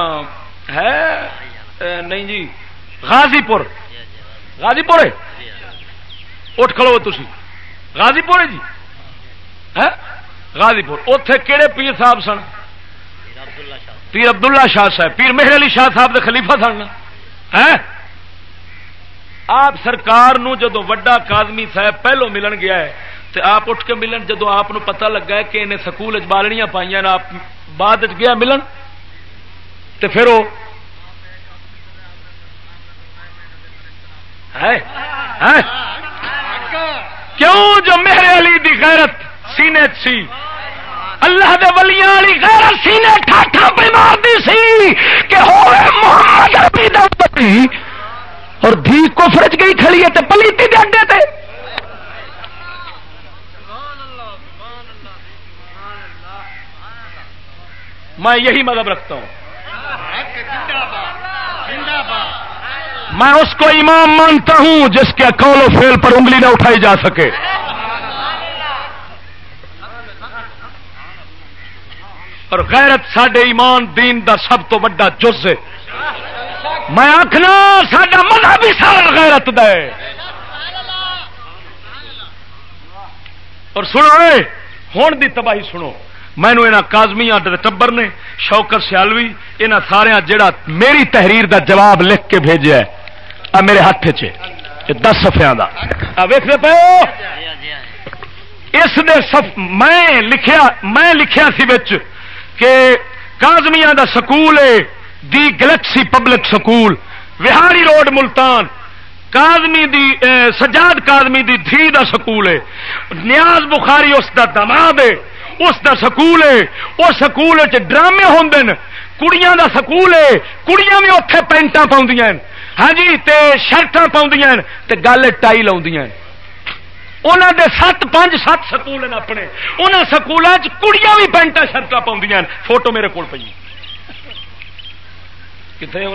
ہے نہیں جی غازی پور غازی پور اٹھ کھڑو تھی غازی پور جی غازی پور اتے کہڑے پیر صاحب سن پیر عبداللہ شاہ صاحب پیر مہر علی شاہ صاحب دے خلیفہ سن آپ سرکار نو جدو وڈا کادمی صاحب پہلو ملن گیا ہے تو آپ اٹھ کے ملن، جدو آپ پتہ لگا کہ انہیں سکول بالڑیاں پائی آپ بعد گیا ملن تو پھر وہ کیوں جو میرے علی دی غیرت سینے سی؟ اللہ دے ولیاں والی غیرت سینے ٹھاٹھا پہ مار دی سی کہ ہوئے محمد عربی دا پتی اور دھی کو فرج گئی کھڑی ہے تے پلیتی دے اڈے تے۔ میں یہی مذہب رکھتا ہوں۔ میں اس کو امام مانتا ہوں جس کے قول و فیل پر انگلی نہ اٹھائی جا سکے۔ اور غیرت سڈے ایمان، دین دا سب تو بڑا جز ہے۔ میں آخنا سڈا مذہب ہی سارا غیرت دے اور سنو ہون دی تباہی سنو۔ مینو یہاں کازمی ٹبر نے شوکر سیالوی یہاں سارا جڑا میری تحریر دا جواب لکھ کے بھیجا ہے میرے ہاتھ چ دس سفیا ویختے پہ اس سف میں لکھیا میں لکھیا سی بچ کہ کازمیا دا سکول ہے، the galaxy public school, Vehari road Multan Kazmi دی سجاد کازمی دی دھی دا سکول ہے۔ نیاز بخاری اس دا دماد ہے۔ اس دا سکول ہے۔ وہ سکول ڈرامے ہوں کڑیاں دا سکول ہے۔ کڑیاں بھی اتے پینٹا پاؤں ہاں جی تے شرط پاؤں تے گل ٹائی لاؤ انہوں دے سات، پانچ، سات سکول ہیں اپنے۔ انہوں سکولوں کڑیاں بھی پینٹا شرط پاؤں فوٹو میرے کو پی کتنے ہو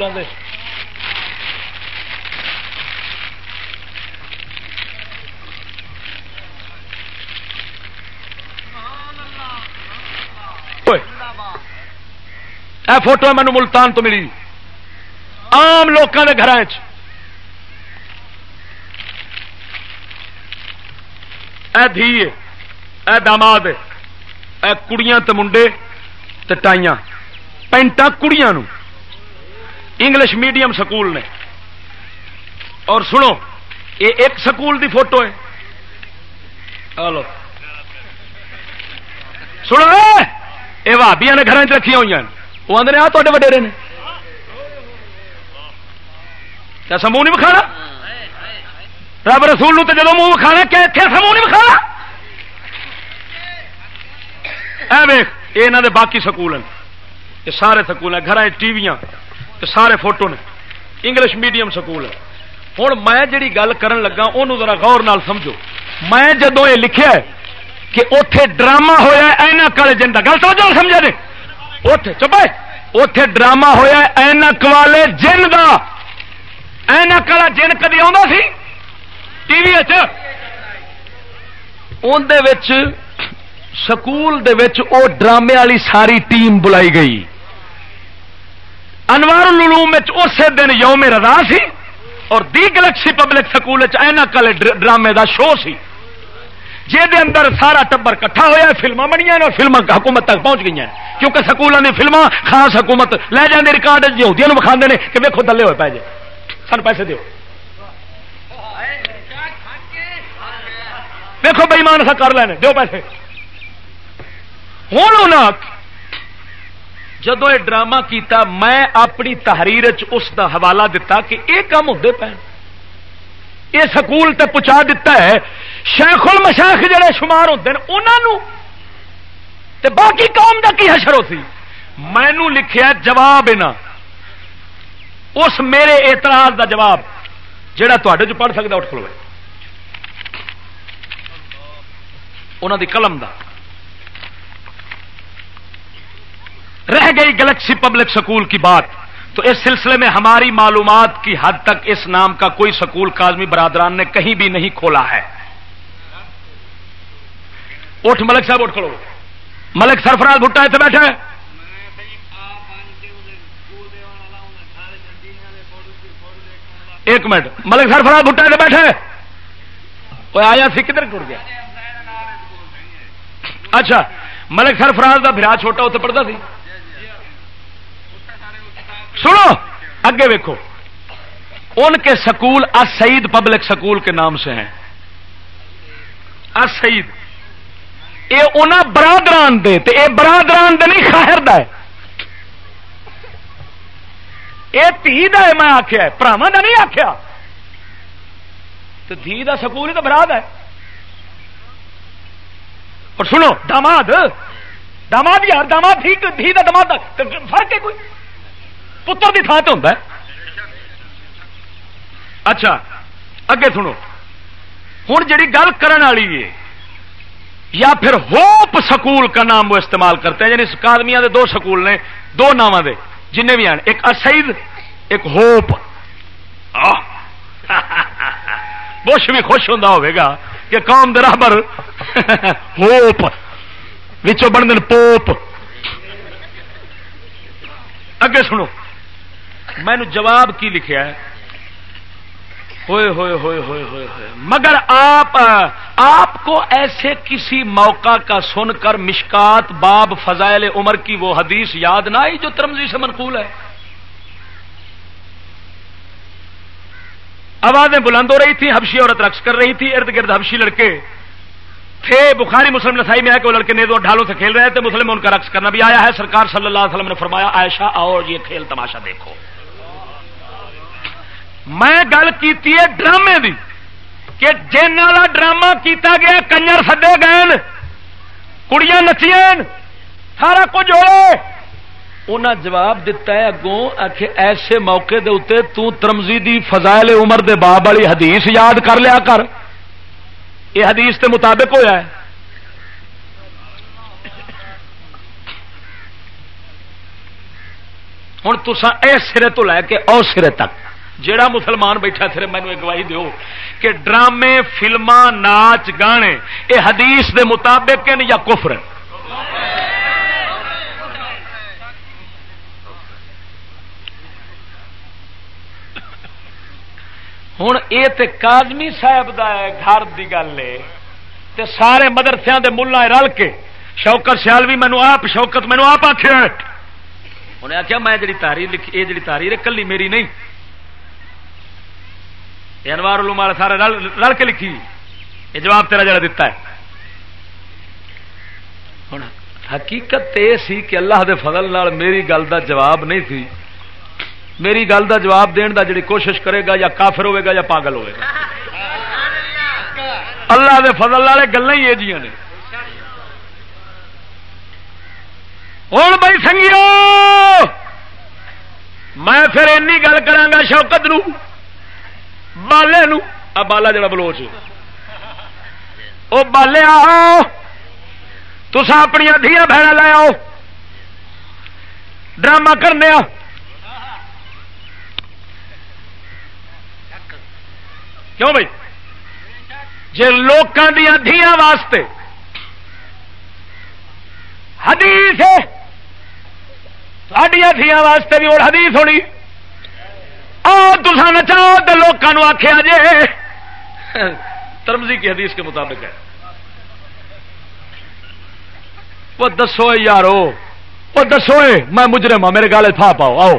اے فوٹو مینو ملتان تو ملی آم لوگوں کے گھر دھی اے داماد اے کڑیاں تے منڈے تے ٹائیاں پینٹا کڑیاں نو انگلش میڈیم سکول نے اور سنو یہ ایک سکول دی فوٹو ہے ہلو سنو یہ بھابیا نے گھر چ رکھی ہوئی ہیں۔ وہ آدھے آ تے وڈیرے نے۔ کیا سمو نہیں بکھانا رب رسول تو جب منہ بکھانا کیا سمو نہیں بکھانا ویخ یہ دے باقی سکول ہیں۔ یہ سارے سکول ہیں گھر ٹی وی سارے فوٹو نے۔ انگلش میڈیم سکول ہے ہوں میں جڑی گل کرن لگا انہوں ذرا غور نال سمجھو۔ میں جدو یہ لکھا کہ اتے ڈرامہ ہوا اینا کالے جن کا گل سمجھو سمجھا دے۔ اتے چپے اتے ڈرامہ ہوا اینک والے جن کا اینک والا جن کدی سی؟ ٹی وی سکول او ڈرامے والی ساری ٹیم بلائی گئی۔ انوار العلوم اسی دن یوم رضا سی اور دی گلیکسی پبلک سکول اینک والے ڈرامے دا شو سی۔ جہد اندر سارا ٹبر کٹھا ہوا فلما بنیا اور حکومت تک پہنچ گئی ہیں کیونکہ سکولوں کی فلما خاص حکومت لے جانے ریکارڈ جی یہودیوں وکھا نے کہ ویکو دلے ہوئے پی جائے سن پیسے دیو۔ دیکھو بئیمان سا کر لینے دو پیسے۔ ہوں جدو یہ ڈرامہ کیتا، میں اپنی تحریر اس دا حوالہ دتا کہ یہ کام ہوتے پے۔ یہ سکول تے پہنچا دیتا ہے، شیخ المشاخ جڑے شمار ہوتے ہیں انہوں تے باقی قوم دا کی حشر ہوتی مینو لکھیا جواب نا اس میرے اعتراض دا جواب جڑا تے پڑھ سکتا اٹھ کھلو انہوں دی قلم دا۔ رہ گئی گلیکسی پبلک سکول کی بات۔ تو اس سلسلے میں ہماری معلومات کی حد تک اس نام کا کوئی سکول کازمی برادران نے کہیں بھی نہیں کھولا ہے۔ اٹھ ملک صاحب، اٹھ کھڑو۔ ملک سرفراز بھٹا اتنے بیٹھے ایک منٹ۔ ملک سرفراز بھٹا اتنے بیٹھے وہ آیا سی کدھر ٹوٹ گیا؟ اچھا ملک سرفراز کا برا چھوٹا اتنے پڑھتا سی۔ سنو، اگے ویکو ان کے سکول سعید پبلک سکول کے نام سے ہیں۔ سعید۔ یہ انہوں برادران دے، تے اے برادران دے نہیں خاہر دا ہے۔ اے تھی دا ہے، میں آخیا براوا دا نہیں آخیا تو دھی دا سکول ہی تو براد ہے۔ اور سنو، داماد۔ داماد یار، داماد دھی دا داماد فرق ہے کوئی؟ پتر کی تھان سے ہوتا ہے۔ اچھا اگے سنو۔ ہوں جی گل کرنے والی ہے، یا پھر ہوپ سکول کا نام وہ استعمال کرتے ہیں یعنی اکادمیا دے دو سکول نے، دو نام دے جن بھی ہیں ایک اسعید ایک ہوپ۔ بش بھی خوش ہوں ہوگا کہ قوم درابر ہوپ بن دن پوپ۔ اگے سنو۔ میں نے جواب کی لکھا ہے۔ ہوئے ہوئے ہوئے ہوئے ہوئے ہوئے۔ مگر آپ آپ کو ایسے کسی موقع کا سن کر مشکات باب فضائل عمر کی وہ حدیث یاد نہ آئی جو ترمزی سے منقول ہے۔ آوازیں بلند ہو رہی تھی حبشی عورت رقص کر رہی تھی، ارد گرد حبشی لڑکے۔ تھے، بخاری، مسلم، نسائی میں ہے کہ وہ لڑکے نیزوں ڈھالوں سے کھیل رہے تھے، مسلم ان کا رقص کرنا بھی آیا ہے۔ سرکار صلی اللہ علیہ وسلم نے فرمایا، عائشہ اور یہ کھیل تماشا دیکھو۔ میں گل کی ڈرامے دی کہ جن والا ڈرامہ کیتا گیا، کنجر سدے گئے کڑیاں نچیاں، سارا کچھ ہو جواب دیتا ہے اگوں آخ ایسے موقع دے اتنے تو ترمزی دی فضائل عمر دے باب والی حدیث یاد کر لیا کر۔ یہ حدیث کے مطابق ہوا ہے۔ ہوں تسا اس سرے تو لے کے او سرے تک۔ جیڑا مسلمان بیٹھا تھے مینو ایک گواہی دیو کہ ڈرامے فلما ناچ، گانے یہ حدیث دے مطابق ہیں یا کفر ہوں یہ کادمی صاحب دا ہے، گھر کی گل ہے۔ تے سارے مدرسے دے ملا رل کے شوکت سیال بھی مینو آپ، شوکت مینو آپ آخر انہیں آخیا میں جی تاری لکھی یہ جی تاری کلی میری نہیں۔ انوار علوم والے سارے رل کے لکھی یہ جواب تیرا جڑا دیتا ہے۔ ہوں حقیقت یہ سی کہ اللہ دے فضل نال میری گل دا جواب نہیں تھی۔ میری گل دا جواب دین دا جڑی کوشش کرے گا یا کافر ہوئے گا یا پاگل ہوئے گا۔ اللہ دے فضل والے گلیں ہی یہ جی نے۔ ہوں بھائی سنگیو، میں پھر اینی گل کرا شوکت نو۔ بالے نو بالا جڑا بلوچ وہ بالے آؤ تسا اپنی دیا بہن لے آؤ ڈرامہ کرنے کیوں بھائی جی لوگوں دیا دیا واسطے حدیث سڈیا دیا واسطے بھی اور حدیث ہونی تسا نچاؤ تو لوگوں آخیا جے ترمزی کی حدیث کے مطابق ہے۔ وہ دسو یارو، وہ دسو میں مجرم ہوں میرے گالے تھا پاؤ، آؤ۔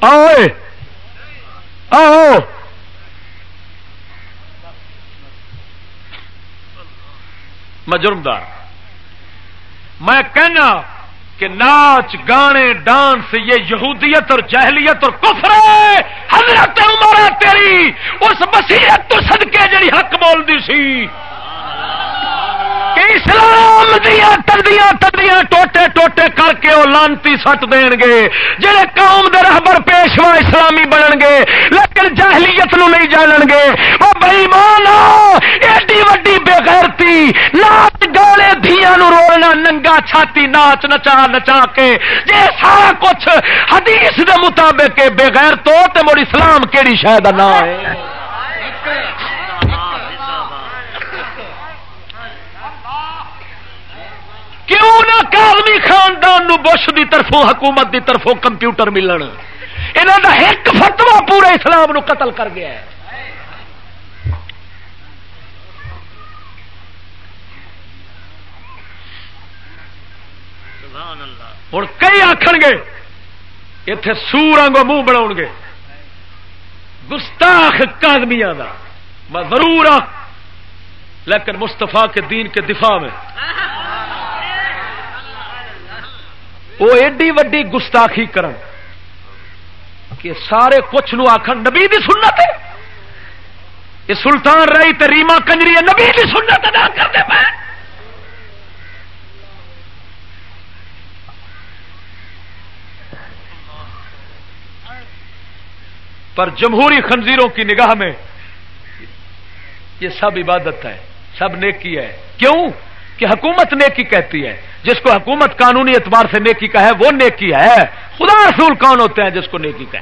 آؤ آؤ۔ میں جرمدار ہاں۔ میں کہنا کہ ناچ، گانے، ڈانس، یہ یہودیت اور جہلیت اور کفر ہے۔ حضرت عمر تیری۔ اس مسیحت تو صدقے جڑی حق بول دی سی۔ اسلام دیا تردیاں تردیاں ٹوٹے ٹوٹے کر کے وہ لانتی سٹ دین گے۔ جہے قوم دے رہبر پیشوا اسلامی بنن گے، لیکن جہلیت نو نہیں جانن گے۔ وہ بئی مان ایڈی وڈی بے غیرتی ناچ گانے نالے دیا رونا، ننگا چھاتی ناچ نچا نچا کے۔ جے سارا کچھ حدیث دے مطابق بغیر تو تے مڑ اسلام کیڑی شاید نہ ہے؟ کیوں نہ کالمی خاندان نو بش دی طرفوں حکومت دی طرفوں کمپیوٹر ملن؟ انہوں دا ایک فتوا پورے اسلام نو قتل کر گیا ہے۔ ہوں کئی آخ گے اتے سور آگوں منہ بنا گے۔ گستاخ کادمیا میں ضرور آ لیکن مستفا کے دین کے دفاع میں۔ وہ ایڈی وڈی گستاخی کرن کہ سارے کچھ نو آخر نبی دی سنت ہے۔ یہ سلطان رہی تو ریما کنجری نبی دی سنت ادا کرتے پہ پر جمہوری خنزیروں کی نگاہ میں یہ سب عبادت ہے، سب نیکی ہے۔ کیوں؟ کہ حکومت نیکی کہتی ہے۔ جس کو حکومت قانونی اعتبار سے نیکی کا ہے، وہ نیکی ہے۔ خدا رسول کون ہوتے ہیں جس کو نیکی کہ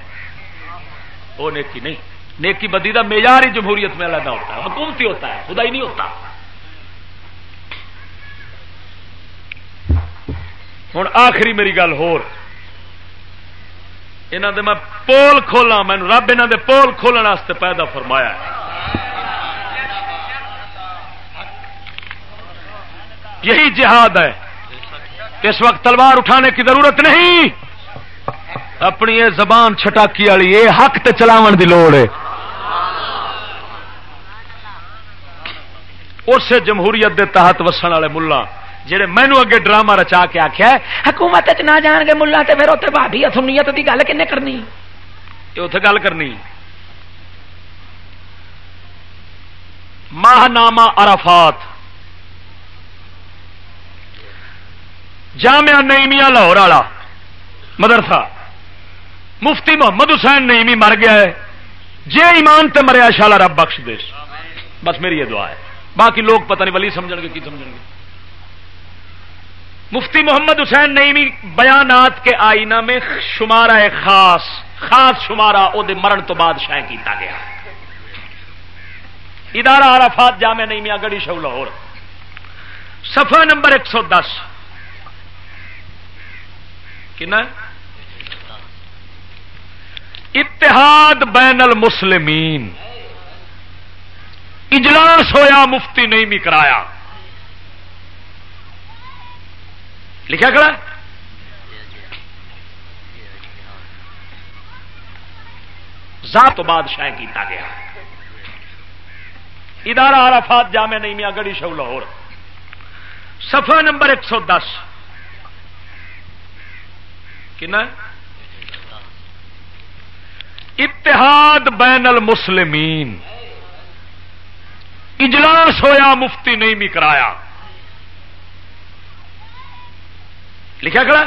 وہ نیکی نہیں۔ نیکی بدیدہ معیاری جمہوریت میں علیحدہ ہوتا ہے۔ حکومتی ہوتا ہے خدا ہی نہیں ہوتا۔ ہوں آخری میری گل ہو یہاں دے میں پول کھولا مینو رب یہاں دے پول کھولنے پیدا فرمایا ہے۔ یہی جہاد ہے۔ اس وقت تلوار اٹھانے کی ضرورت نہیں۔ اپنی یہ زبان چھٹاکی والی، یہ حق تے چلاو دی لوڑ ہے۔ اس جمہوریت دے تحت وسن والے ملا جہے مینو اگے ڈرامہ رچا کے آخیا حکومت نہ جان گے ملا تو پھر اتنے بھابی سنیت کی گل کن کرنی؟ اتے گل کرنی۔ ماہ نامہ ارافات جامعہ نئیمیا لاہور والا، مدرسہ۔ مفتی محمد حسین نئیمی مر گیا ہے۔ جے ایمان تے مریا شالا رب بخش دے۔ بس میری یہ دعا ہے۔ باقی لوگ پتہ نہیں ولی سمجھ گے، کی سمجھ گے۔ مفتی محمد حسین نئیمی بیانات کے آئینہ میں شمارہ ہے خاص خاص شمارہ وہ مرن تو بعد شائع کیتا گیا۔ ادارہ عرفات جامع نئیمیا گڑی شو لاہور۔ صفحہ نمبر ایک سو دس۔ کنا؟ اتحاد بین المسلمین۔ اجلاس ہویا مفتی نہیں بھی کرایا۔ لکھا کھڑا؟ ذات تو بعد شائع کیتا گیا۔ ادارہ عرفات جامع نہیں میاں گڑی شو لاہور۔ صفحہ نمبر ایک سو دس۔ کنا؟ اتحاد بین المسلمین۔ اجلاس ہویا، مفتی نہیں بھی کرایا۔ لکھا کھڑا؟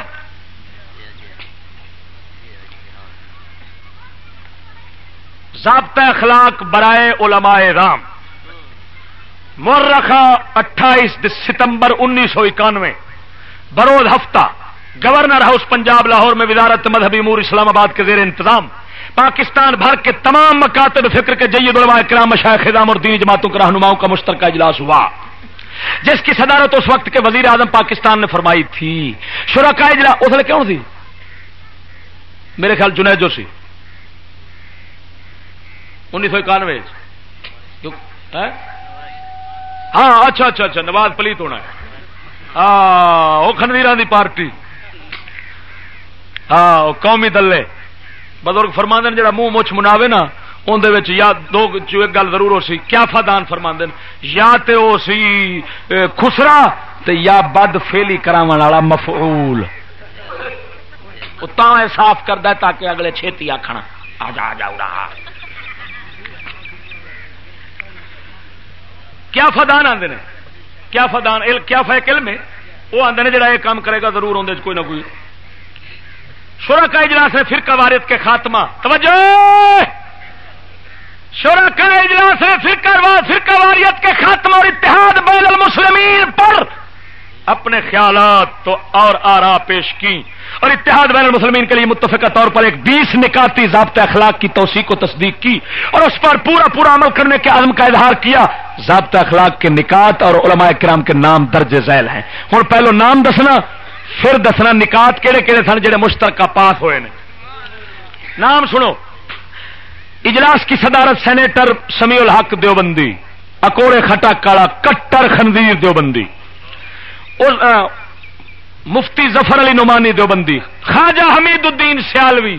ضابطہ اخلاق برائے علماء رام۔ مرخا اٹھائیس ستمبر انیس سو اکانوے۔ برود ہفتہ۔ گورنر ہاؤس پنجاب لاہور میں وزارت مذہبی امور اسلام آباد کے زیر انتظام، پاکستان بھر کے تمام مکاتب فکر کے جید علماء کرام مشاہ خدام اور دینی جماعتوں کے رہنماؤں کا مشترکہ اجلاس ہوا۔ جس کی صدارت اس وقت کے وزیر اعظم پاکستان نے فرمائی تھی۔ شرکا اجلاس اس لیے کیوں تھی؟ میرے خیال جنید جو سی انیس سو اکانوے ہاں اچھا اچھا اچھا نواز پلیت ہونا ہے۔ ہاں وہ خنویر دی پارٹی۔ ہاں قومی دلے۔ بزرگ فرما فرماند جا منہ مچھ مناوے نا اندر یا دو ایک گل ضرور ہو سی، کیا فدان فرما یا تے او سی خسرا تے یا بد فیلی کرا والا مفعول۔ صاف کرتا تاکہ اگلے چھتی آخنا آ جا، آ جاؤ رہا کیا فدان آتے ہیں کیا فدان کیا فیک علم ہے؟ وہ آتے ہیں جڑا یہ کام کرے گا، ضرور اندر کوئی نہ کوئی شورا کا اجلاس ہے فرقہ وارث کے خاتمہ۔ توجہ! شورا کا اجلاس ہے فرقہ فرقہ واریت کے خاتمہ اور اتحاد بین المسلمین پر اپنے خیالات تو اور آرا پیش کی اور اتحاد بین المسلمین کے لیے متفقہ طور پر ایک بیس نکاتی ضابطہ اخلاق کی توثیق و تصدیق کی اور اس پر پورا پورا عمل کرنے کے عزم کا اظہار کیا۔ ضابطہ اخلاق کے نکات اور علماء کرام کے نام درج ذیل ہیں۔ ہوں، پہلو نام دسنا۔ پھر دسنا نکات کہڑے کہڑے سن جڑے مشترکہ پاس ہوئے نے۔ نام سنو۔ اجلاس کی صدارت سینیٹر سمیع الحق دیوبندی، اکوڑے کھٹا کالا کٹر خنزیر دیوبندی۔ مفتی ظفر علی نعمانی دیوبندی، خواجہ حمید الدین سیالوی۔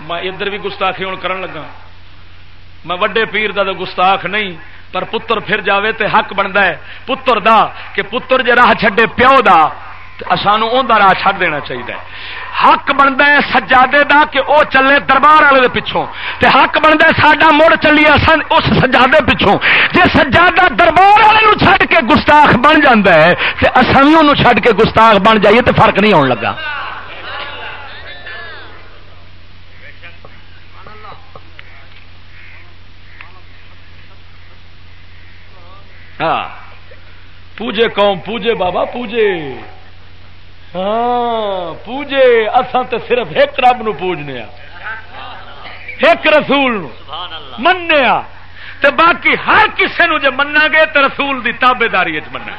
میں ادھر بھی گستاخی ہوں کرن لگا۔ میں وڈے پیر دا گستاخ نہیں۔ پر پتر پھر جاوے تے حق بنتا ہے۔ پتر دا کہ پتر جے راہ چھڈے پیو دا سانو اندر راہ چھڈ دینا چاہیے حق بنتا ہے سجادے دا کہ او چلے دربار والے دے پچھوں۔ تے حق بنتا ہے ساڈا مڑ چلیے اس سجادے پچھوں۔ جے سجادہ دربار والے چھڈ کے گستاخ بن جاتا ہے، تے اصل بھی انہوں چھڈ کے گستاخ بن جائیے تے فرق نہیں آن لگا۔ ہاں۔ پوجے قوم پوجے بابا پوجے۔ ہاں پوجے۔ اصا تو صرف ایک رب نو پوجنے ایک رسول منیا تو باقی ہر کسی نو جے منا گے تو رسول دی تابے داری منا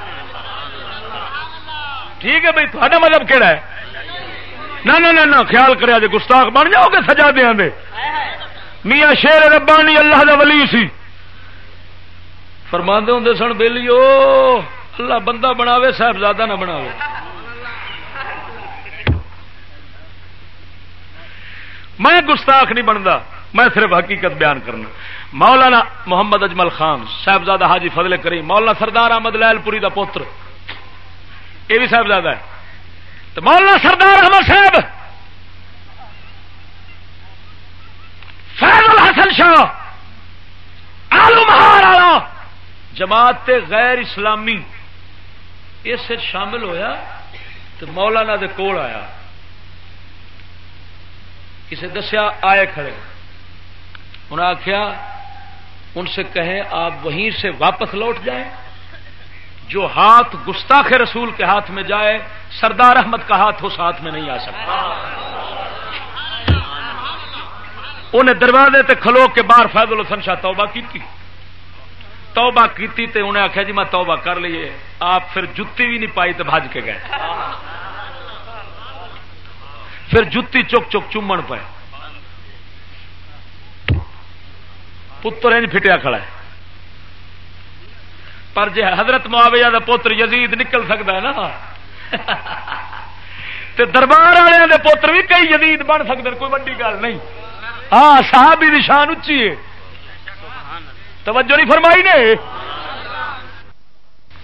ٹھیک ہے بھائی تھوڑا مطلب کہڑا ہے؟ نہ نہ نہ خیال کرے گستاخ بن جاؤ گے سجا دیا میاں شیر ربانی اللہ دا ولی سی۔ فرما ہوں سن بہلی اللہ بندہ بناوے، صاحبزادہ نہ بناوے۔ میں گستاخ نہیں بنتا، میں صرف حقیقت بیان کرنا۔ مولانا محمد اجمل خان، صاحبزادہ حاجی فضل کریم، مولانا سردار احمد لال پوری کا پوتر۔ یہ بھی صاحبزادہ ہے۔ تو مولانا سردار احمد صاحب، فیض الحسن شاہ۔ جماعت غیر اسلامی اس شامل ہویا تو مولانا دے کول آیا۔ کسی دسیا آئے کھڑے۔ انہوں نے آخیا ان سے کہیں آپ وہیں سے واپس لوٹ جائیں۔ جو ہاتھ گستاخ رسول کے ہاتھ میں جائے، سردار احمد کا ہاتھ اس ہاتھ میں نہیں آ سکتا۔ انہیں دروازے تے کھلو کے باہر فیض الحسن شاہ توبہ کی تھی۔ توبہ کیتی تے انہیں آخیا جی میں توبہ کر لیے۔ آپ پھر جتی بھی نہیں پائی تو بج کے گئے۔ پھر جتی چک چک چومن پائے پتر انج فٹیا کھڑا ہے۔ پر جی حضرت معاویہ دا پوتر یزید نکل سکتا ہے نا۔ تے دربار والے پوتر بھی کئی یزید بن سکتے کوئی وڈی گل نہیں۔ ہاں صحابی دی شان اچھی ہے۔ توجہ نہیں فرمائی نے؟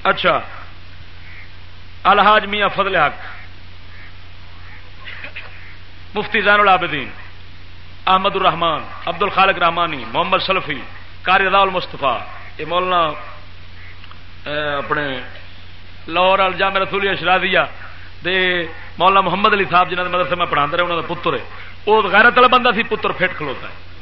اچھا الحاج میاں فضل حق، مفتی زین العابدین، احمد الرحمان عبد الخالق رحمانی، محمد سلفی کاری رضا المستفا یہ مولانا اپنے لاہور الجام رسولی شرادیا دے مولانا محمد علی صاحب جنہوں نے مدرسے میں پڑھا رہے انہوں کا پتر ہے۔ وہ غیرت والا بندہ سی، پتر پھٹ کھلوتا ہے۔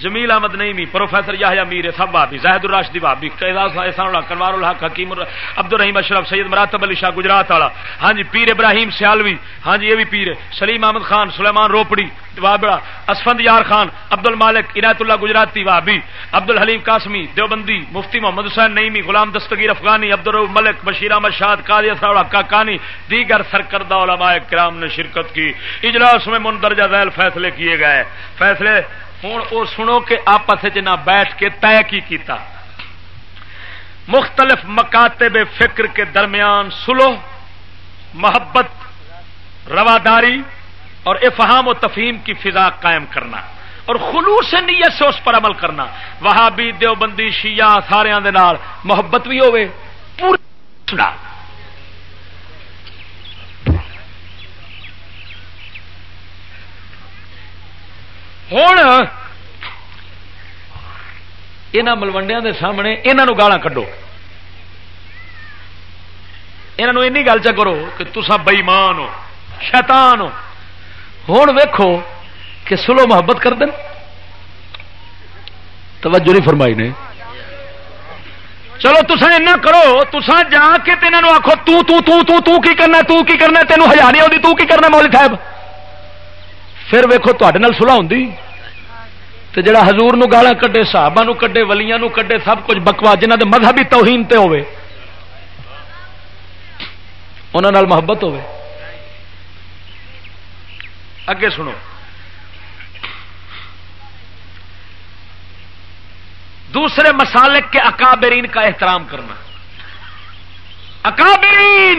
جمیل احمد نئی پروفیسر یاہیا میر سب بھابی زاہد الراشدی بھابی کنوار الحق، حکیم عبد الرحیم اشرف، سید مراتب علی شاہ گجرات والا۔ ہاں جی پیر ابراہیم سیالوی۔ ہاں جی یہ بھی پیر سلیم احمد خان، سلیمان روپڑی، وابڑا، اسفند یار خان عبد المالک عنایت اللہ گجراتی وابی عبد الحلیم قاسمی، دیوبندی، مفتی محمد حسین نئی غلام دستگیر افغانی عبد الملک بشیر احمد شاد قاضی کاکانی، دیگر سرکردہ علماء کرام نے شرکت کی۔ اجلاس میں مندرجہ ذیل فیصلے کیے گئے۔ فیصلے ہوں وہ سنو کہ آپس نہ بیٹھ کے طے کی کیتا۔ مختلف مکاتب فکر کے درمیان سلو، محبت، رواداری اور افہام و تفہیم کی فضا قائم کرنا اور خلوص نیت سے اس پر عمل کرنا۔ وہاں بھی دیوبندی، شیعہ سارے محبت بھی ہوئے پورا ہوں یہاں ملوڈیا کے سامنے یہاں گالا کڈو یہ گل چ کرو کہ تسا بئیمان ہو شیطان ہو ہوں ویکو کہ سلو محبت کر دیں توجہ نہیں فرمائی نے چلو تسا ایسا کرو تسا جا کے تینوں آخو تو تو تو تو تو کی کرنا تو کی کرنا تینوں ہزار نہیں آتی تو کی کرنا مولی صاحب پھر ویکو تے سلاح ہوں تو جڑا حضور نو گالا کڈے، صحابہ نو کڈے، ولیاں نو کڈے، سب کچھ بکوا جنہ دے مذہبی توہین تے ہوئے انہوں محبت ہوئے اگے سنو۔ دوسرے مسالک کے اکابرین کا احترام کرنا۔ اکابرین!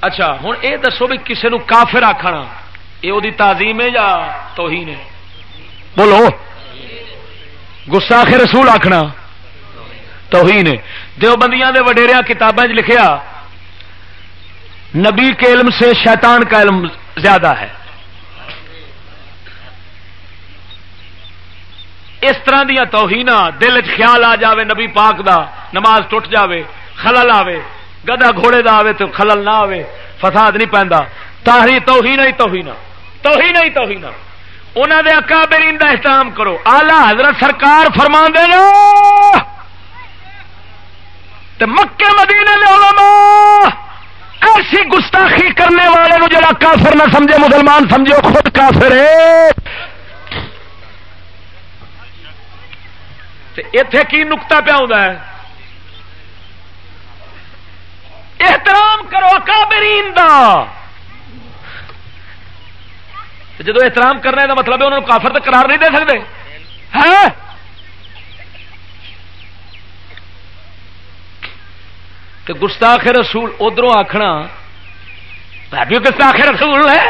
اچھا ہوں یہ دسو بھی کسی نو کافر آخنا یہ وہ تعظیم ہے یا توہین ہے؟ بولو۔ گساخ رسول آخنا توہین ہے۔ دیوبندیاں دے وڈیریا کتابیں لکھیا۔ نبی کے علم سے شیطان کا علم زیادہ ہے۔ اس طرح دیا توہین دل خیال آ جاوے نبی پاک دا، نماز ٹوٹ جاوے، خلل آوے۔ گدا گھوڑے دا آوے تو خلل نہ آوے، فساد نہیں پہنتا تاہی توہین ہی توہین۔ توہین ہی توہین۔ انہوں دے اکابرین دا احترام کرو۔ آلہ حضرت سرکار فرما دینا مکے مدینے لے علماء، ایسی گستاخی کرنے والے نو جڑا کافر نہ سمجھے، مسلمان سمجھو خود کافر ہے۔ اتے کی نکتا پیا ہوتا ہے؟ احترام کرو، اکابرین دا. جدو احترام کرنے کا مطلب ہے، انہوں کافر تو قرار نہیں دے سکتے ہے؟ گستاخ رسول ادھر آخنا گستاخ رسول ہے۔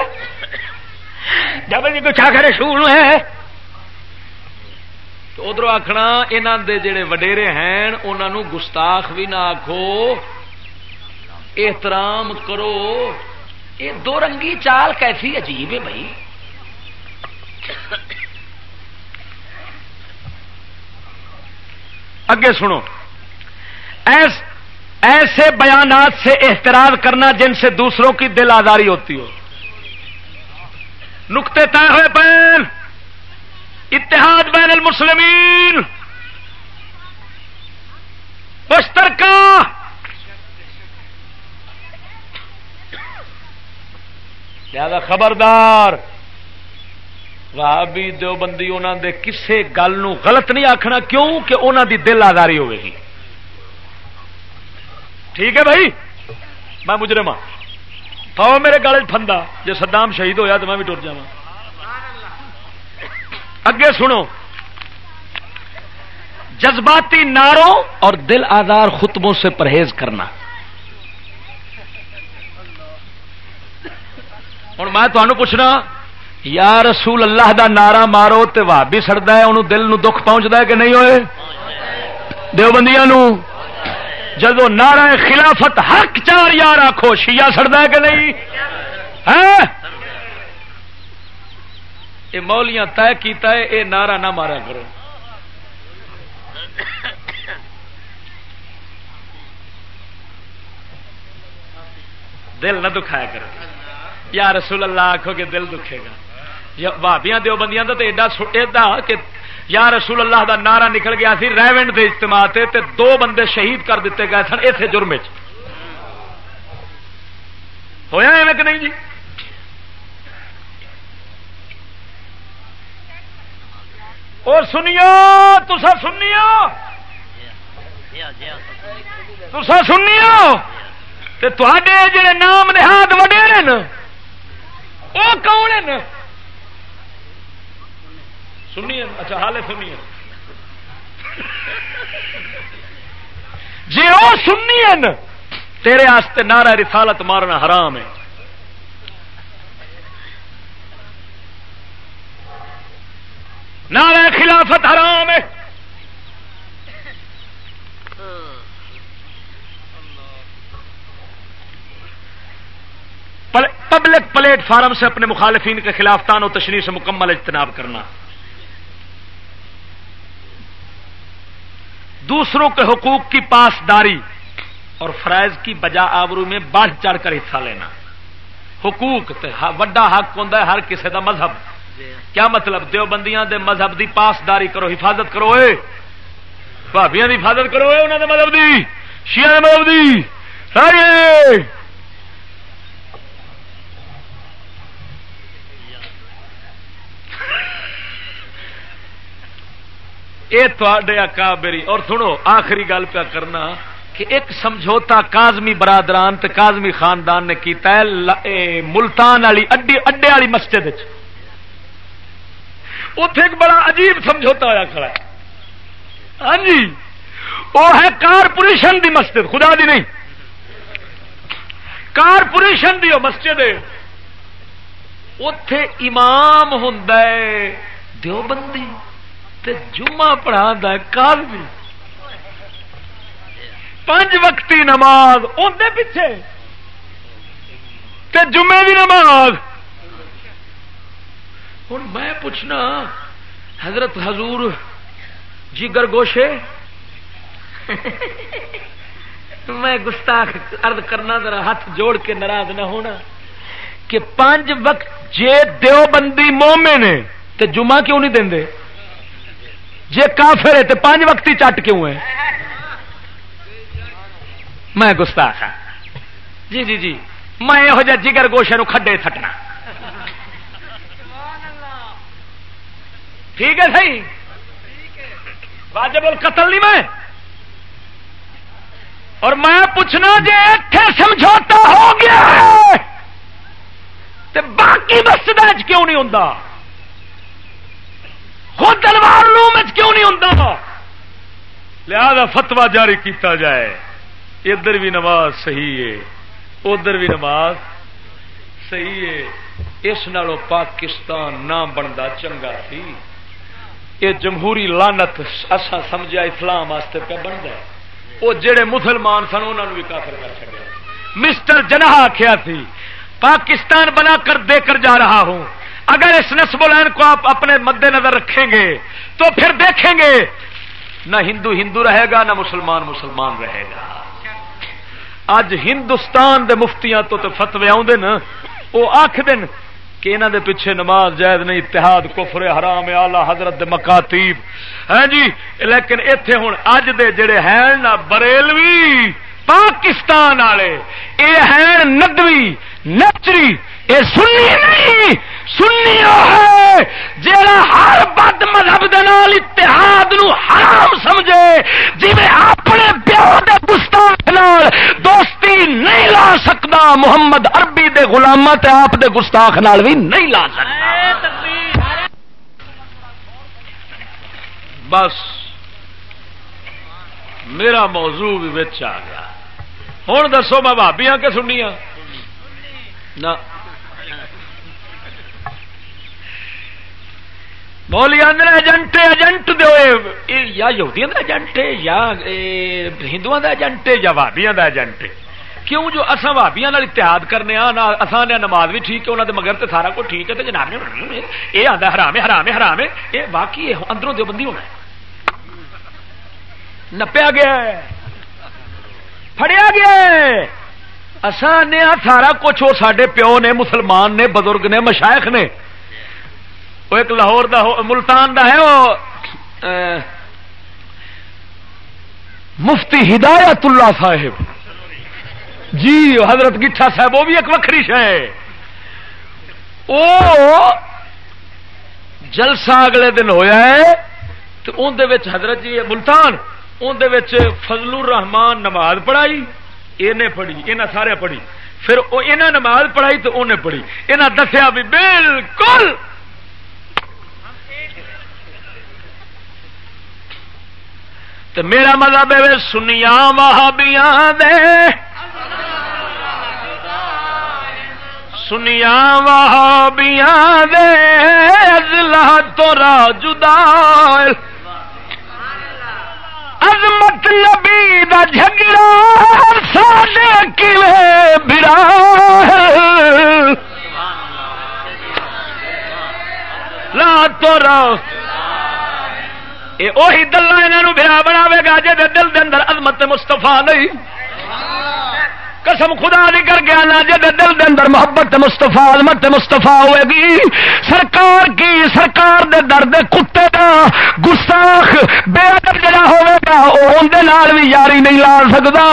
جب جی گستاخ رسول ہے، تو ادھر آخنا یہاں دے جڑے وڈیرے ہیں انہوں گستاخ بھی نہ آخو احترام کرو۔ یہ دو رنگی چال کیسی عجیب ہے بھائی۔ اگے سنو۔ ایس ایسے بیانات سے احتراج کرنا جن سے دوسروں کی دل آزاری ہوتی ہو۔ نقطے طے ہوئے پین۔ اتحاد بین المسلمین۔ مشترکہ۔ لہذا خبردار۔ بھی دو بندی انہوں دے کسے گل غلط نہیں آخنا کیوں؟ کہ انہوں دی دل آزاری ہوے گی۔ ٹھیک ہے بھائی؟ میں مجرم ہاں۔ پاؤ میرے گل فندا جی سدام شہید ہویا تو میں بھی ٹر جا اگے سنو۔ جذباتی ناروں اور دل آدار خطبوں سے پرہیز کرنا۔ ہوں میں تمہیں پوچھنا، یا رسول اللہ دا نعرہ مارو تو بھی سڑتا ہے، انہوں دل نو دکھ پہنچتا ہے کہ نہیں ہوئے؟ دیوبندیاں جدو نعرہ خلافت حق چار یار آخو شیا سڑتا ہے کہ نہیں؟ ہاں؟ یہ مولیاں طے کیتا ہے یہ نعرہ نہ مارا کرو۔ دل نہ دکھایا کرو۔ یا رسول اللہ آخو گے دل دکھے گا۔ بھابیاں دو بندیاں تو ایڈا ایڈا کہ یا رسول اللہ دا نعرہ نکل گیا سی ریونڈ دے اجتماع تے تے دو بندے شہید کر دیتے گئے سن اتنے جرم ہوا ایویں کہ نہیں جی؟ اور سنیو تسا سنیو۔ تسا سنیو۔ تے جڑے نام نہاد وڈے وہ کون سنی اچھا حال سنی جی وہ سنی تیرے آستے نعرہ رسالت مارنا حرام ہے۔ نعرہ خلافت حرام ہے۔ پبلک پلیٹ فارم سے اپنے مخالفین کے خلاف تان و تشریح سے مکمل اجتناب کرنا۔ دوسروں کے حقوق کی پاسداری اور فرائض کی بجا آبرو میں بڑھ چڑھ کر حصہ لینا۔ حقوق وڈا حق ہوں ہر کسی دا مذہب۔ کیا مطلب؟ دیوبندیاں دے مذہب دی پاسداری کرو، حفاظت کرو، اے۔ بھابیاں دی حفاظت کرو، اے انہوں دے مذہب دی، شیعہ دے مذہب دی۔ سارے یہ تے اکابری اور سنو، آخری گل پیا کرنا کہ ایک سمجھوتا کازمی برادران تے کازمی خاندان نے کیتا ہے ملتان والی اڈے اڈے والی مسجد اتے ایک بڑا عجیب سمجھوتا ہوا کھڑا ہے۔ ہاں جی وہ ہے کارپوریشن دی مسجد، خدا دی نہیں۔ کارپوریشن دی مسجد اتے امام ہوں دیوبندی۔ تے جمعہ پڑھا کالوی پانچ وقتی نماز اندر پیچھے۔ تے جمعے دی نماز۔ ہوں میں پوچھنا، حضرت حضور جی جگر گوشے میں گستاخ ارد کرنا، ذرا ہاتھ جوڑ کے ناراض نہ ہونا کہ پانچ وقت جے دیو بندی مومے نے تو جمعہ کیوں نہیں دیں جے کافر ہے تو پانچ وقت چٹ کیوں ہے؟ میں گستاخ ہاں۔ جی جی جی۔ میں یہو جہ جگر گوشے نو کھڈے تھٹنا۔ ٹھیک ہے، صحیح۔ واجب القتل نہیں میں۔ اور میں پوچھنا جی اتنے سمجھوتا ہو گیا تو باقی مسجد کیوں نہیں ہوں خود تلوار لوم کیوں نہیں ہوں لہذا فتوا جاری کیتا جائے۔ ادھر بھی نماز صحیح ہے، ادھر بھی نماز صحیح ہے۔ اس نالوں پاکستان نہ بنتا چنگا سی۔ یہ جمہوری لانت اصا سمجھا اسلام واسطے پہ بنتا ہے۔ وہ جڑے مسلمان سن انہوں بھی کافر کر چکے مسٹر جناح آخیا تھی پاکستان بنا کر دے کر جا رہا ہوں۔ اگر اس نسب العین کو آپ اپنے مد نظر رکھیں گے تو پھر دیکھیں گے نہ ہندو ہندو رہے گا، نہ مسلمان مسلمان رہے گا۔ اج ہندوستان دے مفتیاں تو فتوے آدھے وہ آخ دن کہ انہوں دے پیچھے نماز جائز نہیں، اتحاد، کفر، حرام آلہ حضرت دے مکاتیب۔ ہاں جی لیکن اتے ہوں اج دے جڑے ہیں نا بریلوی، پاکستان والے یہ ہیں ندوی، نچری یہ سنی نہیں سنی ہے جڑا ہر بد مذہب اتحاد نو حرام سمجھے جی اپنے پیو دے گستاخ نال دوستی نہیں لا سکتا محمد عربی دے غلامہ تے آپ دے گستاخ نال بھی نہیں لا سکتا بس میرا موضوع بھی بچ آ گیا۔ ہوں دسو میں بھابیاں کہ سنیا نہ۔ بولی آدھے ایجنٹ ایجنٹ دو یا یہودیاں دا ایجنٹ یا ہندو دا ایجنٹ یا بھابیاں دا ایجنٹ کیوں جو اصا بھابیاں اتحاد کرنے اصا نے نماز بھی ٹھیک ہے انہوں نے مگر تو سارا کچھ ٹھیک ہے تو جناب جی یہ آتا حرام ہے حرام ہے حرام ہے۔ یہ باقی اندروں دو بندی ہونا نپیا گیا فڑیا گیا اصا نے سارا کچھ وہ سارے پیو نے، مسلمان نے، بزرگ نے مشائق نے وہ ایک لاہور دا ملتان دا ہے وہ مفتی ہدایت اللہ صاحب۔ جی حضرت گٹھا صاحب، وہ بھی ایک وکری شہ وہ جلسہ اگلے دن ہویا ہے، تو اندر حضرت جی ملتان اندر فضل الرحمان نماز پڑھائی، یہ پڑھی یہ سارے پڑھی۔ پھر انہیں نماز پڑھائی تو انہیں پڑھی۔ انہیں دسیا بھی بالکل تو میرا مطلب ہے سنیا وہابیاں دے۔ سنیا وہابیاں دے۔ ازلا تو جدا۔ عظمت نبی دا جھگڑا ساڈے کیویں برا لا تو وہی دلہ یہاں برا بنا گا جی دل دے اندر عظمت مستفا نہیں۔ قسم خدا دی کر کے آنا جی دل دے اندر محبت مستفا عظمت مستفا ہوئے گی۔ سرکار کی، سرکار دے درد کتے دا گستاخ بے ادب جڑا ہوئے گا وہ اندر بھی یاری نہیں لا سکتا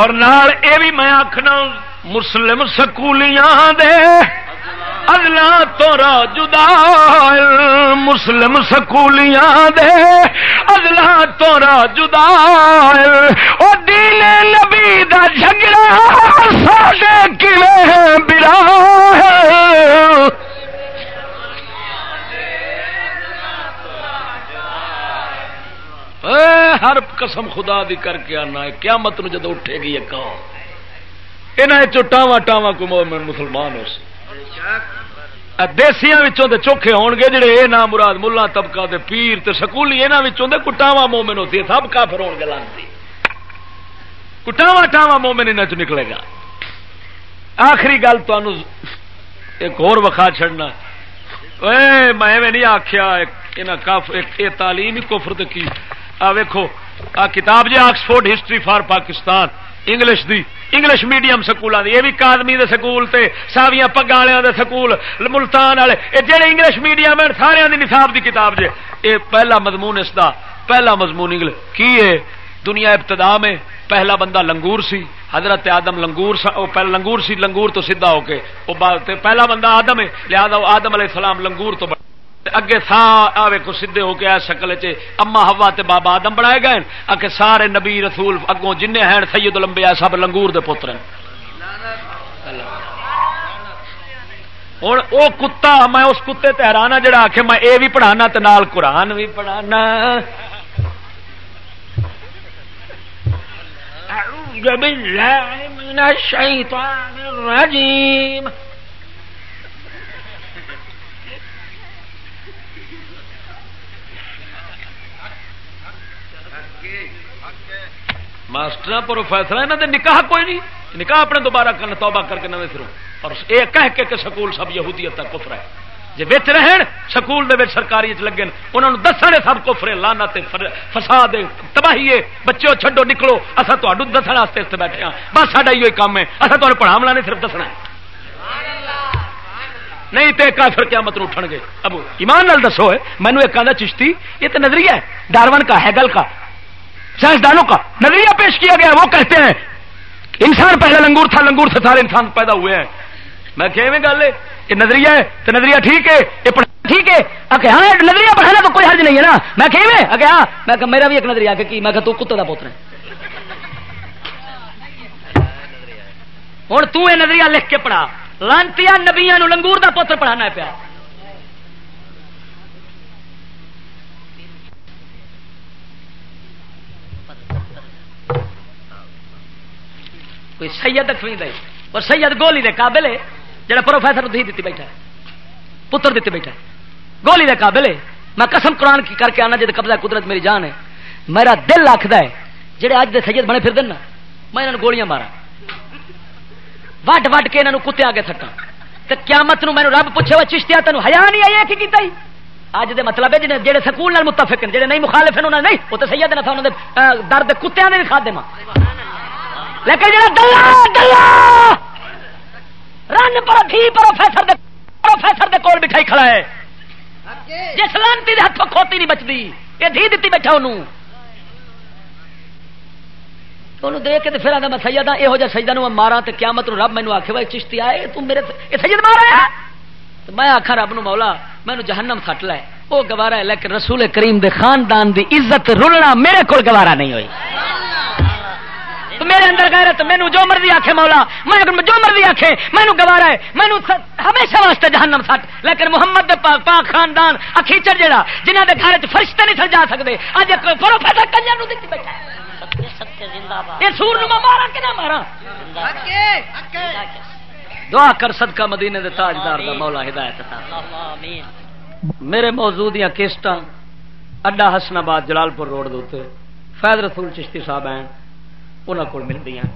اور نال اے بھی میں آخنا مسلم سکولیاں دے۔ ادلا تورا جدا مسلم سکولیاں دے۔ ادلا تورا جدا او دین نبی دا جھگڑا ساڈے کیویں برا ہر قسم خدا دی کر کے آنا ہے۔ قیامت نو جدو اٹھے گی یہ کہو یہاں ٹاوا ٹاوا کو مسلمان ہو سی۔ دیسیاں دے چوکھے ہون گے جڑے اے نام مراد ملا طبقہ دے پیر تے سکولی یہاں دے کٹاوا مومن ہوتی ہے، سب کافر ہون گے لانتی کٹاوا ٹاوا مومن انہیں چ نکلے گا۔ آخری گل تو ایک اور وکھا چڑنا میں نہیں آخیا تعلیم ہی کفر کی۔ آ ویکھو، آ کتاب جی Oxford history for Pakistan, English the. English medium سکولوں کی یہ بھی کادمی دے سکول تے ساویاں پگا والے دے سکول ملتان والے یہ جہے انگلش میڈیم ہیں سارے نصاب دی کتاب جے یہ پہلا مضمون اس دا پہلا مضمون انگلش کی ہے دنیا ابتدا میں پہلا بندہ لنگور سی حضرت آدم لنگور سا او پہلا لنگور سی لنگور تو سیدھا ہو کے وہ پہلا بندہ آدم ہے لہذا آدم علیہ السلام لنگور تو بڑا اگے سا آوے کو سدھے ہو کے آ شکل چ اما ہوا تے بابا آدم بنائے گئے اگے سارے نبی رسول اگوں جن ہیں سید لمبے آ سب لنگور دے پتر ہوں وہ کتا، میں اس کتے تہرانا ہاں، جڑا آخ میں یہ بھی پڑھانا تے نال قرآن بھی پڑھانا۔ بالله من الشيطان الرجيم ماسٹر پروفیسر یہاں دے نکاح کوئی نہیں۔ نکاح اپنے دوبارہ کرنا، توبہ کر کے نویں پھرو اور یہ کہہ کے کہ سکول سب یہودیت تک کفر ہے۔ جی بچ رہن، سکول دے سرکاری لگے انہوں نے دسنے سب کفرے لانا فساد تباہی ہے بچوں چھڈو، نکلو۔ اصا تمہیں دسن واسطے اتنے بیٹھے ہاں۔ بس سا یہ کام ہے اصا تمہیں پڑھاونا نہیں، صرف دسنا نہیں تو کافر کیا مت اٹھ گے۔ اب ایمان نال دسو مینو ایک آدھا چشتی، یہ تو نظریہ ہے۔ ڈارون کا ہے، گل کا۔ سائنسدانوں کا نظریہ پیش کیا گیا، وہ کہتے ہیں، انسان پہلے لنگور تھا، لنگور سے سارے انسان پیدا ہوئے ہیں۔ میں کہ گل ہے، یہ نظریہ ہے، تو نظریہ ٹھیک ہے، یہ ٹھیک ہے۔ ہاں نظریہ پڑھانا تو کوئی حرج نہیں ہے نا۔ میں کہ ہاں میں میرا بھی ایک نظریہ کہ میں تو کتے کا پوتر ہوں، تو یہ نظریہ لکھ کے پڑھا۔ لانتی نبیا لنگور کا پوتر پڑھانا پیا۔ کوئی سید اکھویں دے اور سید گولی دے قابل ہے، جڑا پروفیسر دھی دیتی بیٹھا ہے، پتر دیتی بیٹھا ہے۔ گولی دے قابل ہے، میں قسم قرآن کی کر کے آنا جب قبضہ قدرت میری جان ہے۔ میرا دل آخد ہے جہے اج دے سید بنے پھر دن میں انہوں گولیاں مارا۔ وڈ وڈ کے انہوں کتے آگے تھٹا تو قیامت نو مینو رب پوچھے وہ چشتیا تینوں ہیا نہیں آئی کی کیتا ہی۔ اج دے مطلب ہے جنہیں جہے سکول متفق ہیں جہے نہیں مخالف ہیں انہوں نے نہیں، وہ تو سید نہ تھا انہوں نے درد کتوں نے بھی کھا دے ماں لیکن جڑا گلا گلا رن پر تھی پروفیسر دے پروفیسر دے کول بٹھائی کھڑا ہے۔ جس لانتی دے ہاتھوں کھوتی نہیں بچتی، یہ دھی دیتی بیٹھا انہوں۔ انہوں دے کے پھر آدھا میں سیدہ یہو جہ سجدہ نو مارا تو قیامت نو رب مینو آخے بھائی چشتی آئے، تم میرے یہ سجد مارا ہے۔ تو میں آخا رب نو مولا مینو جہنم سٹ لے۔ وہ گوارا ہے، لیکن رسول کریم دے خاندان دی عزت رلنا میرے کو گوارا نہیں ہوئی۔ میرے اندر گئے تو مینو جو مرضی آخے مولا، میں جو مرضی آخے مینو گوارا ہے مینو ہمیشہ واسطے جہنم سٹ۔ لیکن محمد پاک خاندان اکیچر جڑا جنہ دے گھر فرشتے نہیں سجا سکتے اج پروفیسر کنجر نو دیتی بیٹھا یہ سور نو مارا کہ نہ مارا دعا کر صدقہ مدینے دے تاجدار دا مولا ہدایت میرے موضوع دیا کیسٹا اڈا حسن آباد جلال پور روڈ دے فیض رسول چشتی صاحب ہیں۔ انہوں کو ملتی ہیں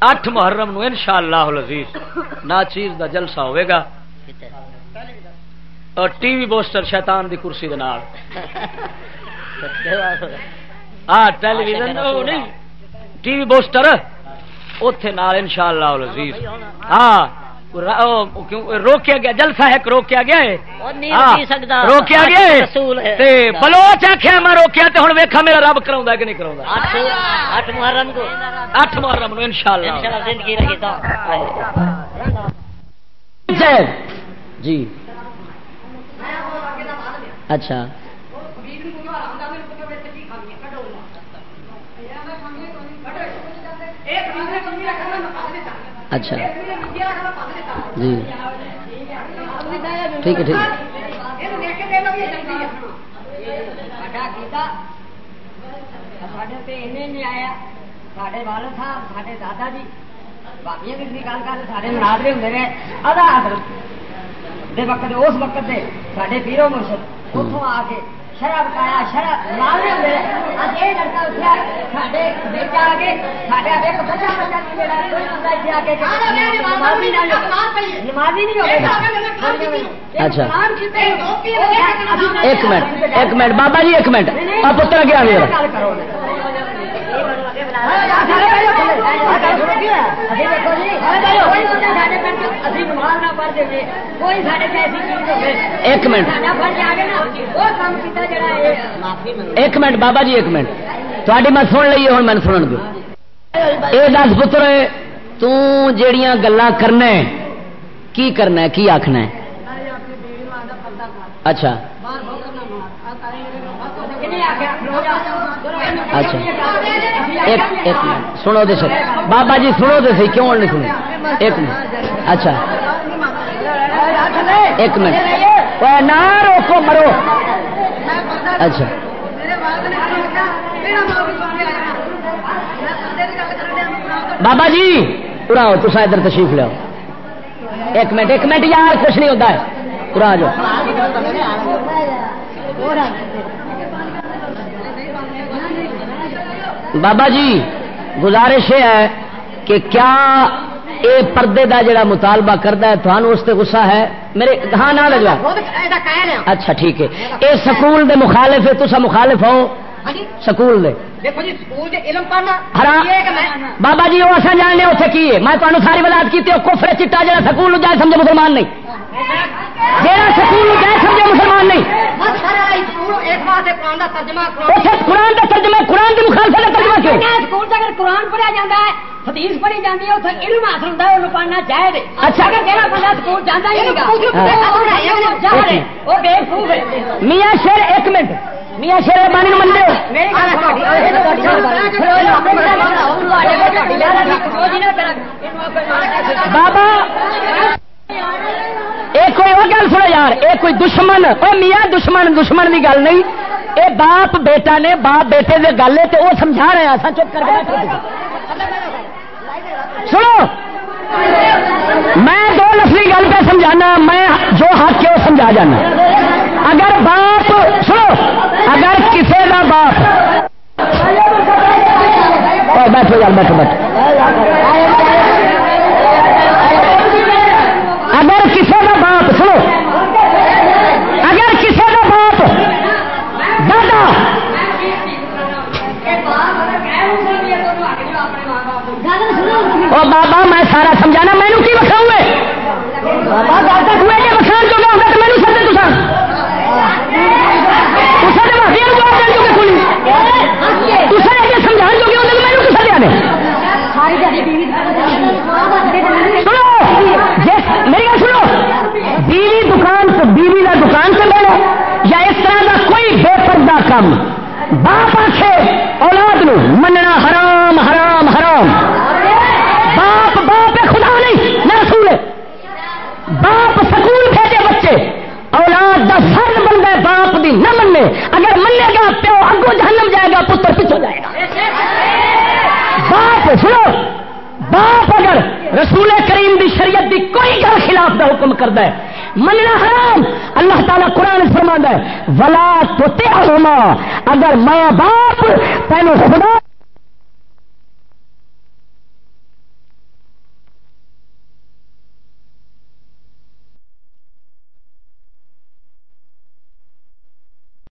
اٹھ محرم نو ان شاء اللہ لذیذ نا چیز دا جلسہ ہوئے گا۔ اور ٹی وی بوسٹر شیطان دی کرسی دے نال۔ ہاں ٹیلی ویژن نہیں ٹی وی بوسٹر نال ان شاء اللہ ہاں۔ روکیا گیا جلسہ ہے روکیا گیا ہے؟ روکیا گیا بلوچ آخیا میں روکیا تو ہوں ویکا میرا رب کرا کہ نہیں کرا اٹھ محرم کو۔ اٹھ محرم ان شاء اللہ جی۔ اچھا۔ اچھا۔ جی۔ ٹھیک ہے ٹھیک ہے۔ سارے والد صاحب سارے دادا جی گل کر سارے مناظرے ہوں۔ نے ادا وقت اس وقت سے سارے پیرو مرشد اتوں آ کے شرح بتایا شرح یہ لڑکا اٹھا سارے بیٹا آ کے سارے ایک بچہ بچہ نمازی نہیں ہوگا اچھا ایک منٹ ایک منٹ بابا جی ایک منٹ آپ پتر کیا ایک منٹ۔ ایک منٹ، بابا جی ایک منٹ۔ تھوڑی میں سن لیے ہوں میں سن دو یہ دس پتر تیڑیاں گلا کرنا کی کرنا ہے، کی آخنا ہے؟ اچھا۔ اچھا۔ ایک ایک منٹ۔ سنو تو سر بابا جی سنو تو سی کیوں نہیں سنو ایک منٹ۔ اچھا۔ ایک منٹ۔ نہ روکو، مرو۔ اچھا۔ بابا جی پورا ہو تصا ادھر تشریف لو ایک منٹ ایک منٹ، یار، کچھ نہیں ہوتا ہے۔ پورا آ جاؤ۔ بابا جی گزارش یہ ہے کہ کیا اے پردے دا جڑا مطالبہ کرتا ہے تھانوں اس سے غصہ ہے؟ میرے ہاں نہ لگا اچھا ٹھیک ہے۔ اے سکول دے مخالف ہے تو مخالف ہو سکول دے۔ بابا جی وہ اصا جاننے اتنے کی ہے؟ میں تمہیں ساری وضاحت کی کفر چٹا جا سکول جائے سمجھے مسلمان نہیں۔ جہاں سکول جائے سمجھے مسلمان نہیں۔ ترجمہ مخالفت کا ترجمہ کیوں؟ سکول اگر قرآن پڑھا جاتا ہے حدیث پڑھی جاتی ہے اتنے علم حاصل ہوتا ہے وہ پڑھنا چاہے اچھا اگر جہاں بندہ سکول جانا ہی میاں شیر ایک منٹ میاں شیر بانی منڈے بابا ایک کوئی اور گل سنو یار ایک کوئی دشمن او میاں دشمن دشمن کی گل نہیں اے باپ بیٹا نے باپ بیٹے دے گل ہے تو وہ سمجھا رہے ہیں چپ کر کے سنو۔ میں دو لفظی گل پہ سمجھانا، میں جو حق ہے وہ سمجھا جانا۔ اگر باپ، سنو، اگر کسی کا باپ۔ بیٹھو یار، بیٹھو بیٹھو۔ اگر کسی کا باپ سنو اگر کسی کا باپ دادا بابا میں سارا سمجھانا مینو کی وکھاؤں ہوئے کہ وکھان جو گا تو مینو سمجھے تو میری گل سنو، بیوی دکان سے بیوی کا دکان سے بولو یا اس طرح کا کوئی بے پردہ کام؟ باپ آخے اولاد نو مننا حرام حرام حرام۔ باپ باپ خدا نہیں نہ رسول باپ سکول بھیجے بچے۔ اولاد کا فرد بن گئے باپ دی نہ مننے۔ اگر منے گا پیو اگو جہنم جائے گا، پتر پیچھو جائے گا۔ باپ، سنو۔ باپ اگر رسول کریم دی شریعت دی کوئی گل خلاف دا حکم کرتا ہے، مننا حرام۔ اللہ تعالیٰ قرآن فرما ہے، ولا تو اگر ماں باپ، تینو خدا